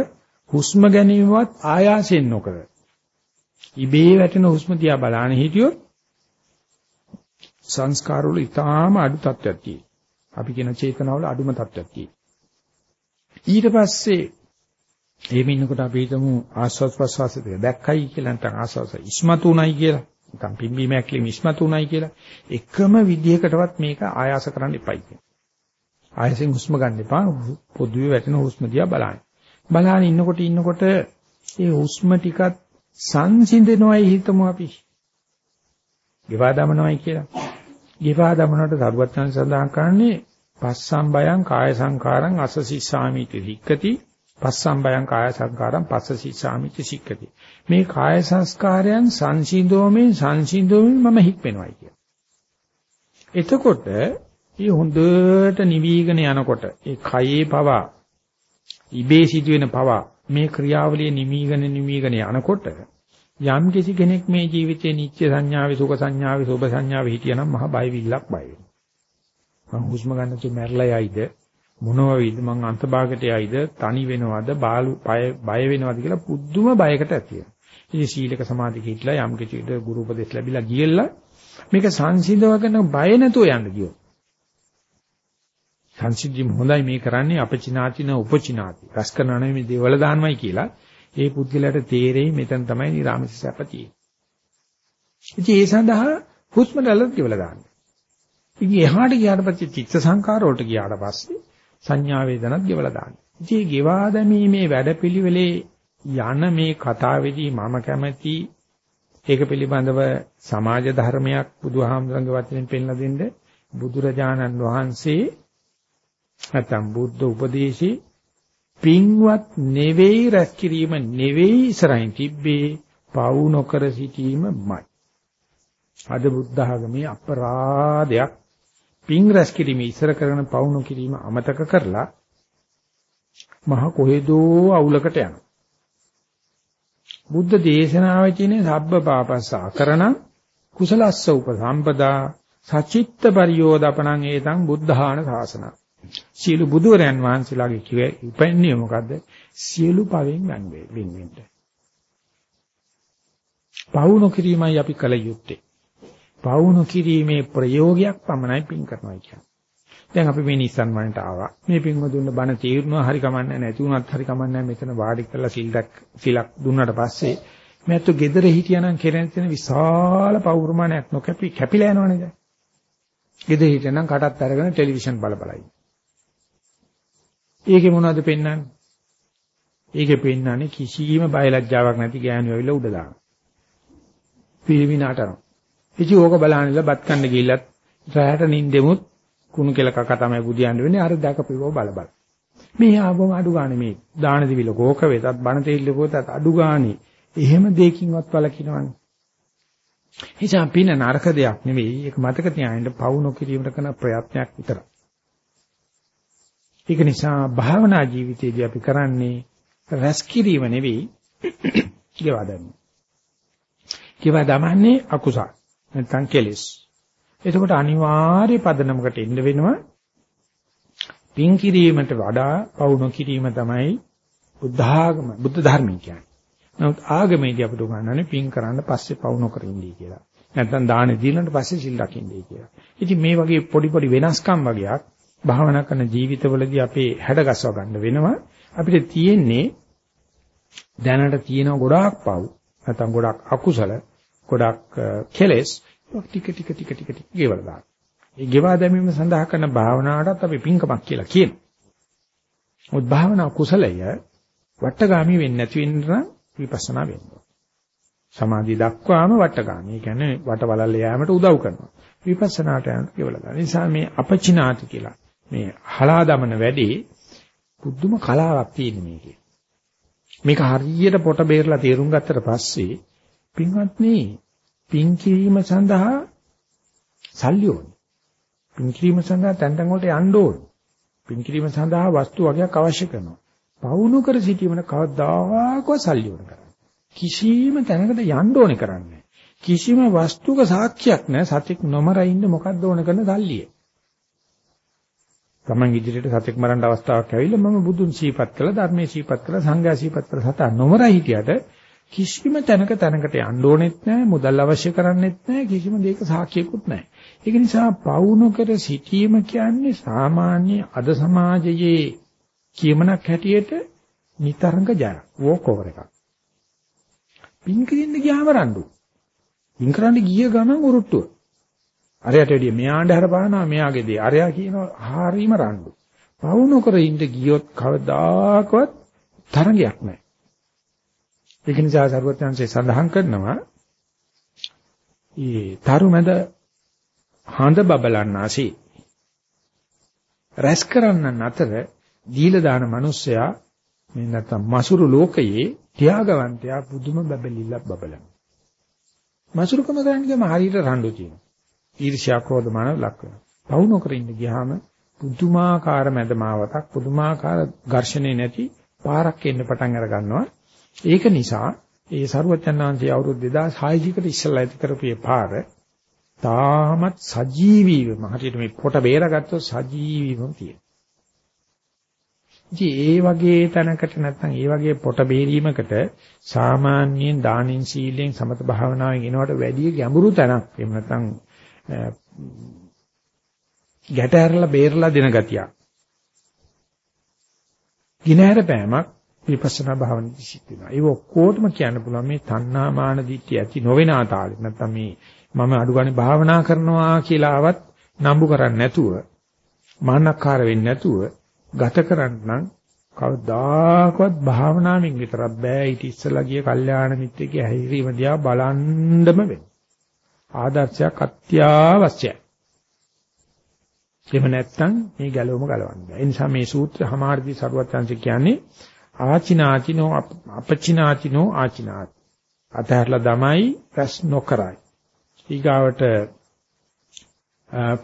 හුස්ම ගැනීමවත් ආයාසයෙන් නොකර ඉබේ වැටෙන හුස්ම දිහා බලාන හිටියොත් සංස්කාර වල ඊටාම අඩු තත්ත්වයක් තියෙනවා. අපි කියන චේතනාවල අඩුම තත්ත්වයක් තියෙනවා. ඊට පස්සේ එහෙම ඉන්නකොට අපි හිතමු ආස්වාද ප්‍රසවාස දෙක දැක්කයි කියලා නැත්නම් ආස්වාද ඉස්මතු උනායි කියලා. නිකන් පිම්බීමක් ලි මිස්මතු උනායි කියලා එකම විදිහකටවත් මේක ආයාස කරන්න එපයි කියන්නේ. ආයසෙන් හුස්ම ගන්න එපා. පොදුවේ වැටෙන හුස්ම දිහා බලන්න. බලහන් ඉන්නකොට ඉන්නකොට ඒ හුස්ම ටිකත් සංසිඳනවයි හිතමු අපි. ගෙවා දමනවයි කියලා. ගෙවා දමනට සරුවත්යන් සඳහන් කරන්නේ පස්සම් බයං කාය සංකාරං අසසිස්සාමිති වික්කති පස්සම් බයං කාය සංකාරං පස්සසිස්සාමිති සික්කති. මේ කාය සංස්කාරයන් සංසිඳෝමේ සංසිඳෝමේ මම හික්වෙනවයි කිය. එතකොට මේ හොඳට නිවිගෙන යනකොට ඒ කයේ පවා ඉබේ සිදුවෙන පවා මේ ක්‍රියාවලිය නිමීගෙන නිමීගෙන යනකොට යම් කිසි කෙනෙක් මේ ජීවිතේ නිත්‍ය සංඥාවේ සුඛ සංඥාවේ සුභ සංඥාවේ හිටියනම් මහ බය විල්ලක් බය වෙනවා. මං හුස්ම ගන්න තු මැරලා යයිද මොනවා වෙයිද මං අන්තභාගයට යයිද තනි වෙනවද බාලු බය වෙනවද කියලා පුදුම බයකට ඇති වෙනවා. ඉතින් සීලක සමාධි කිట్లా යම් කිසිද ගුරු උපදෙස් ලැබිලා ගියලා මේක සංසිඳවගෙන බය නැතුව යන්න ගියොත් සංසිද්ධිය හොඳයි මේ කරන්නේ අපචිනාතින උපචිනාති. රස කරනවා නෙමෙයි දේවල දානමයි කියලා ඒ පුද්ගලයාට තේරෙයි මෙතන තමයි නිරාමිස සැප තියෙන්නේ. ඉතින් ඒ සඳහා හුස්ම රැල්ලත් කියලා දාන්න. ඉතින් එහාට ගියාට පස්සේ චිත්ත සංකාර වලට ගියාට පස්සේ සංඥා වේදනත් ගෙවලා දාන්න. ඉතින් ගෙවා දැමීමේ වැඩපිළිවෙලේ යන මේ කතාවේදී මම කැමති ඒක පිළිබඳව සමාජ ධර්මයක් බුදුහාමුදුරන්ගේ වචනෙන් පෙන්ලා දෙන්න බුදුරජාණන් වහන්සේ නැත්නම් බුද්ධ උපදේශේ පින්වත් නෙවෙයි රැස් කිරීම නෙවෙයි ඉස්සරහින් තිබ්බේ පවු නොකර සිටීමයි. අද බුද්ධ ආගමේ අපරාධයක් පින් රැස් කිරීම ඉස්සර කරන පවු නොකිරීම අමතක කරලා මහ කොහෙදෝ අවුලකට යනවා. බුද්ධ දේශනාවේ තියෙන සබ්බ පාපස්ස අකරණ කුසලස්ස උපසම්පදා සචිත්ත පරියෝදපණං ඒතං බුද්ධාන සාසනං සියලු බුදුරයන් වහන්සේලාගේ කිව්වේ උපන්නේ මොකද්ද? සියලු පවෙන් වෙන් වෙන්න. පවුණු කිරීමයි අපි කල යුත්තේ. පවුණු කිරීමේ ප්‍රයෝගයක් පමණයි පින් කරනවා කියන්නේ. දැන් අපි මේ නිස්සන් වලට ආවා. මේ පින්ව දුන්න බණ තීරණා හරි කමන්නේ නැති වුණත් හරි කමන්නේ මෙතන වාඩි කරලා සිල්dak සිලක් දුන්නට පස්සේ මේත් ගෙදර හිටියානම් කෙරෙන තියෙන විශාල පෞර්මාණයක් නොකැපි කැපිලා යනවනේ දැන්. ගෙදර හිටියනම් කටත් අරගෙන ටෙලිවිෂන් බල බලයි. ඒකේ මොනවද පෙන්වන්නේ? ඒකේ පෙන්වන්නේ කිසිම බයලජ්ජාවක් නැති ගෑනු ඇවිල්ලා උඩ දාන. පිළිමි නටනවා. ඉති ඕක බලන්නilla බත් කන්න ගිහිල්ලත් රැයට නිින්දෙමුත් කුණු කෙල කක තමයි බුදියන්න වෙන්නේ අර දැකපිරව බල බල. මේ ආවම අඩු ගන්න මේ දාන දිවිල කෝක වේතත් බණ තෙල්ල පොතත් අඩු ගානේ එහෙම දෙකින්වත් වලකිනවනේ. එනිසා පින නරක දෙයක් නෙවෙයි ඒක මතක තියාගන්න පවු නොකිරීමට කරන ප්‍රයත්නයක් විතරයි. ඒක නිසා භාවනා ජීවිතයේදී අපි කරන්නේ රැස් කිරීම නෙවෙයි කියවා දන්නේ. කියවා දමන්නේ අකුසල නැත්නම් කෙලෙස්. එතකොට අනිවාර්ය පදනමකට එන්න වෙනවා පින් කිරීමට වඩා පවුන කිරීම තමයි බුද්ධ ආගම බුද්ධ ධර්මය කියන්නේ. නමුත් ආගමේදී අපිට උගන්වන්නේ පින් කරන්න පස්සේ පවුන කරින්නේ කියලා. නැත්නම් දාන දීලන්ට පස්සේ සිල් රකින්නේ කියලා. ඉතින් මේ වගේ පොඩි පොඩි වෙනස්කම් වගේක් භාවනා කරන ජීවිතවලදී අපේ හැඩගස්ව ගන්න වෙනවා. අපිට තියෙන්නේ දැනට තියෙන ගොඩාක් පව් නැත්නම් ගොඩාක් අකුසල ගොඩාක් කෙලෙස් ටික ටික ටික ටික ටික ගෙවල දාන්න. ඒ ගෙවා දැමීම සඳහා කරන භාවනාවටත් අපි පිංකමක් කියලා කියනවා. මොකද භාවනා කුසලය වට්ටගාමි වෙන්නේ නැති වෙන්න විපස්සනා වෙනවා. සමාධිය දක්වාම වට්ටගාමි. ඒ කියන්නේ වටවලල්ල යෑමට උදව් කරනවා. විපස්සනාට යනකොට ගෙවල දාන්න. නිසා මේ අපචිනාති කියලා මේ හලා දමන වැඩේ පුදුම කලාවක් තියෙන මේකේ. මේක හරියට පොට බේරලා තේරුම් ගත්තට පස්සේ පින්වත්නි පින් කිරීම සඳහා සල්ලි ඕනේ. පින් කිරීම සඳහා තැන් තැන් වලට යන්න ඕනේ. පින් කිරීම සඳහා වස්තු වගේක් අවශ්‍ය කරනවා. පවුණු කර සිටීමන කවදාකවත් සල්ලි ඕන කරන්නේ. කිසිම තැනකට යන්න ඕනේ කරන්නේ. කිසිම වස්තුක සාක්ෂියක් නැහැ සතෙක් නොමර ඉන්න මොකද්ද ඕන කරන සල්ලිය. තමන් ඉදිරියට සතෙක් මරන්න අවස්ථාවක් ඇවිල්ලා මම බුදුන් සීපත් කළා ධර්මයේ සීපත් කළා සංඝයා සීපත් කළා සතා නොමර හිටියට කිසිම තැනක තැනකට යන්න ඕනෙත් නැහැ මුදල් අවශ්‍ය කරන්නෙත් නැහැ කිසිම දෙයක සාක්ෂියකුත් නැහැ ඒක නිසා පවුණු කර සිටීම කියන්නේ සාමාන්‍ය අද සමාජයේ කියමනක් හැටියට නිතරංග ජය වෝක් ඕවර් එකක්. පින් කිරින්න ගියාම රණ්ඩු. ඉන් කරන්න ගිය ගමන් උරුට්ටුව. අරයට වැඩිය මෙයාට හරපානවා මෙයාගේ දේ. අරයා කියනවා හරීම රණ්ඩු. පවු නොකර ඉඳ ගියොත් කවදාකවත් තරංගයක් නැහැ. ඒක නිසා සර්වඥාන්සේ සඳහන් කරනවා ඒ තරුමැද හඳ බබලන්නාසී රැස් කරන්නන් අතර දීලා දාන මිනිස්සයා මේ නැත්තම් මසුරු ලෝකයේ ත්‍යාගවන්තයා පුදුම බබලිල්ලක් බබලන. මසුරුකම කරන්නේ හරියට රණ්ඩු තියෙනවා. ඊර්ෂ්‍යා ක්‍රෝධ මාන ලක් වෙනවා. පවු නොකර ඉන්න ගියාම පුදුමාකාර මැදමාවතක් පුදුමාකාර ඝර්ෂණේ නැති පාරක් එන්න පටන් අර ගන්නවා. ඒක නිසා ඒ සරුවචනාංශي අවුරුදු 2600 කට ඉස්සෙල්ලා ඇති කරපු පාර තාමත් සජීවීවම හරියට මේ පොට බේරගත්තොත් සජීවීවම තියෙනවා. ඉතින් ඒ වගේ තැනකට නැත්නම් ඒ වගේ පොට බේරීමකට සාමාන්‍යයෙන් දානින් සීලෙන් සමත භාවනාවෙන් එනවට වැඩිය ගැඹුරු තැනක් එහෙම නැත්නම් ගැට ඇරලා බේරලා දෙන ගතියක්. ගිනහැර පෑමක් විපස්සනා භාවනාවේ සිද්ධ වෙනවා. ඒක ඔක්කොටම කියන්න පුළුවන් මේ තණ්හා මාන දිට්ඨිය ඇති නොවෙන ආතාලෙ. නැත්නම් මේ මම අඩු ගානේ භාවනා කරනවා කියලාවත් නම්බු කරන්නේ නැතුව මාන්නක්කාර වෙන්නේ නැතුව ගත කරන්න නම් කවදාකවත් භාවනාවෙන් විතරක් බෑ ඊට ඉස්සලා ගිය කල්යාණ මිත්‍රකේ හැහිරීම දිහා බලන්නම වෙනවා. ආදර්ශයක් අත්‍යවශ්‍යයි. එහෙම නැත්නම් මේ ගැලවම ගලවන්න බෑ. ඒ නිසා මේ සූත්‍ර හමාරදී සරුවත් chance කියන්නේ ආචිනාචිනෝ අපචිනාචිනෝ ආචිනාති. අතහැරලා දමයි ප්‍රස් නොකරයි. ඊගාවට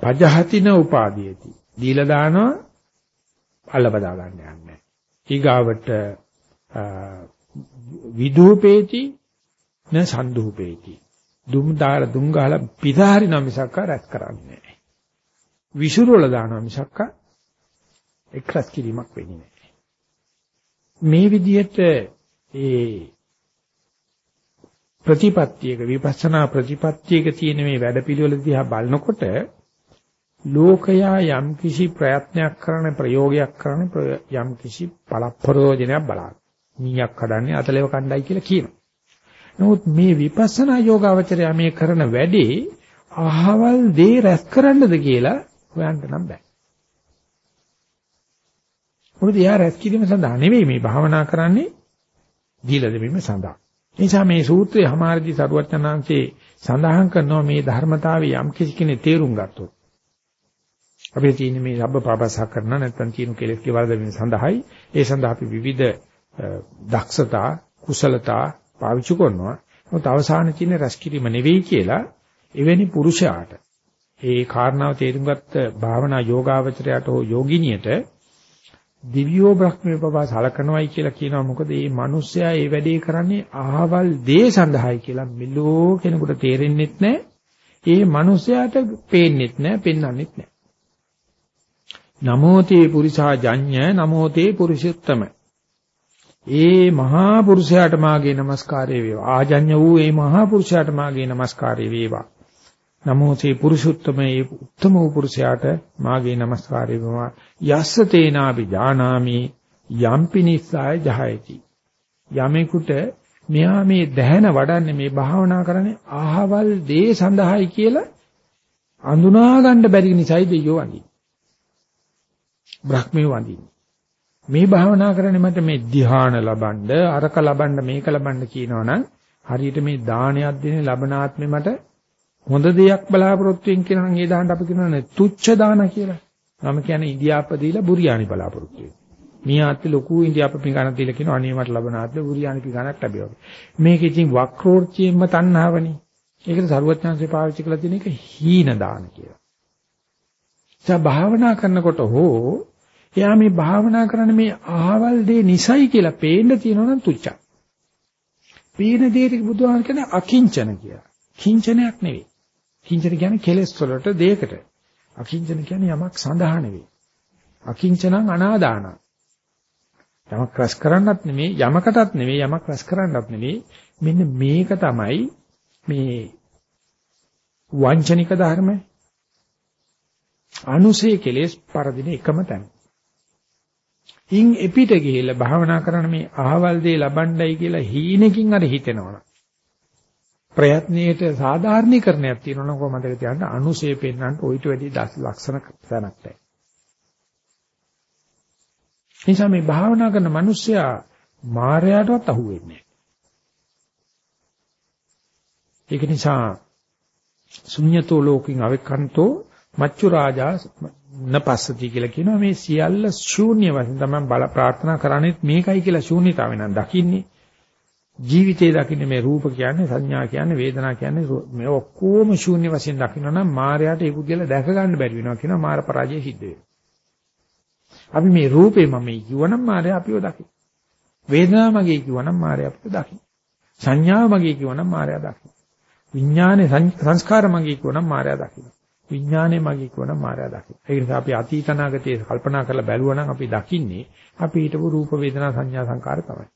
පජහතින උපාදීයති. දීලා දානවා අල්ලබදා ගන්න යන්නේ. ඊගාවට විදූපේති න සන්දුපේති. දුම් දාල දුම් ගහලා පිටහරින මිසක්ක රැස් කරන්නේ නැහැ. විසුරුවල දානවා මිසක්ක එක්රස් කිරීමක් වෙන්නේ නැහැ. මේ විදිහට ඒ ප්‍රතිපත්තියක විපස්සනා ප්‍රතිපත්තියක තියෙන මේ වැඩපිළිවෙල දිහා බලනකොට ලෝකයා යම් කිසි ප්‍රයත්නයක් කරන ප්‍රයෝගයක් කරන යම් කිසි පළප්‍රයෝජනයක් බලන්න. මීයක් කඩන්නේ අතලෙව කණ්ඩායි කියලා කියනවා. නමුත් මේ විපස්සනා යෝගාවචරය මේ කරන වැඩේ අහවල් දේ රැස් කරන්නද කියලා හොයන්න නම් බෑ. මොකද යා රැස් කිරීම සඳහා නෙවෙයි මේ භාවනා කරන්නේ දීලා දෙමීම සඳහා. නිසා මේ සූත්‍රයේ හමාරදී සරුවචනාංශේ සඳහන් කරනවා මේ ධර්මතාවය යම් කිසි කෙනෙක් තේරුම් ගත්තොත් අපේ තියෙන මේ සබ්බ පාපසහ කරන නැත්නම් තියෙන කෙලෙස් කෙවල් දෙමින් සඳහායි ඒ සඳහා අපි විවිධ දක්ෂතා කුසලතා පාවිච්චි කරනවා නමුත් අවසානයේ තියෙන රැස්කිරීම නෙවෙයි කියලා එවැනි පුරුෂයාට ඒ කාරණාව තේරුම් ගත්ත භාවනා යෝගාවචරයට හෝ යෝගිනියට දිව්‍යෝ බ්‍රහ්මයේ බව සලකනවයි කියලා කියනවා මොකද මේ මිනිස්සයා මේ වැඩේ කරන්නේ අහවල් දේ සඳහායි කියලා මෙලෝ කෙනෙකුට තේරෙන්නෙත් නැහැ. ඒ මිනිස්සයාට පේන්නෙත් නැහැ, පෙන්වන්නෙත් නැහැ. නමෝතේ පුරිසා ජඤ්ඤ නමෝතේ පුරුෂෝත්තම. ඒ මහා පුරුෂයාට මාගේ নমස්කාරය වේවා. ආජඤ්‍ය වූ ඒ මහා පුරුෂයාට මාගේ নমස්කාරය වේවා. නමෝ තේ පුරුෂුත්තමේ උත්තම වූ පුරුෂයාට මාගේ নমස්කාරය වේවා. යස්ස තේනාපි ජානාමි යම්පි නිස්සාය ජහයති. යමෙකුට මෙයා මේ දැහන වඩන්නේ මේ භාවනා කරන්නේ ආහවල් දේ සඳහායි කියලා අඳුනා ගන්න බැරි නිසායි දෙයෝ වඳින්නේ. බ්‍රහ්මයේ වඳින්නේ. මේ භාවනා කරන්නේ මට මේ ධ්‍යාන ලබන්න අරක ලබන්න මේක ලබන්න කියනවනම් හරියට මේ දානයක් දෙන ලබනාත්මේ මට හොඳ දෙයක් බලාපොරොත්තු වෙන කෙනා නම් ඒ දාන්න අපි කියනවානේ තුච්ඡ දාන කියලා. මම කියන්නේ ඉන්දියාප්ප දීලා බුරියානි බලාපොරොත්තු වෙන. මේ ආත්මේ ලොකු ඉන්දියාප්ප පිඟානක් දීලා කියනවා අනේ මට ලබන ආත්මේ බුරියානි පිඟානක් ලැබෙවා. මේක ඉතින් වක්‍රෝර්චියෙන්ම තණ්හාවනේ. ඒකට සරුවත්ඥාන්සේ පාවිච්චි කරලා තියෙන එක හීන දාන කියලා. ඒ භාවනා කරනකොට හෝ එයා මේ භාවනා කරන මේ ආවල් දේ නිසයි කියලා පේන්න තියෙනවා නම් තුච්චක්. පේන දේට බුදුහාම කියන්නේ අකිංචන කියලා. කිංචනයක් නෙවෙයි. කිංචන කියන්නේ කෙලෙස් වලට දෙයකට. අකිංචන කියන්නේ යමක් සඳහා නෙවෙයි. අකිංචනං අනාදාන. යමක් රස කරන්නත් නෙමෙයි යමකටත් නෙමෙයි යමක් රස කරන්නත් නෙමෙයි මෙන්න මේක තමයි මේ වංචනික ධර්ම අනුසේ කෙලෙස් පරදින එකම තැන. ඉන් එපිට ගිහිල්ලා භාවනා කරන මේ අහවල් දේ ලබණ්ඩයි කියලා හීනකින් අර හිතෙනවා. ප්‍රයත්නයේට සාධාරණීකරණයක් තියෙනවා නම් කොහොමද මතක තියාගන්න අනුසේ පෙන්වන්නට ඔయిత වැඩි ලක්ෂණ තැනක් නැහැ. නිසා මේ භාවනා කරන මිනිස්සයා මායයටවත් අහු වෙන්නේ ඒක නිසා ශුන්‍යතෝ ලෝකින් අවෙක්කන්තෝ මච්චු රාජා නපස්සති කියලා කියනවා. මේ සියල්ල ශූන්‍ය වශයෙන් තමයි බල ප්‍රාර්ථනා කරන්නේ. මේකයි කියලා ශූන්‍යතාවය නම් දකින්නේ. ජීවිතේ දකින්නේ මේ රූප කියන්නේ සංඥා කියන්නේ වේදනා කියන්නේ මේ ඔක්කොම ශූන්‍ය වශයෙන් දකින්න නම් මායයට ඒක කියලා දැක ගන්න බැරි වෙනවා කියනවා. මාර පරාජය සිද්ධ වෙනවා. අපි මේ රූපේ මම කියවනම් මායя අපිව දකින. වේදනාව මගේ කියවනම් මායя අපිව දකින. සංඥාව මගේ කියවනම් මායя දකින. විඥානේ සංස්කාර මගේ කියවනම් මායя දකින. විඥානේ මගේ කියවනම් මායя දකින්න ඒ නිසා අපි අතීත අනාගතයේ කල්පනා කරලා බැලුවා නම් අපි දකින්නේ අපි හිටපු රූප වේදනා සංඥා සංකාර තමයි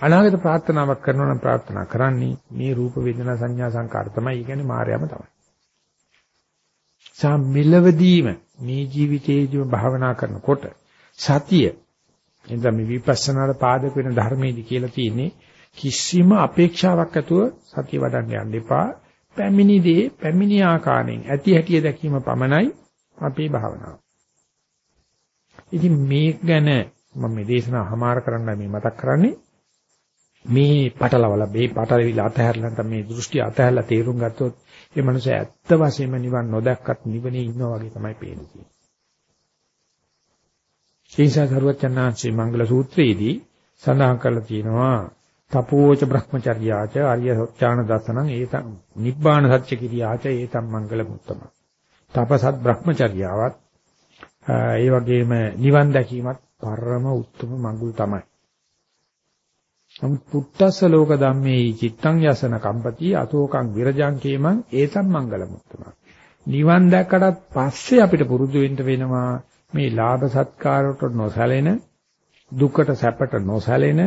අනාගත ප්‍රාර්ථනාවක් කරනවා නම් ප්‍රාර්ථනා කරන්නේ මේ රූප වේදනා සංඥා සංකාර තමයි. ඒ කියන්නේ මායම තමයි. සා මෙලවදීම මේ ජීවිතයේදී භාවනා කරනකොට සතිය එතන මේ විපස්සනාට පාදක වෙන ධර්මයේදී කියලා තියෙන්නේ කිසිම අපේක්ෂාවක් ඇතුව සතිය වඩන්න යන්න එපා. පැමිණි දේ පැමිණි ආකාරයෙන් ඇති හැටිය දැකීම පමණයි අපේ භාවනාව. ඉතින් මේක ගැන මම මේ දේශනාව හමාර කරන්න මේ මතක් කරන්නේ මේ පටලවල මේ පටලවිලා අතහැරලා නැත්නම් මේ දෘෂ්ටි අතහැරලා තේරුම් ගත්තොත් ඒ මනුස්සයා ඇත්ත වශයෙන්ම නිවන් නොදැක්කත් නිවනේ ඉන්නවා වගේ තමයි පේන්නේ. ඒසා සරුවචනාංශේ මංගල සූත්‍රයේදී සඳහන් කරලා තියෙනවා තපෝච බ්‍රහ්මචර්යාච ආර්ය සත්‍යාන දසනං ඒතං නිබ්බාන සත්‍ය කිරියාච ඒතම් මංගල මුත්තම. තපසත් බ්‍රහ්මචර්යාවත් ඒ වගේම නිවන් දැකීමත් පරම උත්තම මඟුල් තමයි. නමුත් පුත්තස්ස ලෝක ධම්මේ චිත්තං යසන කම්පති අතෝකං විරජං කේමං ඒතම් මංගල මුත්තම. නිවන් දැක්කටත් පස්සේ අපිට පුරුදු වෙන්න වෙනවා මේ ලාභ සත්කාරයට නොසැලෙන දුකට සැපට නොසැලෙන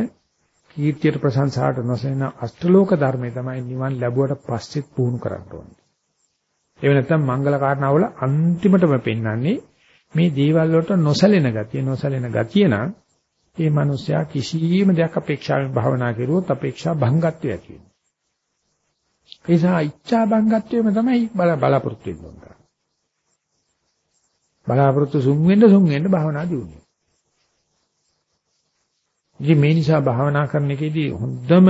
කීර්තියට ප්‍රශංසාට නොසැලෙන අෂ්ටලෝක ධර්මය තමයි නිවන් ලැබුවට පස්සෙත් පුහුණු කරන්න ඕනේ. ඒ වෙනත්නම් මංගල කාරණාවල අන්තිමටම පෙන්වන්නේ මේ දේවල් වලට නොසැලෙන ගතිය නොසැලෙන ගතිය නම් ඒ මිනිස්යා කිසියම් දෙයක් අපේක්ෂාවෙන් භාවනා කරුවොත් අපේක්ෂා භංගත්වය ඇති වෙනවා. ඒ නිසා ඉච්ඡා භංගත්වයම තමයි බලාපොරොත්තු වෙන්න ඕන. බලාපොරොත්තු සුන් වෙන්න සුන් වෙන්න භාවනා දියුනේ. ඉතින් මේ නිසා භාවනා කරන එකේදී හොඳම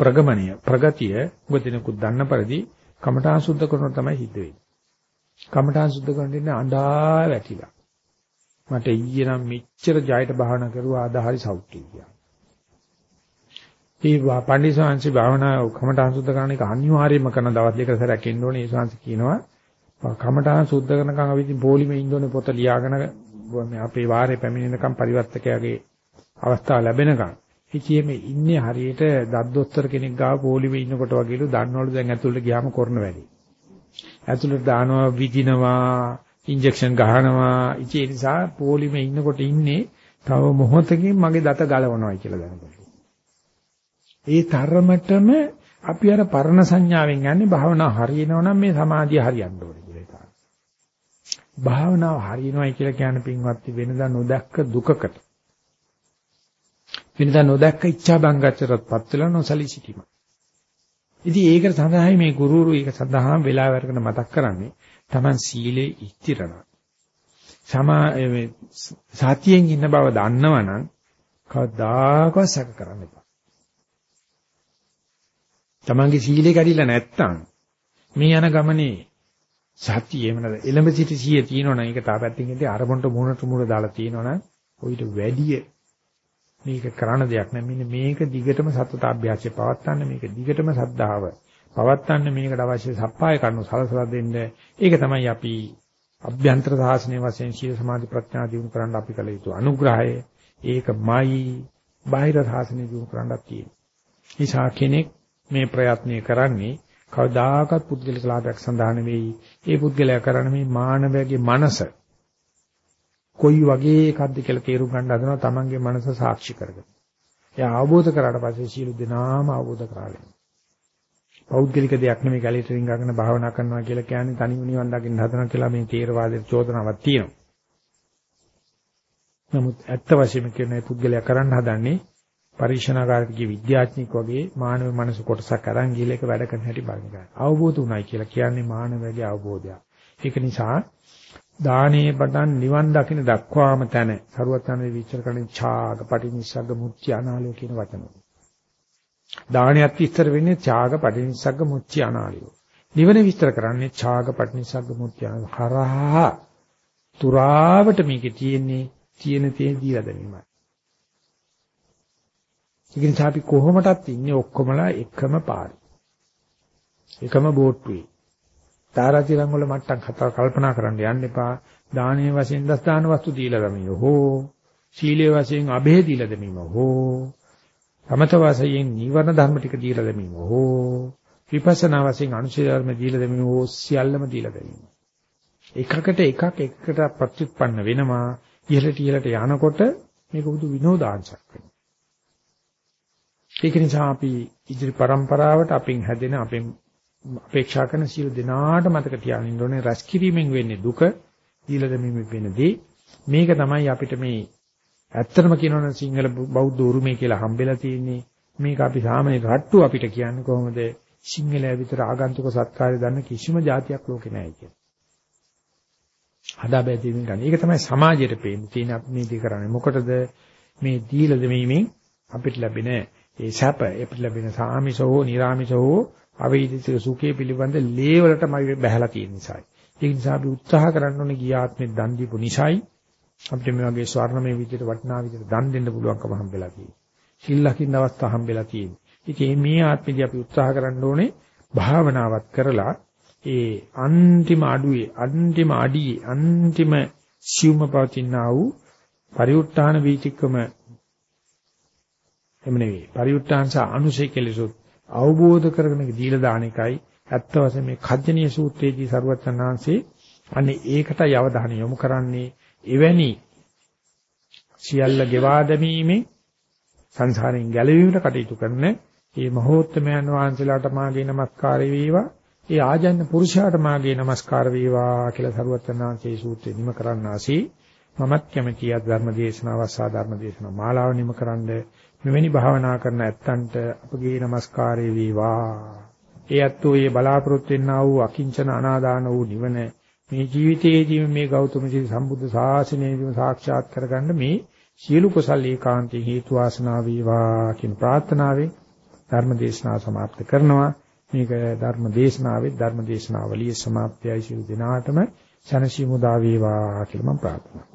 ප්‍රගමණය ප්‍රගතිය උගදිනකුත් දන්න පරිදි කමඨාන් සුද්ධ කරනවා තමයි සිද්ධ වෙන්නේ. කමඨාන් සුද්ධ කරන ඉන්නේ අඬා වැටිලා. මට ඊයේ නම් මෙච්චර ජයට භාවනා කරුවා අද හරි සෞඛ්‍යයි කියලා. ඒ පණ්ඩිතසංශි භාවනා කමඨාන් සුද්ධ කරන එක අනිවාර්යයෙන්ම කරන දවස් දෙක සැරයක් එන්න ඕනේ. ඒ ශාන්ති කියනවා කමඨාන් සුද්ධ කරනකම් අපි ඉතින් පොලිමේ ඉන්න ඕනේ පොත ලියාගෙන අපේ වාරේ පැමිණෙනකම් පරිවර්තකයාගේ අවස්ථාව ලැබෙනකම්. ඉතින් මේ ඉන්නේ හරියට දද්දොස්තර කෙනෙක් ගාව පොලිමේ ඉන්නකොට වගේලු දන්නවලු දැන් ඇතුළට ගියාම කරන වැඩි. ඇතුළට දානවා විදිනවා ඉන්ජෙක්ෂන් ගහනවා. ඒ නිසා පොලිමේ ඉන්නකොට ඉන්නේ තව මොහොතකින් මගේ දත ගලවනවා කියලා දැනගන්න. ඒ තරමටම අපි අර පරණ සංඥාවෙන් යන්නේ භාවනා හරියනවා නම් මේ සමාධිය හරියන්න ඕනේ කියලා ඒක. භාවනාව හරියනවායි කියලා කියන්නේ පින්වත්ටි වෙනදා නොදැක්ක දුකකට. වෙනදා නොදැක්ක ඉච්ඡා බංගච්චරත්පත් වෙලා නොසලී සිටීම. ඉතින් ඒකට සඳහායි මේ ගුරුවරු ඒක සඳහා වෙලාව අරගෙන මතක් කරන්නේ Taman සීලේ ඉතිරණ. සමා සතියෙන් ඉන්න බව දන්නවනම් කවදාකවත් සැක කරන්න එපා. Tamanගේ සීලේ කැඩිලා නැත්තම් මේ යන ගමනේ සතිය එහෙම නැත්නම් එලඹ සිටි සිය තියෙනවනම් ඒක තාපැත්තකින් ඉඳි අරමුණට මුණට මුණ දාලා තියෙනවනම් ඔయిత වැඩිය මේක කරන දෙයක් නෑ මෙන්න මේක දිගටම සතතාභ්‍යාසය පවත්වන්න මේක දිගටම සද්ධාව පවත්වන්න මේකට අවශ්‍ය සප්පාය කරුණු සලසලා දෙන්න. ඒක තමයි අපි අභ්‍යන්තර සාසනය වශයෙන් සීල සමාධි ප්‍රඥා දිනු කරන්න අපි කල යුතු අනුග්‍රහය. ඒකමයි බාහිර සාසනය දිනු කරන්නත් තියෙන්නේ. නිසා කෙනෙක් මේ ප්‍රයත්නය කරන්නේ කවදාකවත් පුද්ගලික ලාභයක් සඳහා නෙවෙයි. ඒ පුද්ගලයා කරන්නේ මේ මානවයාගේ මනස කොයි වගේ එකක්ද කියලා තේරුම් ගන්න හදනවා තමන්ගේ මනස සාක්ෂි කරගෙන. එයා අවබෝධ කරාට පස්සේ සියලු දෙනාම අවබෝධ කරගන්නවා. පෞද්ගලික දෙයක් නෙමෙයි ගැලීට රින්ගගෙන භාවනා කරනවා කියලා කියන්නේ තනිව නිවන් දකින්න හදනවා කියලා මේ තේරවාදයේ චෝදනාවක් තියෙනවා. නමුත් ඇත්ත වශයෙන්ම කියන මේ පුද්ගලයා කරන්න හදන්නේ පරීක්ෂණාගාරයේ විද්‍යාඥයෙක් වගේ මානව මනස කොටසක් අරන් ගිහලා ඒක වැඩ කරන හැටි බලන්න ගන්න. අවබෝධ උනායි කියලා කියන්නේ මානවයාගේ අවබෝධය. ඒක නිසා දානේ පටන් නිවන් දකින්න දක්වාම තැන සරුවත්යන්ගේ විචාර කරන ඡාග පටිනිස්සග්ග මුත්‍ති අනාලය කියන වචන. දානයත් විස්තර වෙන්නේ ඡාග පටිනිස්සග්ග මුත්‍ති අනාලය. නිවන විස්තර කරන්නේ ඡාග පටිනිස්සග්ග මුත්‍ති අනාලය. හරහා තුරාවට මේකේ තියෙන්නේ තියෙන තේ දීලා දැමීමයි. ඒක නිසා අපි කොහොමදත් ඉන්නේ ඔක්කොමලා එකම පාරේ. එකම බෝට්ටුවේ. තාරාතිරම් වල මට්ටම් කතා කල්පනා කරන්න යන්න එපා. දානීය වශයෙන් දස් දාන වස්තු දීලා දැමීම හෝ සීලයේ වශයෙන් අභේ දීලා දැමීම හෝ සමත වශයෙන් නීවරණ ධර්ම ටික දීලා දැමීම හෝ විපස්සනා වශයෙන් අනුශේධ ධර්ම දීලා දැමීම හෝ සියල්ලම දීලා දැමීම. එකකට එකක් එකකට ප්‍රතිඋත්පන්න වෙනවා. ඉහළට ඉහළට යනකොට මේක බුදු විනෝදාංශයක් වෙනවා. ඒක නිසා අපි ඉදිරි પરම්පරාවට අපින් හැදෙන අපේ අපේක්ෂා කරන සියලු දෙනාට මතක තියාගන්න ඕනේ රැස් කිරීමෙන් වෙන්නේ දුක, දීලා දෙමින් වෙන්නේ මේක තමයි අපිට මේ ඇත්තටම කියනවනම් සිංහල බෞද්ධ උරුමය කියලා හම්බෙලා තියෙන්නේ. මේක අපි සාමාන්‍ය රට්ටු අපිට කියන්නේ කොහොමද? සිංහලයා විතර ආගන්තුක සත්කාරය දන්න කිසිම જાතියක් ලෝකේ නැහැ කියලා. හදා බැදීමෙන් ගන්න. ඒක තමයි සමාජයට පේන්නේ. තියෙන අපි මේ දේ කරන්නේ. මොකටද මේ දීලා දෙමීමෙන් අපිට ලැබෙන්නේ ඒ සැප අපිට ලැබෙන සාමිසෝ නිරාමිසෝ අවීදිත සුඛයේ පිළිබඳ ලේවලටමයි බහැලා තියෙන නිසායි. ඒ නිසා අපි උත්සාහ කරන්න ඕනේ ගිය ආත්මෙ දන් දීපු නිසායි අපිට මේ වගේ ස්වර්ණමය විදිහට වටිනා විදිහට දන් දෙන්න පුළුවන්කම හම්බෙලා තියෙන්නේ. සිල් ලකින්න අවස්ථා හම්බෙලා තියෙන්නේ. ඉතින් මේ ආත්මෙදී අපි උත්සාහ කරන්න ඕනේ භාවනාවක් කරලා ඒ අන්තිම අඩුවේ අන්තිම අඩියේ අන්තිම සිව්ම පවතිනා වූ පරිඋත්තාන වීතික්‍රම එහෙම නෙවෙයි. පරිඋත්ථාංශ අනුසය කෙලෙසොත් අවබෝධ කරගෙන දීලා දාන එකයි ඇත්ත වශයෙන් මේ කජ්ජනීය සූත්‍රයේදී සරුවචනාංශේ අනේ ඒකටයි අවධානය යොමු කරන්නේ. එවැනි සියල්ල ගෙවා දැමීමේ සංසාරයෙන් ගැලවීමට කටයුතු කරන මේ මහෝත්තමයන් වහන්සේලාට මාගේ নমස්කාර වේවා. ඒ ආජන්න පුරුෂයාට මාගේ নমස්කාර වේවා කියලා සරුවචනාංශේ සූත්‍රය නිම කරන්නාසී මමත් කැමැතියි ධර්ම දේශනාව සහ ධර්ම දේශනා මාලාව නිම කරන්නේ මෙවැනි භාවනා කරන ඇත්තන්ට අපගේ নমස්කාරය වේවා. ඒ ඇත්තෝ මේ බලාපොරොත්තු වෙනා වූ අකිංචන අනාදාන වූ නිවන මේ ජීවිතයේදී මේ ගෞතම සී සම්බුද්ධ ශාසනයේදීම සාක්ෂාත් කරගන්න මේ සියලු කුසල් ඒකාන්තී හේතු වාසනා වේවා කියන ප්‍රාර්ථනාවෙන් ධර්ම දේශනාව સમાપ્ત කරනවා. මේක ධර්ම දේශනාවේ ධර්ම දේශනාවලියේ સમાප්තියයි සිල් දිනාටම සනසිමුදා වේවා කියලා මම ප්‍රාර්ථනා